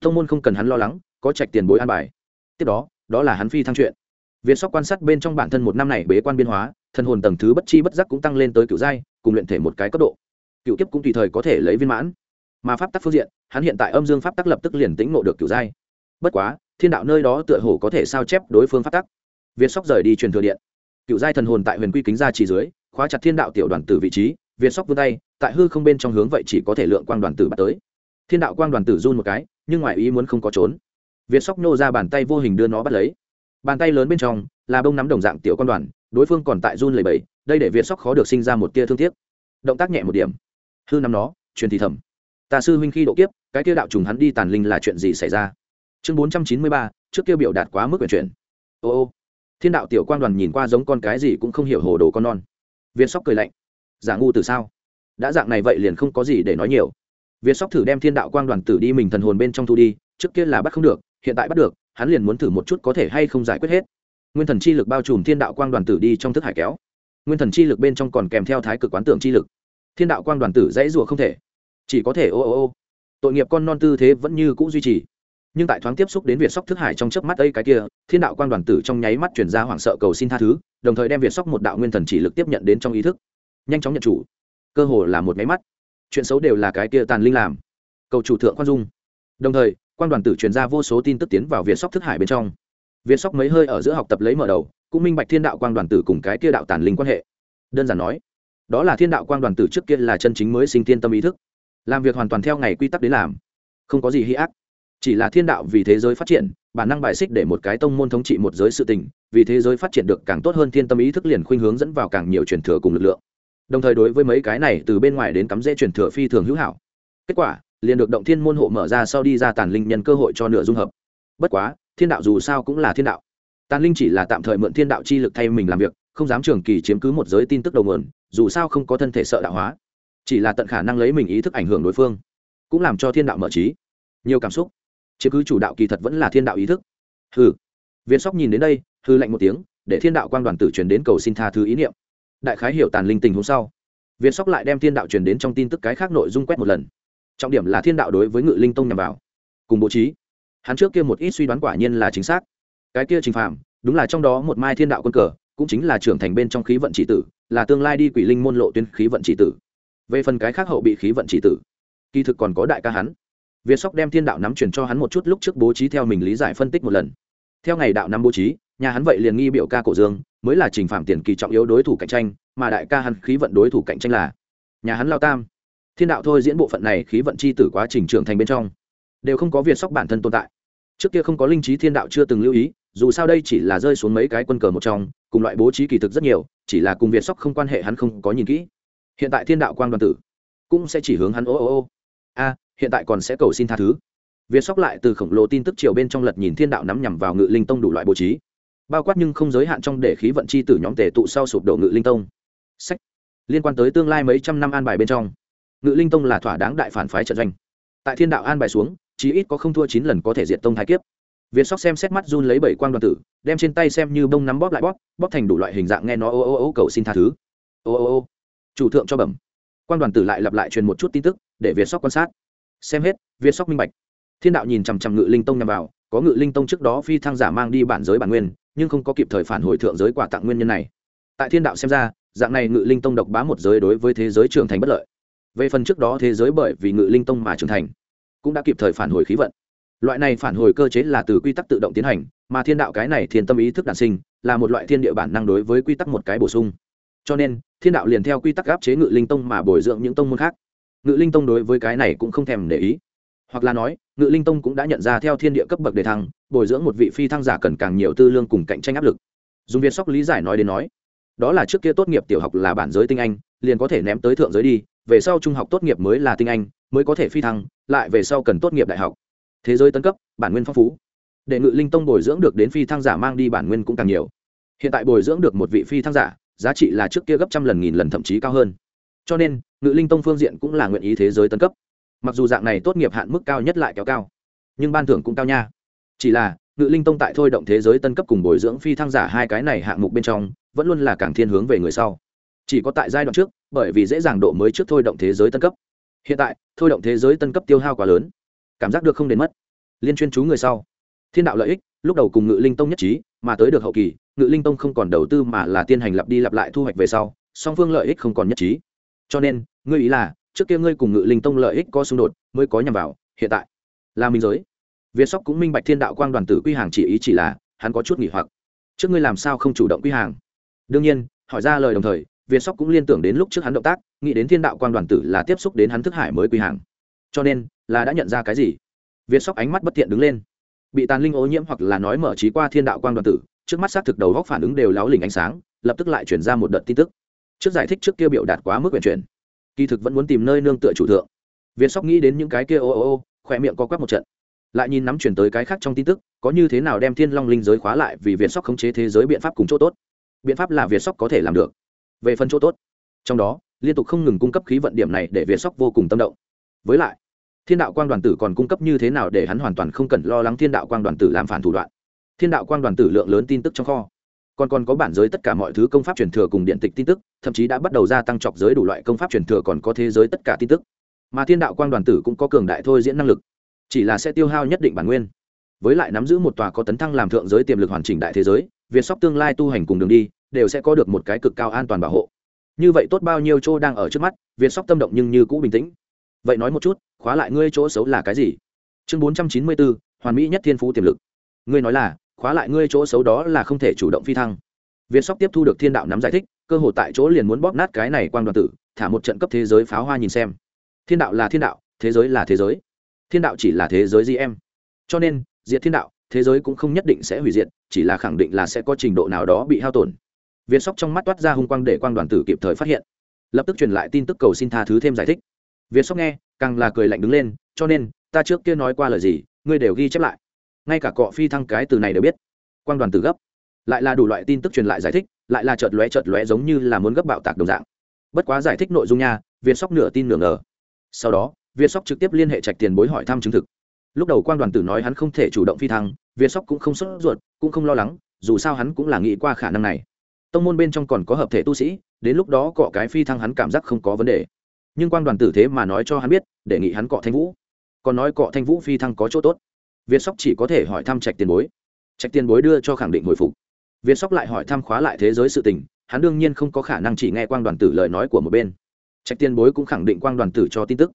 Thông môn không cần hắn lo lắng, có trạch tiền bối an bài. Tiếp đó đó là hắn phi thăng chuyện. Việt sóc quan sát bên trong bản thân một năm này bế quan biên hóa, thân hồn tầng thứ bất chi bất giác cũng tăng lên tới cựu giai, cùng luyện thể một cái cấp độ. Cựu kiếp cũng tùy thời có thể lấy viên mãn. Mà pháp tắc phương diện, hắn hiện tại âm dương pháp tắc lập tức liền tĩnh ngộ được cựu giai. Bất quá, thiên đạo nơi đó tựa hồ có thể sao chép đối phương pháp tắc. Việt sóc rời đi truyền thừa điện. Cựu giai thần hồn tại huyền quy kính ra chỉ dưới, khóa chặt thiên đạo tiểu đoàn tử vị trí việt sóc vươn tay tại hư không bên trong hướng vậy chỉ có thể lượng quang đoàn tử bắt tới. Thiên đạo quang đoàn tử run một cái, nhưng ngoài ý muốn không có trốn. Việt sóc nô ra bàn tay vô hình đưa nó bắt lấy. Bàn tay lớn bên trong là bông nắm đồng dạng tiểu quan đoàn, đối phương còn tại run lầy bẫy đây để việt sóc khó được sinh ra một tia thương tiếc. Động tác nhẹ một điểm. Hư nắm nó, truyền thì thầm. Tà sư huynh khi độ kiếp, cái tia đạo trùng hắn đi tàn linh là chuyện gì xảy ra? Chương bốn trăm chín mươi ba, trước kia biểu đạt quá mức quyền chuyển. Ô ô. Thiên đạo tiểu quan đoàn nhìn qua giống con cái gì cũng không hiểu hồ đồ con non. Việt sóc cười lạnh. Giả ngu từ sao? Đã dạng này vậy liền không có gì để nói nhiều. Việt sóc thử đem thiên đạo quang đoàn tử đi mình thần hồn bên trong thu đi, trước kia là bắt không được, hiện tại bắt được, hắn liền muốn thử một chút có thể hay không giải quyết hết. Nguyên thần chi lực bao trùm thiên đạo quang đoàn tử đi trong thức hải kéo. Nguyên thần chi lực bên trong còn kèm theo thái cực quán Tưởng chi lực. Thiên đạo quang đoàn tử dãy rủa không thể. Chỉ có thể ô ô ô. Tội nghiệp con non tư thế vẫn như cũ duy trì. Nhưng tại thoáng tiếp xúc đến việt sóc thức hải trong chớp mắt ấy cái kia, thiên đạo quang đoàn tử trong nháy mắt chuyển ra hoảng sợ cầu xin tha thứ, đồng thời đem việt sóc một đạo nguyên thần chỉ lực tiếp nhận đến trong ý thức. Nhanh chóng nhận chủ cơ hồ là một máy mắt. Chuyện xấu đều là cái kia tàn linh làm. Cầu chủ thượng khoan dung. Đồng thời, quan đoàn tử truyền ra vô số tin tức tiến vào việt sóc thức hải bên trong. Việt sóc mấy hơi ở giữa học tập lấy mở đầu, cũng minh bạch thiên đạo quang đoàn tử cùng cái kia đạo tàn linh quan hệ. Đơn giản nói, đó là thiên đạo quang đoàn tử trước kia là chân chính mới sinh tiên tâm ý thức. Làm việc hoàn toàn theo ngày quy tắc đến làm. Không có gì hy ác. Chỉ là thiên đạo vì thế giới phát triển, bản năng bài xích để một cái tông môn thống trị một giới sự tình, vì thế giới phát triển được càng tốt hơn thiên tâm ý thức liền khuynh hướng dẫn vào càng nhiều truyền thừa cùng lực lượng đồng thời đối với mấy cái này từ bên ngoài đến cắm dễ chuyển thừa phi thường hữu hảo. Kết quả, liền được động thiên môn hộ mở ra sau đi ra tàn linh nhân cơ hội cho nửa dung hợp. Bất quá, thiên đạo dù sao cũng là thiên đạo. Tàn linh chỉ là tạm thời mượn thiên đạo chi lực thay mình làm việc, không dám trường kỳ chiếm cứ một giới tin tức đầu nguồn, dù sao không có thân thể sợ đạo hóa. Chỉ là tận khả năng lấy mình ý thức ảnh hưởng đối phương, cũng làm cho thiên đạo mở trí. Nhiều cảm xúc. Chiếm cứ chủ đạo kỳ thật vẫn là thiên đạo ý thức. Hừ. Viên sóc nhìn đến đây hư lạnh một tiếng, để thiên đạo quan đoàn tử truyền đến cầu xin tha thứ ý niệm đại khái hiểu tàn linh tình hôm sau. Viên sóc lại đem thiên đạo truyền đến trong tin tức cái khác nội dung quét một lần. Trọng điểm là thiên đạo đối với ngự linh tông nhằm vào. Cùng bố trí. Hắn trước kia một ít suy đoán quả nhiên là chính xác. Cái kia trình phạm đúng là trong đó một mai thiên đạo quân cờ, cũng chính là trưởng thành bên trong khí vận chỉ tử, là tương lai đi quỷ linh môn lộ tuyên khí vận chỉ tử. Về phần cái khác hậu bị khí vận chỉ tử, kỳ thực còn có đại ca hắn. Việt sóc đem thiên đạo nắm truyền cho hắn một chút lúc trước bố trí theo mình lý giải phân tích một lần. Theo ngày đạo năm bố trí, nhà hắn vậy liền nghi biểu ca cổ dương mới là trình phạm tiền kỳ trọng yếu đối thủ cạnh tranh, mà đại ca hắn khí vận đối thủ cạnh tranh là nhà hắn lao tam. Thiên đạo thôi diễn bộ phận này khí vận chi tử quá trình trưởng thành bên trong, đều không có việt sóc bản thân tồn tại. Trước kia không có linh trí thiên đạo chưa từng lưu ý, dù sao đây chỉ là rơi xuống mấy cái quân cờ một trong, cùng loại bố trí kỳ thực rất nhiều, chỉ là cùng việt sóc không quan hệ hắn không có nhìn kỹ. Hiện tại thiên đạo quang đoàn tử cũng sẽ chỉ hướng hắn ô ô ô. A, hiện tại còn sẽ cầu xin tha thứ. Việt sóc lại từ khổng lồ tin tức chiều bên trong lật nhìn thiên đạo nắm nhằm vào ngự linh tông đủ loại bố trí bao quát nhưng không giới hạn trong để khí vận chi tử nhóm tề tụ sau sụp đổ ngự linh tông. Sách. Liên quan tới tương lai mấy trăm năm an bài bên trong. Ngự linh tông là thỏa đáng đại phản phái trận doanh. Tại thiên đạo an bài xuống, chí ít có không thua chín lần có thể diệt tông thái kiếp. Việt sóc xem xét mắt run lấy bảy quang đoàn tử, đem trên tay xem như bông nắm bóp lại bóp bóp thành đủ loại hình dạng nghe nó ô ô ô cầu xin tha thứ. Ô ô ô. Chủ thượng cho bẩm. Quang đoàn tử lại lặp lại truyền một chút tin tức, để việt sóc quan sát. Xem hết việt sóc minh bạch. Thiên đạo nhìn chằm chằm ngự linh tông nhằm vào, có ngự linh tông trước đó phi thăng giả mang đi bản giới bản nguyên nhưng không có kịp thời phản hồi thượng giới quà tặng nguyên nhân này. Tại thiên đạo xem ra, dạng này ngự linh tông độc bá một giới đối với thế giới trưởng thành bất lợi. Về phần trước đó thế giới bởi vì ngự linh tông mà trưởng thành, cũng đã kịp thời phản hồi khí vận. Loại này phản hồi cơ chế là từ quy tắc tự động tiến hành, mà thiên đạo cái này thiên tâm ý thức đản sinh, là một loại thiên địa bản năng đối với quy tắc một cái bổ sung. Cho nên, thiên đạo liền theo quy tắc áp chế ngự linh tông mà bồi dưỡng những tông môn khác. Ngự linh tông đối với cái này cũng không thèm để ý. Hoặc là nói, ngự linh tông cũng đã nhận ra theo thiên địa cấp bậc đề thăng bồi dưỡng một vị phi thăng giả cần càng nhiều tư lương cùng cạnh tranh áp lực. Dùng viên sóc lý giải nói đến nói, đó là trước kia tốt nghiệp tiểu học là bản giới tinh anh, liền có thể ném tới thượng giới đi, về sau trung học tốt nghiệp mới là tinh anh, mới có thể phi thăng, lại về sau cần tốt nghiệp đại học. Thế giới tân cấp, bản nguyên phong phú. Để ngự linh tông bồi dưỡng được đến phi thăng giả mang đi bản nguyên cũng càng nhiều. Hiện tại bồi dưỡng được một vị phi thăng giả, giá trị là trước kia gấp trăm lần nghìn lần thậm chí cao hơn. Cho nên, ngự linh tông phương diện cũng là nguyện ý thế giới tân cấp. Mặc dù dạng này tốt nghiệp hạn mức cao nhất lại kéo cao, nhưng ban thưởng cũng cao nha chỉ là, ngự linh tông tại thôi động thế giới tân cấp cùng bồi dưỡng phi thăng giả hai cái này hạng mục bên trong, vẫn luôn là càng thiên hướng về người sau. Chỉ có tại giai đoạn trước, bởi vì dễ dàng độ mới trước thôi động thế giới tân cấp. Hiện tại, thôi động thế giới tân cấp tiêu hao quá lớn. Cảm giác được không đến mất. Liên chuyên chú người sau. Thiên đạo lợi ích, lúc đầu cùng ngự linh tông nhất trí, mà tới được hậu kỳ, ngự linh tông không còn đầu tư mà là tiên hành lặp đi lặp lại thu hoạch về sau, song phương lợi ích không còn nhất trí. Cho nên, ngươi ý là, trước kia ngươi cùng ngự linh tông lợi ích có xung đột, mới có nhằm vào, hiện tại là minh giới việt sóc cũng minh bạch thiên đạo quang đoàn tử quy hàng chỉ ý chỉ là, hắn có chút nghỉ hoặc. Trước ngươi làm sao không chủ động quy hàng? Đương nhiên, hỏi ra lời đồng thời việt sóc cũng liên tưởng đến lúc trước hắn động tác, nghĩ đến thiên đạo quang đoàn tử là tiếp xúc đến hắn thức hải mới quy hàng. Cho nên, là đã nhận ra cái gì? Việt sóc ánh mắt bất thiện đứng lên. Bị tàn linh ô nhiễm hoặc là nói mở trí qua thiên đạo quang đoàn tử, trước mắt xác thực đầu góc phản ứng đều láo lỉnh ánh sáng, lập tức lại chuyển ra một đợt tin tức. Trước giải thích trước kia biểu đạt quá mức quyền chuyển. Kỳ thực vẫn muốn tìm nơi nương tựa chủ thượng. Việt sóc nghĩ đến những cái kia ô ô ô khóe miệng co quắp một trận lại nhìn nắm chuyển tới cái khác trong tin tức, có như thế nào đem thiên long linh giới khóa lại vì việt sóc khống chế thế giới biện pháp cùng chỗ tốt? Biện pháp là việt sóc có thể làm được. Về phần chỗ tốt, trong đó, liên tục không ngừng cung cấp khí vận điểm này để việt sóc vô cùng tâm động. Với lại, thiên đạo quang đoàn tử còn cung cấp như thế nào để hắn hoàn toàn không cần lo lắng thiên đạo quang đoàn tử làm phản thủ đoạn? Thiên đạo quang đoàn tử lượng lớn tin tức trong kho. Còn còn có bản giới tất cả mọi thứ công pháp truyền thừa cùng điện tịch tin tức, thậm chí đã bắt đầu gia tăng trọc giới đủ loại công pháp truyền thừa còn có thế giới tất cả tin tức. Mà thiên đạo quang đoàn tử cũng có cường đại thôi diễn năng lực chỉ là sẽ tiêu hao nhất định bản nguyên. Với lại nắm giữ một tòa có tấn thăng làm thượng giới tiềm lực hoàn chỉnh đại thế giới, Việt sóc tương lai tu hành cùng đường đi, đều sẽ có được một cái cực cao an toàn bảo hộ. Như vậy tốt bao nhiêu chỗ đang ở trước mắt, việt sóc tâm động nhưng như cũ bình tĩnh. Vậy nói một chút, khóa lại ngươi chỗ xấu là cái gì? Chương bốn trăm chín mươi bốn, hoàn mỹ nhất thiên phú tiềm lực. Ngươi nói là, khóa lại ngươi chỗ xấu đó là không thể chủ động phi thăng. Việt sóc tiếp thu được thiên đạo nắm giải thích, cơ hội tại chỗ liền muốn bóp nát cái này quan đoàn tử, thả một trận cấp thế giới pháo hoa nhìn xem. Thiên đạo là thiên đạo, thế giới là thế giới thiên đạo chỉ là thế giới em. Cho nên, diệt thiên đạo, thế giới cũng không nhất định sẽ hủy diệt, chỉ là khẳng định là sẽ có trình độ nào đó bị hao tổn. Viên sóc trong mắt toát ra hung quang để quang đoàn tử kịp thời phát hiện. Lập tức truyền lại tin tức cầu xin tha thứ thêm giải thích. Viên sóc nghe, càng là cười lạnh đứng lên, cho nên, ta trước kia nói qua lời gì, ngươi đều ghi chép lại. Ngay cả cọ phi thăng cái từ này đều biết. Quang đoàn tử gấp. Lại là đủ loại tin tức truyền lại giải thích, lại là chợt lóe chợt lóe giống như là muốn gấp bạo tạc đồng dạng. Bất quá giải thích nội dung nha, viên sóc nửa tin nửa ngờ. Sau đó việt sóc trực tiếp liên hệ trạch tiền bối hỏi thăm chứng thực. Lúc đầu Quang đoàn tử nói hắn không thể chủ động phi thăng, việt sóc cũng không sốt ruột, cũng không lo lắng, dù sao hắn cũng là nghĩ qua khả năng này. Tông môn bên trong còn có hợp thể tu sĩ, đến lúc đó cọ cái phi thăng hắn cảm giác không có vấn đề. Nhưng Quang đoàn tử thế mà nói cho hắn biết đề nghị hắn cọ thanh vũ. Còn nói cọ thanh vũ phi thăng có chỗ tốt. Việt sóc chỉ có thể hỏi thăm trạch tiền bối. Trạch tiền bối đưa cho khẳng định hồi phục. Việt sóc lại hỏi thăm khóa lại thế giới sự tình, hắn đương nhiên không có khả năng chỉ nghe quang đoàn tử lời nói của một bên. Trạch tiền bối cũng khẳng định quang đoàn tử cho tin tức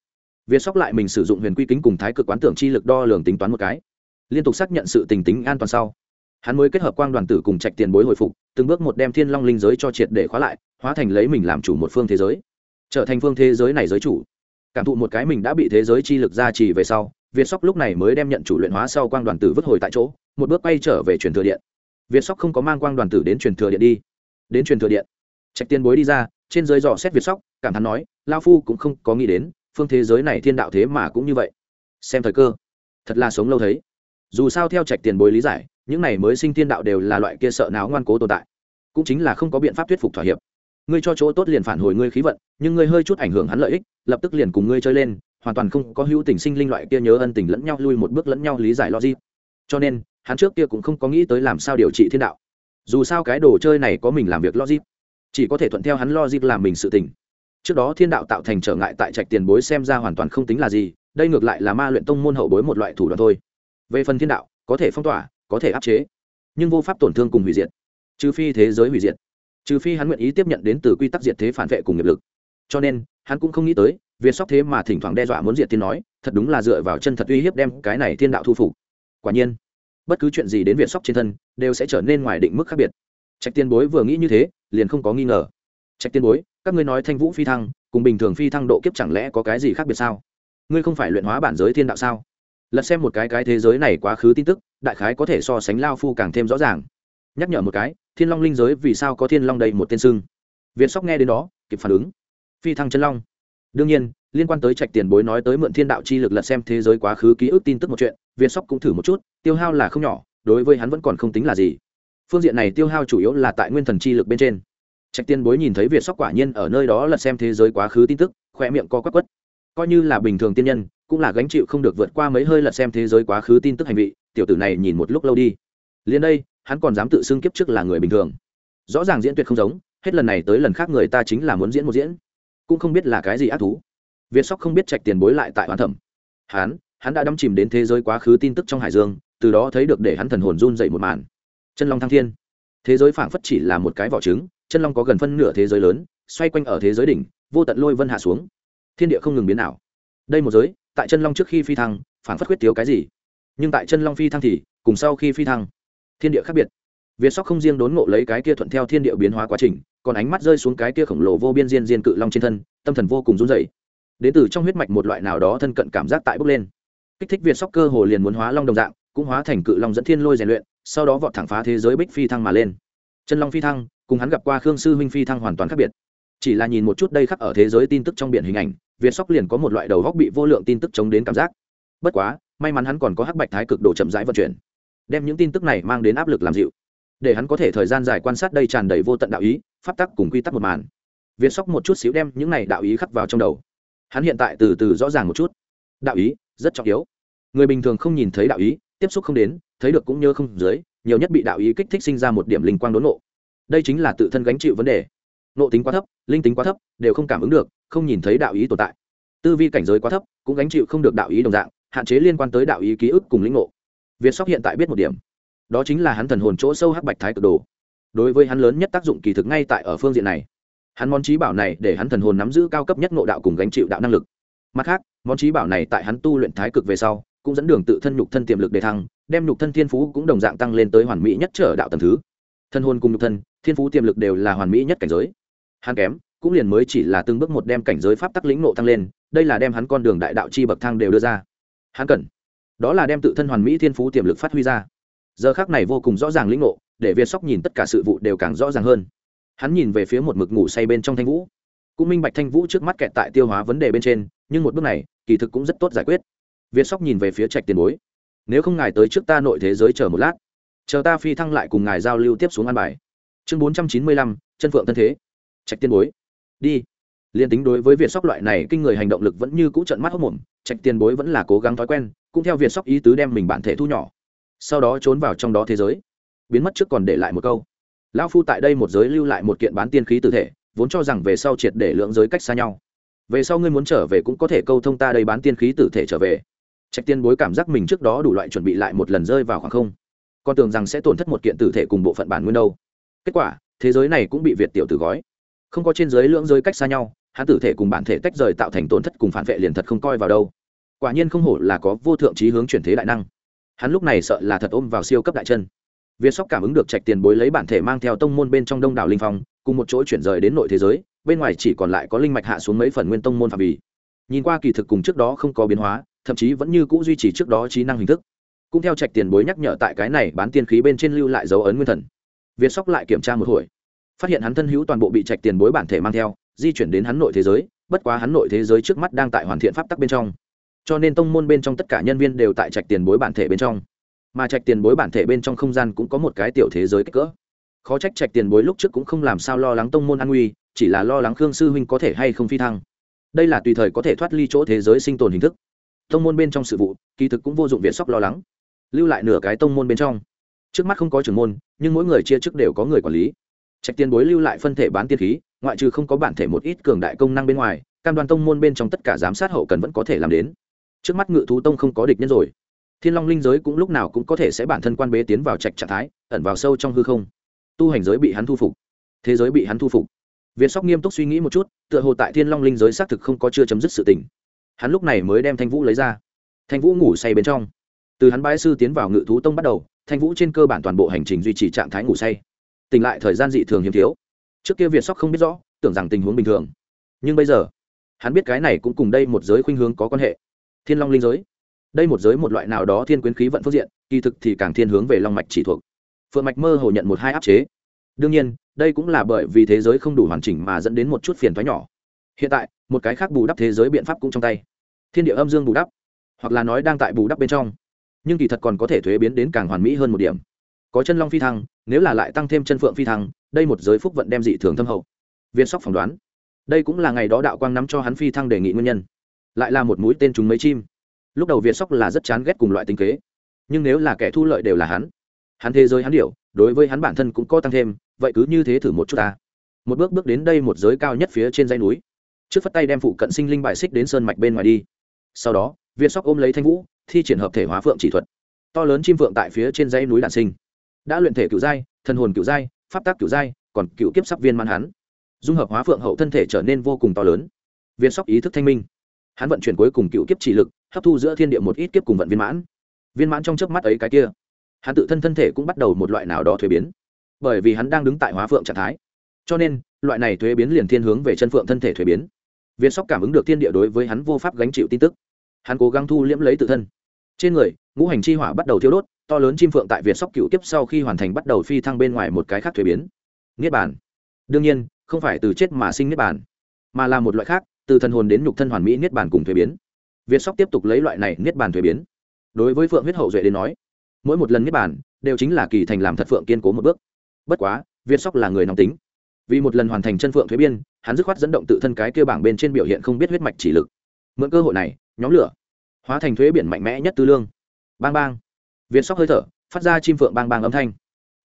việt sóc lại mình sử dụng huyền quy kính cùng thái cực quán tưởng chi lực đo lường tính toán một cái. Liên tục xác nhận sự tình tính an toàn sau, hắn mới kết hợp quang đoàn tử cùng trạch tiền bối hồi phục, từng bước một đem thiên long linh giới cho triệt để khóa lại, hóa thành lấy mình làm chủ một phương thế giới. Trở thành phương thế giới này giới chủ. Cảm thụ một cái mình đã bị thế giới chi lực gia trì về sau, việt sóc lúc này mới đem nhận chủ luyện hóa sau quang đoàn tử vứt hồi tại chỗ, một bước quay trở về truyền thừa điện. Việt sóc không có mang quang đoàn tử đến truyền thừa điện đi. Đến truyền thừa điện, trạch tiên bối đi ra, trên giới dò xét việt sóc cảm thán nói, lão phu cũng không có nghĩ đến phương thế giới này thiên đạo thế mà cũng như vậy. Xem thời cơ, thật là sống lâu thấy. Dù sao theo trạch tiền bối lý giải, những này mới sinh thiên đạo đều là loại kia sợ náo ngoan cố tồn tại. Cũng chính là không có biện pháp thuyết phục thỏa hiệp. Ngươi cho chỗ tốt liền phản hồi ngươi khí vận, nhưng ngươi hơi chút ảnh hưởng hắn lợi ích, lập tức liền cùng ngươi chơi lên, hoàn toàn không có hữu tình sinh linh loại kia nhớ ân tình lẫn nhau lui một bước lẫn nhau lý giải logic. Cho nên, hắn trước kia cũng không có nghĩ tới làm sao điều trị thiên đạo. Dù sao cái đồ chơi này có mình làm việc logic, chỉ có thể thuận theo hắn logic làm mình sự tình trước đó thiên đạo tạo thành trở ngại tại trạch tiền bối xem ra hoàn toàn không tính là gì, đây ngược lại là ma luyện tông môn hậu bối một loại thủ đoạn thôi. Về phần thiên đạo, có thể phong tỏa, có thể áp chế, nhưng vô pháp tổn thương cùng hủy diệt. Trừ phi thế giới hủy diệt. Trừ phi hắn nguyện ý tiếp nhận đến từ quy tắc diệt thế phản vệ cùng nghiệp lực. Cho nên, hắn cũng không nghĩ tới, việt sóc thế mà thỉnh thoảng đe dọa muốn diệt tiên nói, thật đúng là dựa vào chân thật uy hiếp đem cái này thiên đạo thu phục. Quả nhiên, bất cứ chuyện gì đến việt sóc trên thân, đều sẽ trở nên ngoài định mức khác biệt. Trạch tiên bối vừa nghĩ như thế, liền không có nghi ngờ trạch tiên bối, các ngươi nói thanh vũ phi thăng, cùng bình thường phi thăng độ kiếp chẳng lẽ có cái gì khác biệt sao? Ngươi không phải luyện hóa bản giới thiên đạo sao? Lật xem một cái cái thế giới này quá khứ tin tức, đại khái có thể so sánh lao phu càng thêm rõ ràng. Nhắc nhở một cái, thiên long linh giới vì sao có thiên long đầy một tên sưng? Việt sóc nghe đến đó, kịp phản ứng. Phi thăng chân long. Đương nhiên, liên quan tới trạch tiền bối nói tới mượn thiên đạo chi lực lật xem thế giới quá khứ ký ức tin tức một chuyện việt sóc cũng thử một chút, tiêu hao là không nhỏ, đối với hắn vẫn còn không tính là gì. Phương diện này tiêu hao chủ yếu là tại nguyên thần chi lực bên trên trạch Tiên bối nhìn thấy việt sóc quả nhiên ở nơi đó lật xem thế giới quá khứ tin tức khoe miệng co quắc quất. Coi như là bình thường tiên nhân, cũng là gánh chịu không được vượt qua mấy hơi lật xem thế giới quá khứ tin tức hành vị, tiểu tử này nhìn một lúc lâu đi. Liền đây, hắn còn dám tự xưng kiếp trước là người bình thường. Rõ ràng diễn tuyệt không giống, hết lần này tới lần khác người ta chính là muốn diễn một diễn. Cũng không biết là cái gì ác thú. Việt sóc không biết trạch tiền bối lại tại hoán thẩm. Hắn hắn đã đâm chìm đến thế giới quá khứ tin tức trong hải dương, từ đó thấy được để hắn thần hồn run dậy một màn. Chân long thăng thiên. Thế giới phảng phất chỉ là một cái vỏ trứng chân long có gần phân nửa thế giới lớn, xoay quanh ở thế giới đỉnh, vô tận lôi vân hạ xuống. Thiên địa không ngừng biến ảo. Đây một giới, tại chân long trước khi phi thăng, phảng phất huyết thiếu cái gì. Nhưng tại chân long phi thăng thì, cùng sau khi phi thăng, thiên địa khác biệt. Việt sóc không riêng đốn ngộ lấy cái kia thuận theo thiên địa biến hóa quá trình, còn ánh mắt rơi xuống cái kia khổng lồ vô biên diên diên cự long trên thân, tâm thần vô cùng run dậy đến từ trong huyết mạch một loại nào đó thân cận cảm giác tại bốc lên. Kích thích việt sóc cơ hồ liền muốn hóa long đồng dạng, cũng hóa thành cự long dẫn thiên lôi rèn luyện, sau đó vọt thẳng phá thế giới bích phi thăng mà lên. Chân long phi thăng cùng hắn gặp qua khương sư huynh phi thăng hoàn toàn khác biệt. Chỉ là nhìn một chút đây khắc ở thế giới tin tức trong biển hình ảnh, việt sóc liền có một loại đầu góc bị vô lượng tin tức chống đến cảm giác. Bất quá, may mắn hắn còn có hắc bạch thái cực độ chậm rãi vận chuyển, đem những tin tức này mang đến áp lực làm dịu, để hắn có thể thời gian dài quan sát đây tràn đầy vô tận đạo ý, pháp tắc cùng quy tắc một màn. Việt sóc một chút xíu đem những này đạo ý khắc vào trong đầu. Hắn hiện tại từ từ rõ ràng một chút. Đạo ý, rất trọng yếu. Người bình thường không nhìn thấy đạo ý, tiếp xúc không đến, thấy được cũng nhớ không dưới, nhiều nhất bị đạo ý kích thích sinh ra một điểm linh quang đốn nộ đây chính là tự thân gánh chịu vấn đề. Nộ tính quá thấp, linh tính quá thấp, đều không cảm ứng được, không nhìn thấy đạo ý tồn tại. Tư vi cảnh giới quá thấp, cũng gánh chịu không được đạo ý đồng dạng, hạn chế liên quan tới đạo ý ký ức cùng lĩnh ngộ. Việt sóc hiện tại biết một điểm. Đó chính là hắn thần hồn chỗ sâu hắc bạch thái cực đồ. Đối với hắn lớn nhất tác dụng kỳ thực ngay tại ở phương diện này. Hắn món trí bảo này để hắn thần hồn nắm giữ cao cấp nhất ngộ đạo cùng gánh chịu đạo năng lực. Mặt khác, món trí bảo này tại hắn tu luyện thái cực về sau, cũng dẫn đường tự thân nhục thân tiềm lực để thăng, đem nhục thân thiên phú cũng đồng dạng tăng lên tới hoàn mỹ nhất trở đạo tầm thứ. Thân hồn cùng nhục thân thiên phú tiềm lực đều là hoàn mỹ nhất cảnh giới. Hắn kém, cũng liền mới chỉ là từng bước một đem cảnh giới pháp tắc lĩnh nộ tăng lên, đây là đem hắn con đường đại đạo chi bậc thang đều đưa ra. Hắn cần, đó là đem tự thân hoàn mỹ thiên phú tiềm lực phát huy ra. Giờ khác này vô cùng rõ ràng lĩnh ngộ, để việt sóc nhìn tất cả sự vụ đều càng rõ ràng hơn. Hắn nhìn về phía một mực ngủ say bên trong thanh vũ. Cũng minh bạch thanh vũ trước mắt kẹt tại tiêu hóa vấn đề bên trên, nhưng một bước này, kỳ thực cũng rất tốt giải quyết. Việt sóc nhìn về phía trạch tiền bối. Nếu không ngài tới trước ta nội thế giới chờ một lát. Chờ ta phi thăng lại cùng ngài giao lưu tiếp xuống an bài chương bốn trăm chín mươi lăm, chân phượng thân thế. Trạch tiên bối. Đi. Liên tính đối với việt sóc loại này kinh người hành động lực vẫn như cũ trận mắt hốc mồm, trạch tiền bối vẫn là cố gắng thói quen, cũng theo việt sóc ý tứ đem mình bản thể thu nhỏ. Sau đó trốn vào trong đó thế giới. Biến mất trước còn để lại một câu. Lão phu tại đây một giới lưu lại một kiện bán tiên khí tử thể, vốn cho rằng về sau triệt để lượng giới cách xa nhau. Về sau ngươi muốn trở về cũng có thể câu thông ta đây bán tiên khí tử thể trở về. Trạch tiên bối cảm giác mình trước đó đủ loại chuẩn bị lại một lần rơi vào khoảng không. Con tưởng rằng sẽ tổn thất một kiện tử thể cùng bộ phận bản nguyên đâu kết quả, thế giới này cũng bị việt tiểu tử gói. Không có trên giới lưỡng giới cách xa nhau, hắn tử thể cùng bản thể tách rời tạo thành tổn thất cùng phản vệ liền thật không coi vào đâu. Quả nhiên không hổ là có vô thượng trí hướng chuyển thế đại năng. Hắn lúc này sợ là thật ôm vào siêu cấp đại chân. Việt sóc cảm ứng được trạch tiền bối lấy bản thể mang theo tông môn bên trong đông đảo linh phong, cùng một chỗ chuyển rời đến nội thế giới, bên ngoài chỉ còn lại có linh mạch hạ xuống mấy phần nguyên tông môn phạm vi. Nhìn qua kỳ thực cùng trước đó không có biến hóa, thậm chí vẫn như cũ duy trì trước đó trí năng hình thức. Cũng theo trạch tiền bối nhắc nhở tại cái này bán tiên khí bên trên lưu lại dấu ấn nguyên thần việt sóc lại kiểm tra một hồi. Phát hiện hắn thân hữu toàn bộ bị trạch tiền bối bản thể mang theo, di chuyển đến hắn nội thế giới, bất quá hắn nội thế giới trước mắt đang tại hoàn thiện pháp tắc bên trong. Cho nên tông môn bên trong tất cả nhân viên đều tại trạch tiền bối bản thể bên trong. Mà trạch tiền bối bản thể bên trong không gian cũng có một cái tiểu thế giới kích cỡ. Khó trách trạch tiền bối lúc trước cũng không làm sao lo lắng tông môn an nguy, chỉ là lo lắng khương sư huynh có thể hay không phi thăng. Đây là tùy thời có thể thoát ly chỗ thế giới sinh tồn hình thức. Tông môn bên trong sự vụ, kỳ thực cũng vô dụng viện sóc lo lắng. Lưu lại nửa cái tông môn bên trong trước mắt không có trưởng môn, nhưng mỗi người chia chức đều có người quản lý. Trạch tiền bối lưu lại phân thể bán tiên khí, ngoại trừ không có bản thể một ít cường đại công năng bên ngoài, cam đoàn tông môn bên trong tất cả giám sát hậu cần vẫn có thể làm đến. Trước mắt ngự thú tông không có địch nhân rồi. Thiên long linh giới cũng lúc nào cũng có thể sẽ bản thân quan bế tiến vào trạch trạng thái, ẩn vào sâu trong hư không. Tu hành giới bị hắn thu phục. Thế giới bị hắn thu phục. Việt sóc nghiêm túc suy nghĩ một chút, tựa hồ tại thiên long linh giới xác thực không có chưa chấm dứt sự tình. Hắn lúc này mới đem thanh vũ lấy ra. Thanh vũ ngủ say bên trong. Từ hắn bãi sư tiến vào ngự thú tông bắt đầu thanh vũ trên cơ bản toàn bộ hành trình duy trì trạng thái ngủ say. Tỉnh lại thời gian dị thường hiếm thiếu. Trước kia việt sóc không biết rõ, tưởng rằng tình huống bình thường. Nhưng bây giờ, hắn biết cái này cũng cùng đây một giới khuynh hướng có quan hệ. Thiên long linh giới. Đây một giới một loại nào đó thiên quyến khí vận phương diện, kỳ thực thì càng thiên hướng về long mạch chỉ thuộc. Phượng mạch mơ hồ nhận một hai áp chế. Đương nhiên, đây cũng là bởi vì thế giới không đủ hoàn chỉnh mà dẫn đến một chút phiền thoái nhỏ. Hiện tại, một cái khác bù đắp thế giới biện pháp cũng trong tay. Thiên địa âm dương bù đắp, hoặc là nói đang tại bù đắp bên trong nhưng kỳ thật còn có thể thuế biến đến càng hoàn mỹ hơn một điểm. Có chân long phi thăng, nếu là lại tăng thêm chân phượng phi thăng, đây một giới phúc vận đem dị thường thâm hậu. Viên sóc phỏng đoán, đây cũng là ngày đó đạo quang nắm cho hắn phi thăng đề nghị nguyên nhân. Lại là một mũi tên trúng mấy chim. Lúc đầu việt sóc là rất chán ghét cùng loại tính kế, nhưng nếu là kẻ thu lợi đều là hắn hắn thế giới hắn điệu đối với hắn bản thân cũng có tăng thêm, vậy cứ như thế thử một chút ta. Một bước bước đến đây một giới cao nhất phía trên dãy núi. Trước phất tay đem phụ cận sinh linh bài xích đến sơn mạch bên ngoài đi. Sau đó việt sóc ôm lấy thanh vũ thi triển hợp thể hóa phượng chỉ thuật. To lớn chim phượng tại phía trên dãy núi đạn sinh. Đã luyện thể cựu giai, thần hồn cựu giai, pháp tác cựu giai, còn cựu kiếp sắp viên man hắn. Dung hợp hóa phượng hậu thân thể trở nên vô cùng to lớn. Viên sóc ý thức thanh minh. Hắn vận chuyển cuối cùng cựu kiếp chỉ lực, hấp thu giữa thiên địa một ít kiếp cùng vận viên mãn. Viên mãn trong chớp mắt ấy cái kia, hắn tự thân thân thể cũng bắt đầu một loại nào đó thuế biến. Bởi vì hắn đang đứng tại hóa phượng trạng thái. Cho nên, loại này thuế biến liền thiên hướng về chân phượng thân thể thuế biến. Viên sóc cảm ứng được thiên địa đối với hắn vô pháp gánh chịu tin tức. Hắn cố gắng thu liễm lấy tự thân trên người, ngũ hành chi hỏa bắt đầu thiêu đốt, to lớn chim phượng tại việt sóc cựu kiếp sau khi hoàn thành bắt đầu phi thăng bên ngoài một cái khác thuế biến. Niết bàn. Đương nhiên, không phải từ chết mà sinh niết bàn, mà là một loại khác, từ thần hồn đến nhục thân hoàn mỹ niết bàn cùng thuế biến. Việt sóc tiếp tục lấy loại này niết bàn thuế biến. Đối với phượng huyết hậu duệ đến nói, mỗi một lần niết bàn đều chính là kỳ thành làm thật phượng kiên cố một bước. Bất quá, việt sóc là người nóng tính. Vì một lần hoàn thành chân phượng thuế biên hắn dứt khoát dẫn động tự thân cái kêu bảng bên trên biểu hiện không biết huyết mạch chỉ lực. Mượn cơ hội này, nhóm lửa hóa thành thuế biển mạnh mẽ nhất tư lương. Bang bang. Việt sóc hơi thở, phát ra chim phượng bang bang âm thanh.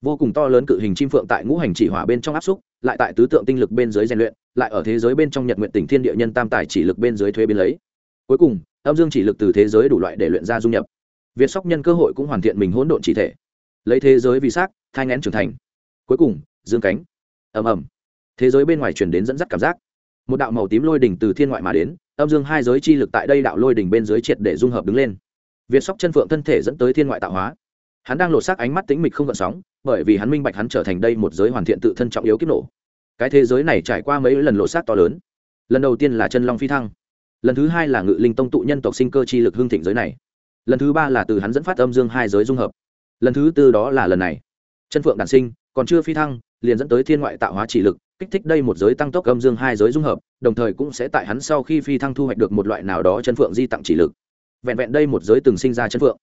Vô cùng to lớn cự hình chim phượng tại ngũ hành chỉ hỏa bên trong áp xúc, lại tại tứ tượng tinh lực bên dưới rèn luyện, lại ở thế giới bên trong nhật nguyện tỉnh thiên địa nhân tam tài chỉ lực bên dưới thuế biến lấy. Cuối cùng, âm dương chỉ lực từ thế giới đủ loại để luyện ra dung nhập. Việt sóc nhân cơ hội cũng hoàn thiện mình hỗn độn chỉ thể. Lấy thế giới vì xác, thai ngén trưởng thành. Cuối cùng, dương cánh. Ầm ầm. Thế giới bên ngoài chuyển đến dẫn dắt cảm giác. Một đạo màu tím lôi đỉnh từ thiên ngoại mà đến âm dương hai giới chi lực tại đây đạo lôi đỉnh bên dưới triệt để dung hợp đứng lên. Việt sóc chân phượng thân thể dẫn tới thiên ngoại tạo hóa. Hắn đang lột xác ánh mắt tĩnh mịch không gợn sóng, bởi vì hắn minh bạch hắn trở thành đây một giới hoàn thiện tự thân trọng yếu kiếp nổ. Cái thế giới này trải qua mấy lần lột xác to lớn. Lần đầu tiên là chân long phi thăng. Lần thứ hai là ngự linh tông tụ nhân tộc sinh cơ chi lực hương thịnh giới này. Lần thứ ba là từ hắn dẫn phát âm dương hai giới dung hợp. Lần thứ tư đó là lần này. Chân phượng đản sinh, còn chưa phi thăng, liền dẫn tới thiên ngoại tạo hóa chỉ lực kích thích đây một giới tăng tốc âm dương hai giới dung hợp, đồng thời cũng sẽ tại hắn sau khi phi thăng thu hoạch được một loại nào đó chân phượng di tặng chỉ lực. Vẹn vẹn đây một giới từng sinh ra chân phượng.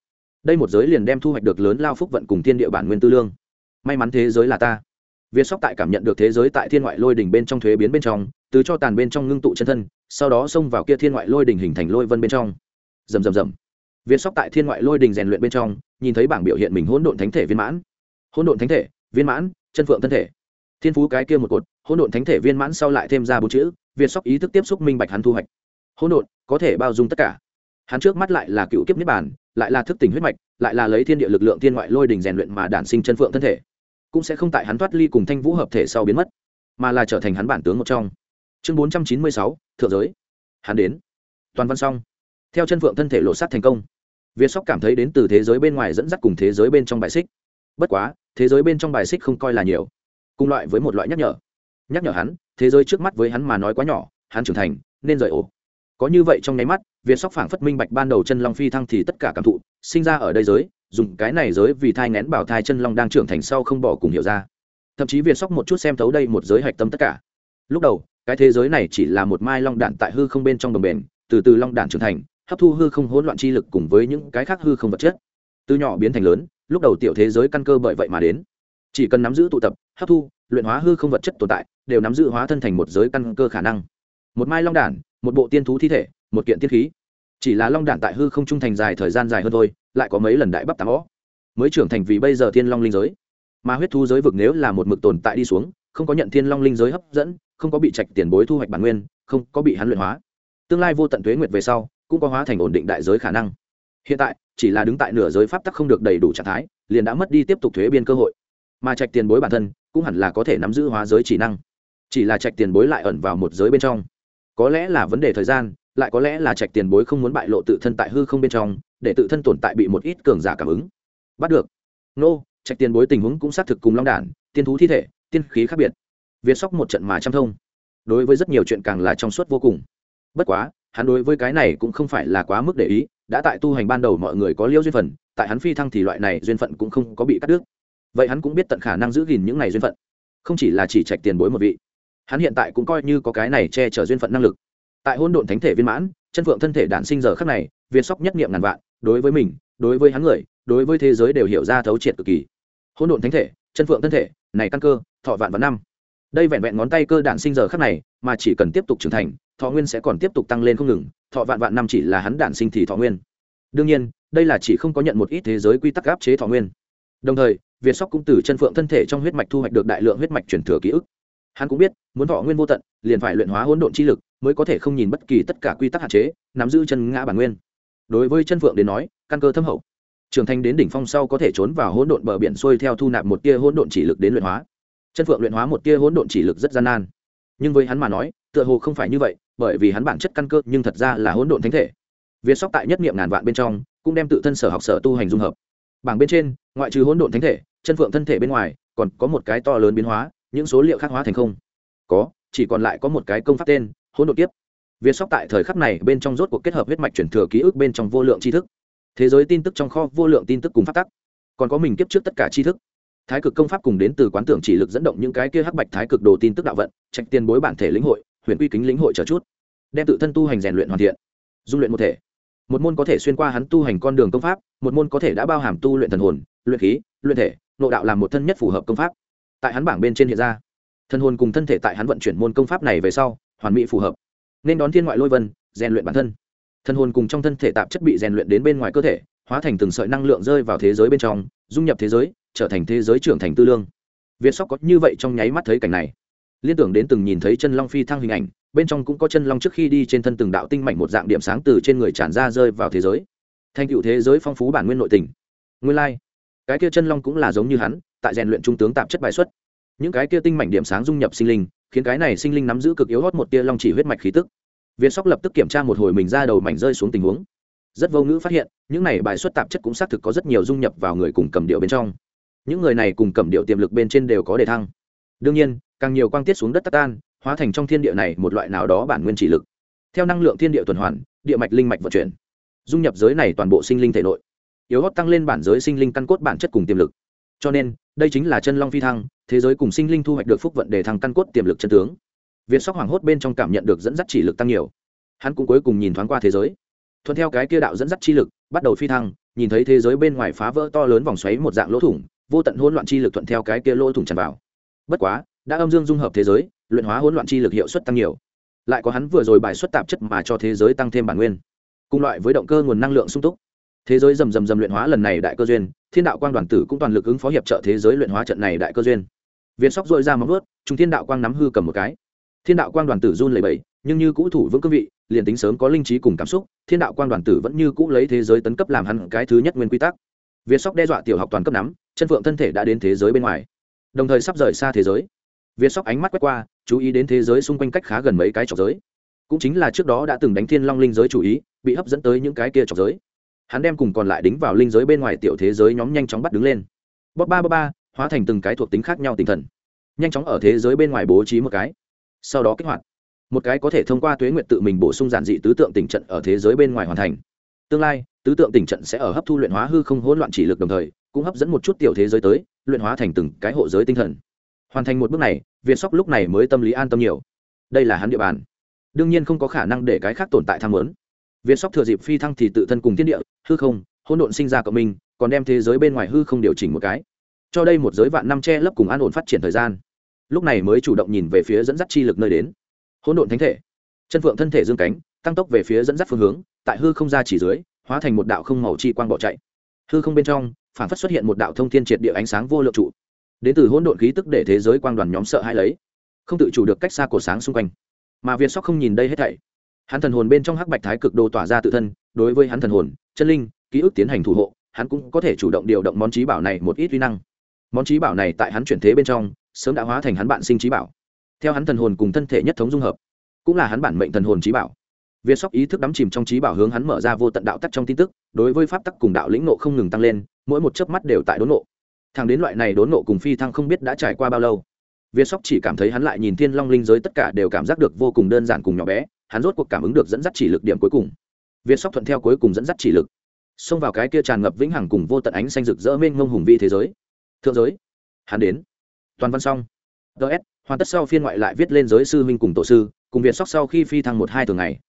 Đây một giới liền đem thu hoạch được lớn lao phúc vận cùng thiên địa bản nguyên tư lương. May mắn thế giới là ta. Việt sóc tại cảm nhận được thế giới tại thiên ngoại lôi đỉnh bên trong thuế biến bên trong, từ cho tàn bên trong ngưng tụ chân thân, sau đó xông vào kia thiên ngoại lôi đỉnh hình thành lôi vân bên trong. Rầm rầm rầm. Việt sóc tại thiên ngoại lôi đỉnh rèn luyện bên trong, nhìn thấy bảng biểu hiện mình hỗn độn thánh thể viên mãn. Hỗn độn thánh thể, viên mãn, chân phượng thân thể thiên phú cái kia một cột, hỗn độn thánh thể viên mãn sau lại thêm ra bốn chữ, việt sóc ý thức tiếp xúc minh bạch hắn thu hoạch. Hỗn độn, có thể bao dung tất cả. Hắn trước mắt lại là cựu kiếp niết bản lại là thức tỉnh huyết mạch, lại là lấy thiên địa lực lượng thiên ngoại lôi đình rèn luyện mà đản sinh chân phượng thân thể. Cũng sẽ không tại hắn thoát ly cùng thanh vũ hợp thể sau biến mất, mà là trở thành hắn bản tướng một trong. Chương bốn trăm chín mươi sáu, thượng giới. Hắn đến. Toàn văn xong. Theo chân phượng thân thể lộ sát thành công, việt sóc cảm thấy đến từ thế giới bên ngoài dẫn dắt cùng thế giới bên trong bài xích. Bất quá, thế giới bên trong bài xích không coi là nhiều cùng loại với một loại nhắc nhở. Nhắc nhở hắn, thế giới trước mắt với hắn mà nói quá nhỏ, hắn trưởng thành, nên rời ổ. Có như vậy trong nháy mắt, việt sóc phảng phất minh bạch ban đầu chân long phi thăng thì tất cả cảm thụ, sinh ra ở đây giới, dùng cái này giới vì thai ngén bảo thai chân long đang trưởng thành sau không bỏ cùng hiểu ra. Thậm chí việt sóc một chút xem thấu đây một giới hạch tâm tất cả. Lúc đầu, cái thế giới này chỉ là một mai long đạn tại hư không bên trong đồng bền, từ từ long đạn trưởng thành, hấp thu hư không hỗn loạn chi lực cùng với những cái khác hư không vật chất. Từ nhỏ biến thành lớn, lúc đầu tiểu thế giới căn cơ bởi vậy mà đến chỉ cần nắm giữ tụ tập, hấp thu, luyện hóa hư không vật chất tồn tại, đều nắm giữ hóa thân thành một giới căn cơ khả năng. Một mai long đản, một bộ tiên thú thi thể, một kiện tiên khí. Chỉ là long đản tại hư không trung thành dài thời gian dài hơn thôi, lại có mấy lần đại bắp tám ó mới trưởng thành vì bây giờ thiên long linh giới. Mà huyết thu giới vực nếu là một mực tồn tại đi xuống, không có nhận thiên long linh giới hấp dẫn, không có bị trạch tiền bối thu hoạch bản nguyên, không có bị hắn luyện hóa. Tương lai vô tận thuế nguyệt về sau, cũng có hóa thành ổn định đại giới khả năng. Hiện tại, chỉ là đứng tại nửa giới pháp tắc không được đầy đủ trạng thái, liền đã mất đi tiếp tục thuế biên cơ hội mà trạch tiền bối bản thân cũng hẳn là có thể nắm giữ hóa giới chỉ năng. Chỉ là trạch tiền bối lại ẩn vào một giới bên trong. Có lẽ là vấn đề thời gian, lại có lẽ là trạch tiền bối không muốn bại lộ tự thân tại hư không bên trong, để tự thân tồn tại bị một ít cường giả cảm ứng. Bắt được. Nô, trạch tiền bối tình huống cũng xác thực cùng long đản, tiên thú thi thể, tiên khí khác biệt. Việt sóc một trận mà trăm thông. Đối với rất nhiều chuyện càng là trong suốt vô cùng. Bất quá, hắn đối với cái này cũng không phải là quá mức để ý, đã tại tu hành ban đầu mọi người có liêu duyên phận, tại hắn phi thăng thì loại này duyên phận cũng không có bị cắt đứt vậy hắn cũng biết tận khả năng giữ gìn những này duyên phận. Không chỉ là chỉ trạch tiền bối một vị, hắn hiện tại cũng coi như có cái này che chở duyên phận năng lực. Tại hôn độn thánh thể viên mãn, chân phượng thân thể đản sinh giờ khắc này việt sóc nhất niệm ngàn vạn, đối với mình, đối với hắn người, đối với thế giới đều hiểu ra thấu triệt cực kỳ. Hôn độn thánh thể, chân phượng thân thể, này căn cơ, thọ vạn vạn năm. Đây vẹn vẹn ngón tay cơ đản sinh giờ khắc này, mà chỉ cần tiếp tục trưởng thành, thọ nguyên sẽ còn tiếp tục tăng lên không ngừng, thọ vạn vạn năm chỉ là hắn đản sinh thì thọ nguyên. Đương nhiên, đây là chỉ không có nhận một ít thế giới quy tắc áp chế thọ nguyên đồng thời, việt sóc cũng từ chân phượng thân thể trong huyết mạch thu hoạch được đại lượng huyết mạch chuyển thừa ký ức. Hắn cũng biết, muốn thọ nguyên vô tận, liền phải luyện hóa hỗn độn chi lực, mới có thể không nhìn bất kỳ tất cả quy tắc hạn chế, nắm giữ chân ngã bản nguyên. Đối với chân phượng đến nói, căn cơ thâm hậu. Trưởng thành đến đỉnh phong sau có thể trốn vào hỗn độn bờ biển xuôi theo thu nạp một tia hỗn độn chỉ lực đến luyện hóa. Chân phượng luyện hóa một tia hỗn độn chỉ lực rất gian nan. Nhưng với hắn mà nói, tựa hồ không phải như vậy, bởi vì hắn bản chất căn cơ nhưng thật ra là hỗn độn thánh thể. Việt sóc tại nhất niệm ngàn vạn bên trong, cũng đem tự thân sở học sở tu hành dung hợp bảng bên trên, ngoại trừ hỗn độn thánh thể, chân phượng thân thể bên ngoài, còn có một cái to lớn biến hóa, những số liệu khác hóa thành không. Có, chỉ còn lại có một cái công pháp tên, hỗn độn kiếp. Việt sóc tại thời khắc này bên trong rốt cuộc kết hợp huyết mạch chuyển thừa ký ức bên trong vô lượng tri thức. Thế giới tin tức trong kho vô lượng tin tức cùng phát tắc. Còn có mình kiếp trước tất cả tri thức. Thái cực công pháp cùng đến từ quán tưởng chỉ lực dẫn động những cái kia hắc bạch thái cực đồ tin tức đạo vận, trạch tiền bối bản thể lĩnh hội, huyền quy kính lĩnh hội trở chút. Đem tự thân tu hành rèn luyện hoàn thiện. Dung luyện một thể một môn có thể xuyên qua hắn tu hành con đường công pháp, một môn có thể đã bao hàm tu luyện thần hồn, luyện khí, luyện thể nộ đạo làm một thân nhất phù hợp công pháp. Tại hắn bảng bên trên hiện ra. Thần hồn cùng thân thể tại hắn vận chuyển môn công pháp này về sau, hoàn mỹ phù hợp. Nên đón thiên ngoại lôi vân, rèn luyện bản thân. Thần hồn cùng trong thân thể tạp chất bị rèn luyện đến bên ngoài cơ thể, hóa thành từng sợi năng lượng rơi vào thế giới bên trong, dung nhập thế giới, trở thành thế giới trưởng thành tư lương. Việt sóc có như vậy trong nháy mắt thấy cảnh này liên tưởng đến từng nhìn thấy chân long phi thăng hình ảnh, bên trong cũng có chân long trước khi đi trên thân từng đạo tinh mảnh một dạng điểm sáng từ trên người tràn ra rơi vào thế giới. Thành cựu thế giới phong phú bản nguyên nội tình. Nguyên lai、like. cái kia chân long cũng là giống như hắn, tại rèn luyện trung tướng tạp chất bài xuất. Những cái kia tinh mảnh điểm sáng dung nhập sinh linh, khiến cái này sinh linh nắm giữ cực yếu hót một tia long chỉ huyết mạch khí tức. Việt sóc lập tức kiểm tra một hồi mình ra đầu mảnh rơi xuống tình huống. Rất vô ngữ phát hiện, những này bài xuất tạp chất cũng xác thực có rất nhiều dung nhập vào người cùng cầm điệu bên trong. Những người này cùng cầm điệu tiềm lực bên trên đều có đề thăng đương nhiên, càng nhiều quang tiết xuống đất tắc tan, hóa thành trong thiên địa này một loại nào đó bản nguyên chỉ lực. Theo năng lượng thiên địa tuần hoàn, địa mạch linh mạch vận chuyển, dung nhập giới này toàn bộ sinh linh thể nội. Yếu hót tăng lên bản giới sinh linh căn cốt bản chất cùng tiềm lực. Cho nên, đây chính là chân long phi thăng, thế giới cùng sinh linh thu hoạch được phúc vận để thăng căn cốt tiềm lực chân tướng. Việt sóc hoảng hốt bên trong cảm nhận được dẫn dắt chỉ lực tăng nhiều. Hắn cũng cuối cùng nhìn thoáng qua thế giới. Thuận theo cái kia đạo dẫn dắt chi lực, bắt đầu phi thăng, nhìn thấy thế giới bên ngoài phá vỡ to lớn vòng xoáy một dạng lỗ thủng, vô tận hỗn loạn chi lực thuận theo cái kia lỗ thủng tràn vào bất quá, đã âm dương dung hợp thế giới, luyện hóa hỗn loạn chi lực hiệu suất tăng nhiều. Lại có hắn vừa rồi bài xuất tạp chất mà cho thế giới tăng thêm bản nguyên. Cùng loại với động cơ nguồn năng lượng sung túc. Thế giới rầm rầm rầm luyện hóa lần này đại cơ duyên, thiên đạo quang đoàn tử cũng toàn lực ứng phó hiệp trợ thế giới luyện hóa trận này đại cơ duyên. Viên sóc dội ra móng vớt chúng thiên đạo quang nắm hư cầm một cái. Thiên đạo quang đoàn tử run lẩy bẩy, nhưng như cũ thủ vững cương vị, liền tính sớm có linh trí cùng cảm xúc, thiên đạo quang đoàn tử vẫn như cũ lấy thế giới tấn cấp làm hắn cái thứ nhất nguyên quy tắc. Viên sóc đe dọa tiểu học toàn cấp nắm, chân phượng thân thể đã đến thế giới bên ngoài đồng thời sắp rời xa thế giới. Việt sóc ánh mắt quét qua, chú ý đến thế giới xung quanh cách khá gần mấy cái trọc giới. Cũng chính là trước đó đã từng đánh thiên long linh giới chủ ý, bị hấp dẫn tới những cái kia trọc giới. Hắn đem cùng còn lại đính vào linh giới bên ngoài tiểu thế giới nhóm nhanh chóng bắt đứng lên. Bóp ba ba ba, hóa thành từng cái thuộc tính khác nhau tinh thần. Nhanh chóng ở thế giới bên ngoài bố trí một cái. Sau đó kích hoạt. Một cái có thể thông qua tuế nguyện tự mình bổ sung giản dị tứ tượng tỉnh trận ở thế giới bên ngoài hoàn thành. Tương lai, tứ tượng tỉnh trận sẽ ở hấp thu luyện hóa hư không hỗn loạn chỉ lực đồng thời, cũng hấp dẫn một chút tiểu thế giới tới luyện hóa thành từng cái hộ giới tinh thần. Hoàn thành một bước này, việt sóc lúc này mới tâm lý an tâm nhiều. Đây là hắn địa bàn. Đương nhiên không có khả năng để cái khác tồn tại tham lớn việt sóc thừa dịp phi thăng thì tự thân cùng thiên địa, hư không, hỗn độn sinh ra cộng minh, còn đem thế giới bên ngoài hư không điều chỉnh một cái. Cho đây một giới vạn năm che lấp cùng an ổn phát triển thời gian. Lúc này mới chủ động nhìn về phía dẫn dắt chi lực nơi đến. Hỗn độn thánh thể. Chân phượng thân thể dương cánh, tăng tốc về phía dẫn dắt phương hướng, tại hư không ra chỉ dưới, hóa thành một đạo không màu chi quang bỏ chạy hư không bên trong, phản phất xuất hiện một đạo thông thiên triệt địa ánh sáng vô lượng trụ. Đến từ hỗn độn khí tức để thế giới quang đoàn nhóm sợ hãi lấy. Không tự chủ được cách xa cổ sáng xung quanh. Mà viên sóc không nhìn đây hết thảy. Hắn thần hồn bên trong hắc bạch thái cực đồ tỏa ra tự thân, đối với hắn thần hồn, chân linh, ký ức tiến hành thủ hộ, hắn cũng có thể chủ động điều động món trí bảo này một ít uy năng. Món trí bảo này tại hắn chuyển thế bên trong, sớm đã hóa thành hắn bạn sinh trí bảo. Theo hắn thần hồn cùng thân thể nhất thống dung hợp, cũng là hắn bản mệnh thần hồn trí bảo việt sóc ý thức đắm chìm trong trí bảo hướng hắn mở ra vô tận đạo tắc trong tin tức đối với pháp tắc cùng đạo lĩnh nộ không ngừng tăng lên mỗi một chớp mắt đều tại đốn nộ thằng đến loại này đốn nộ cùng phi thăng không biết đã trải qua bao lâu việt sóc chỉ cảm thấy hắn lại nhìn thiên long linh giới tất cả đều cảm giác được vô cùng đơn giản cùng nhỏ bé hắn rốt cuộc cảm ứng được dẫn dắt chỉ lực điểm cuối cùng. Việt sóc thuận theo cuối cùng dẫn dắt chỉ lực xông vào cái kia tràn ngập vĩnh hằng cùng vô tận ánh xanh rực rỡ mênh mông hùng vi thế giới. Thượng giới hắn đến. Toàn văn xong. DS, hoàn tất sau phiên ngoại lại viết lên giới sư minh cùng tổ sư cùng việt sóc sau khi phi thăng một hai thường ngày.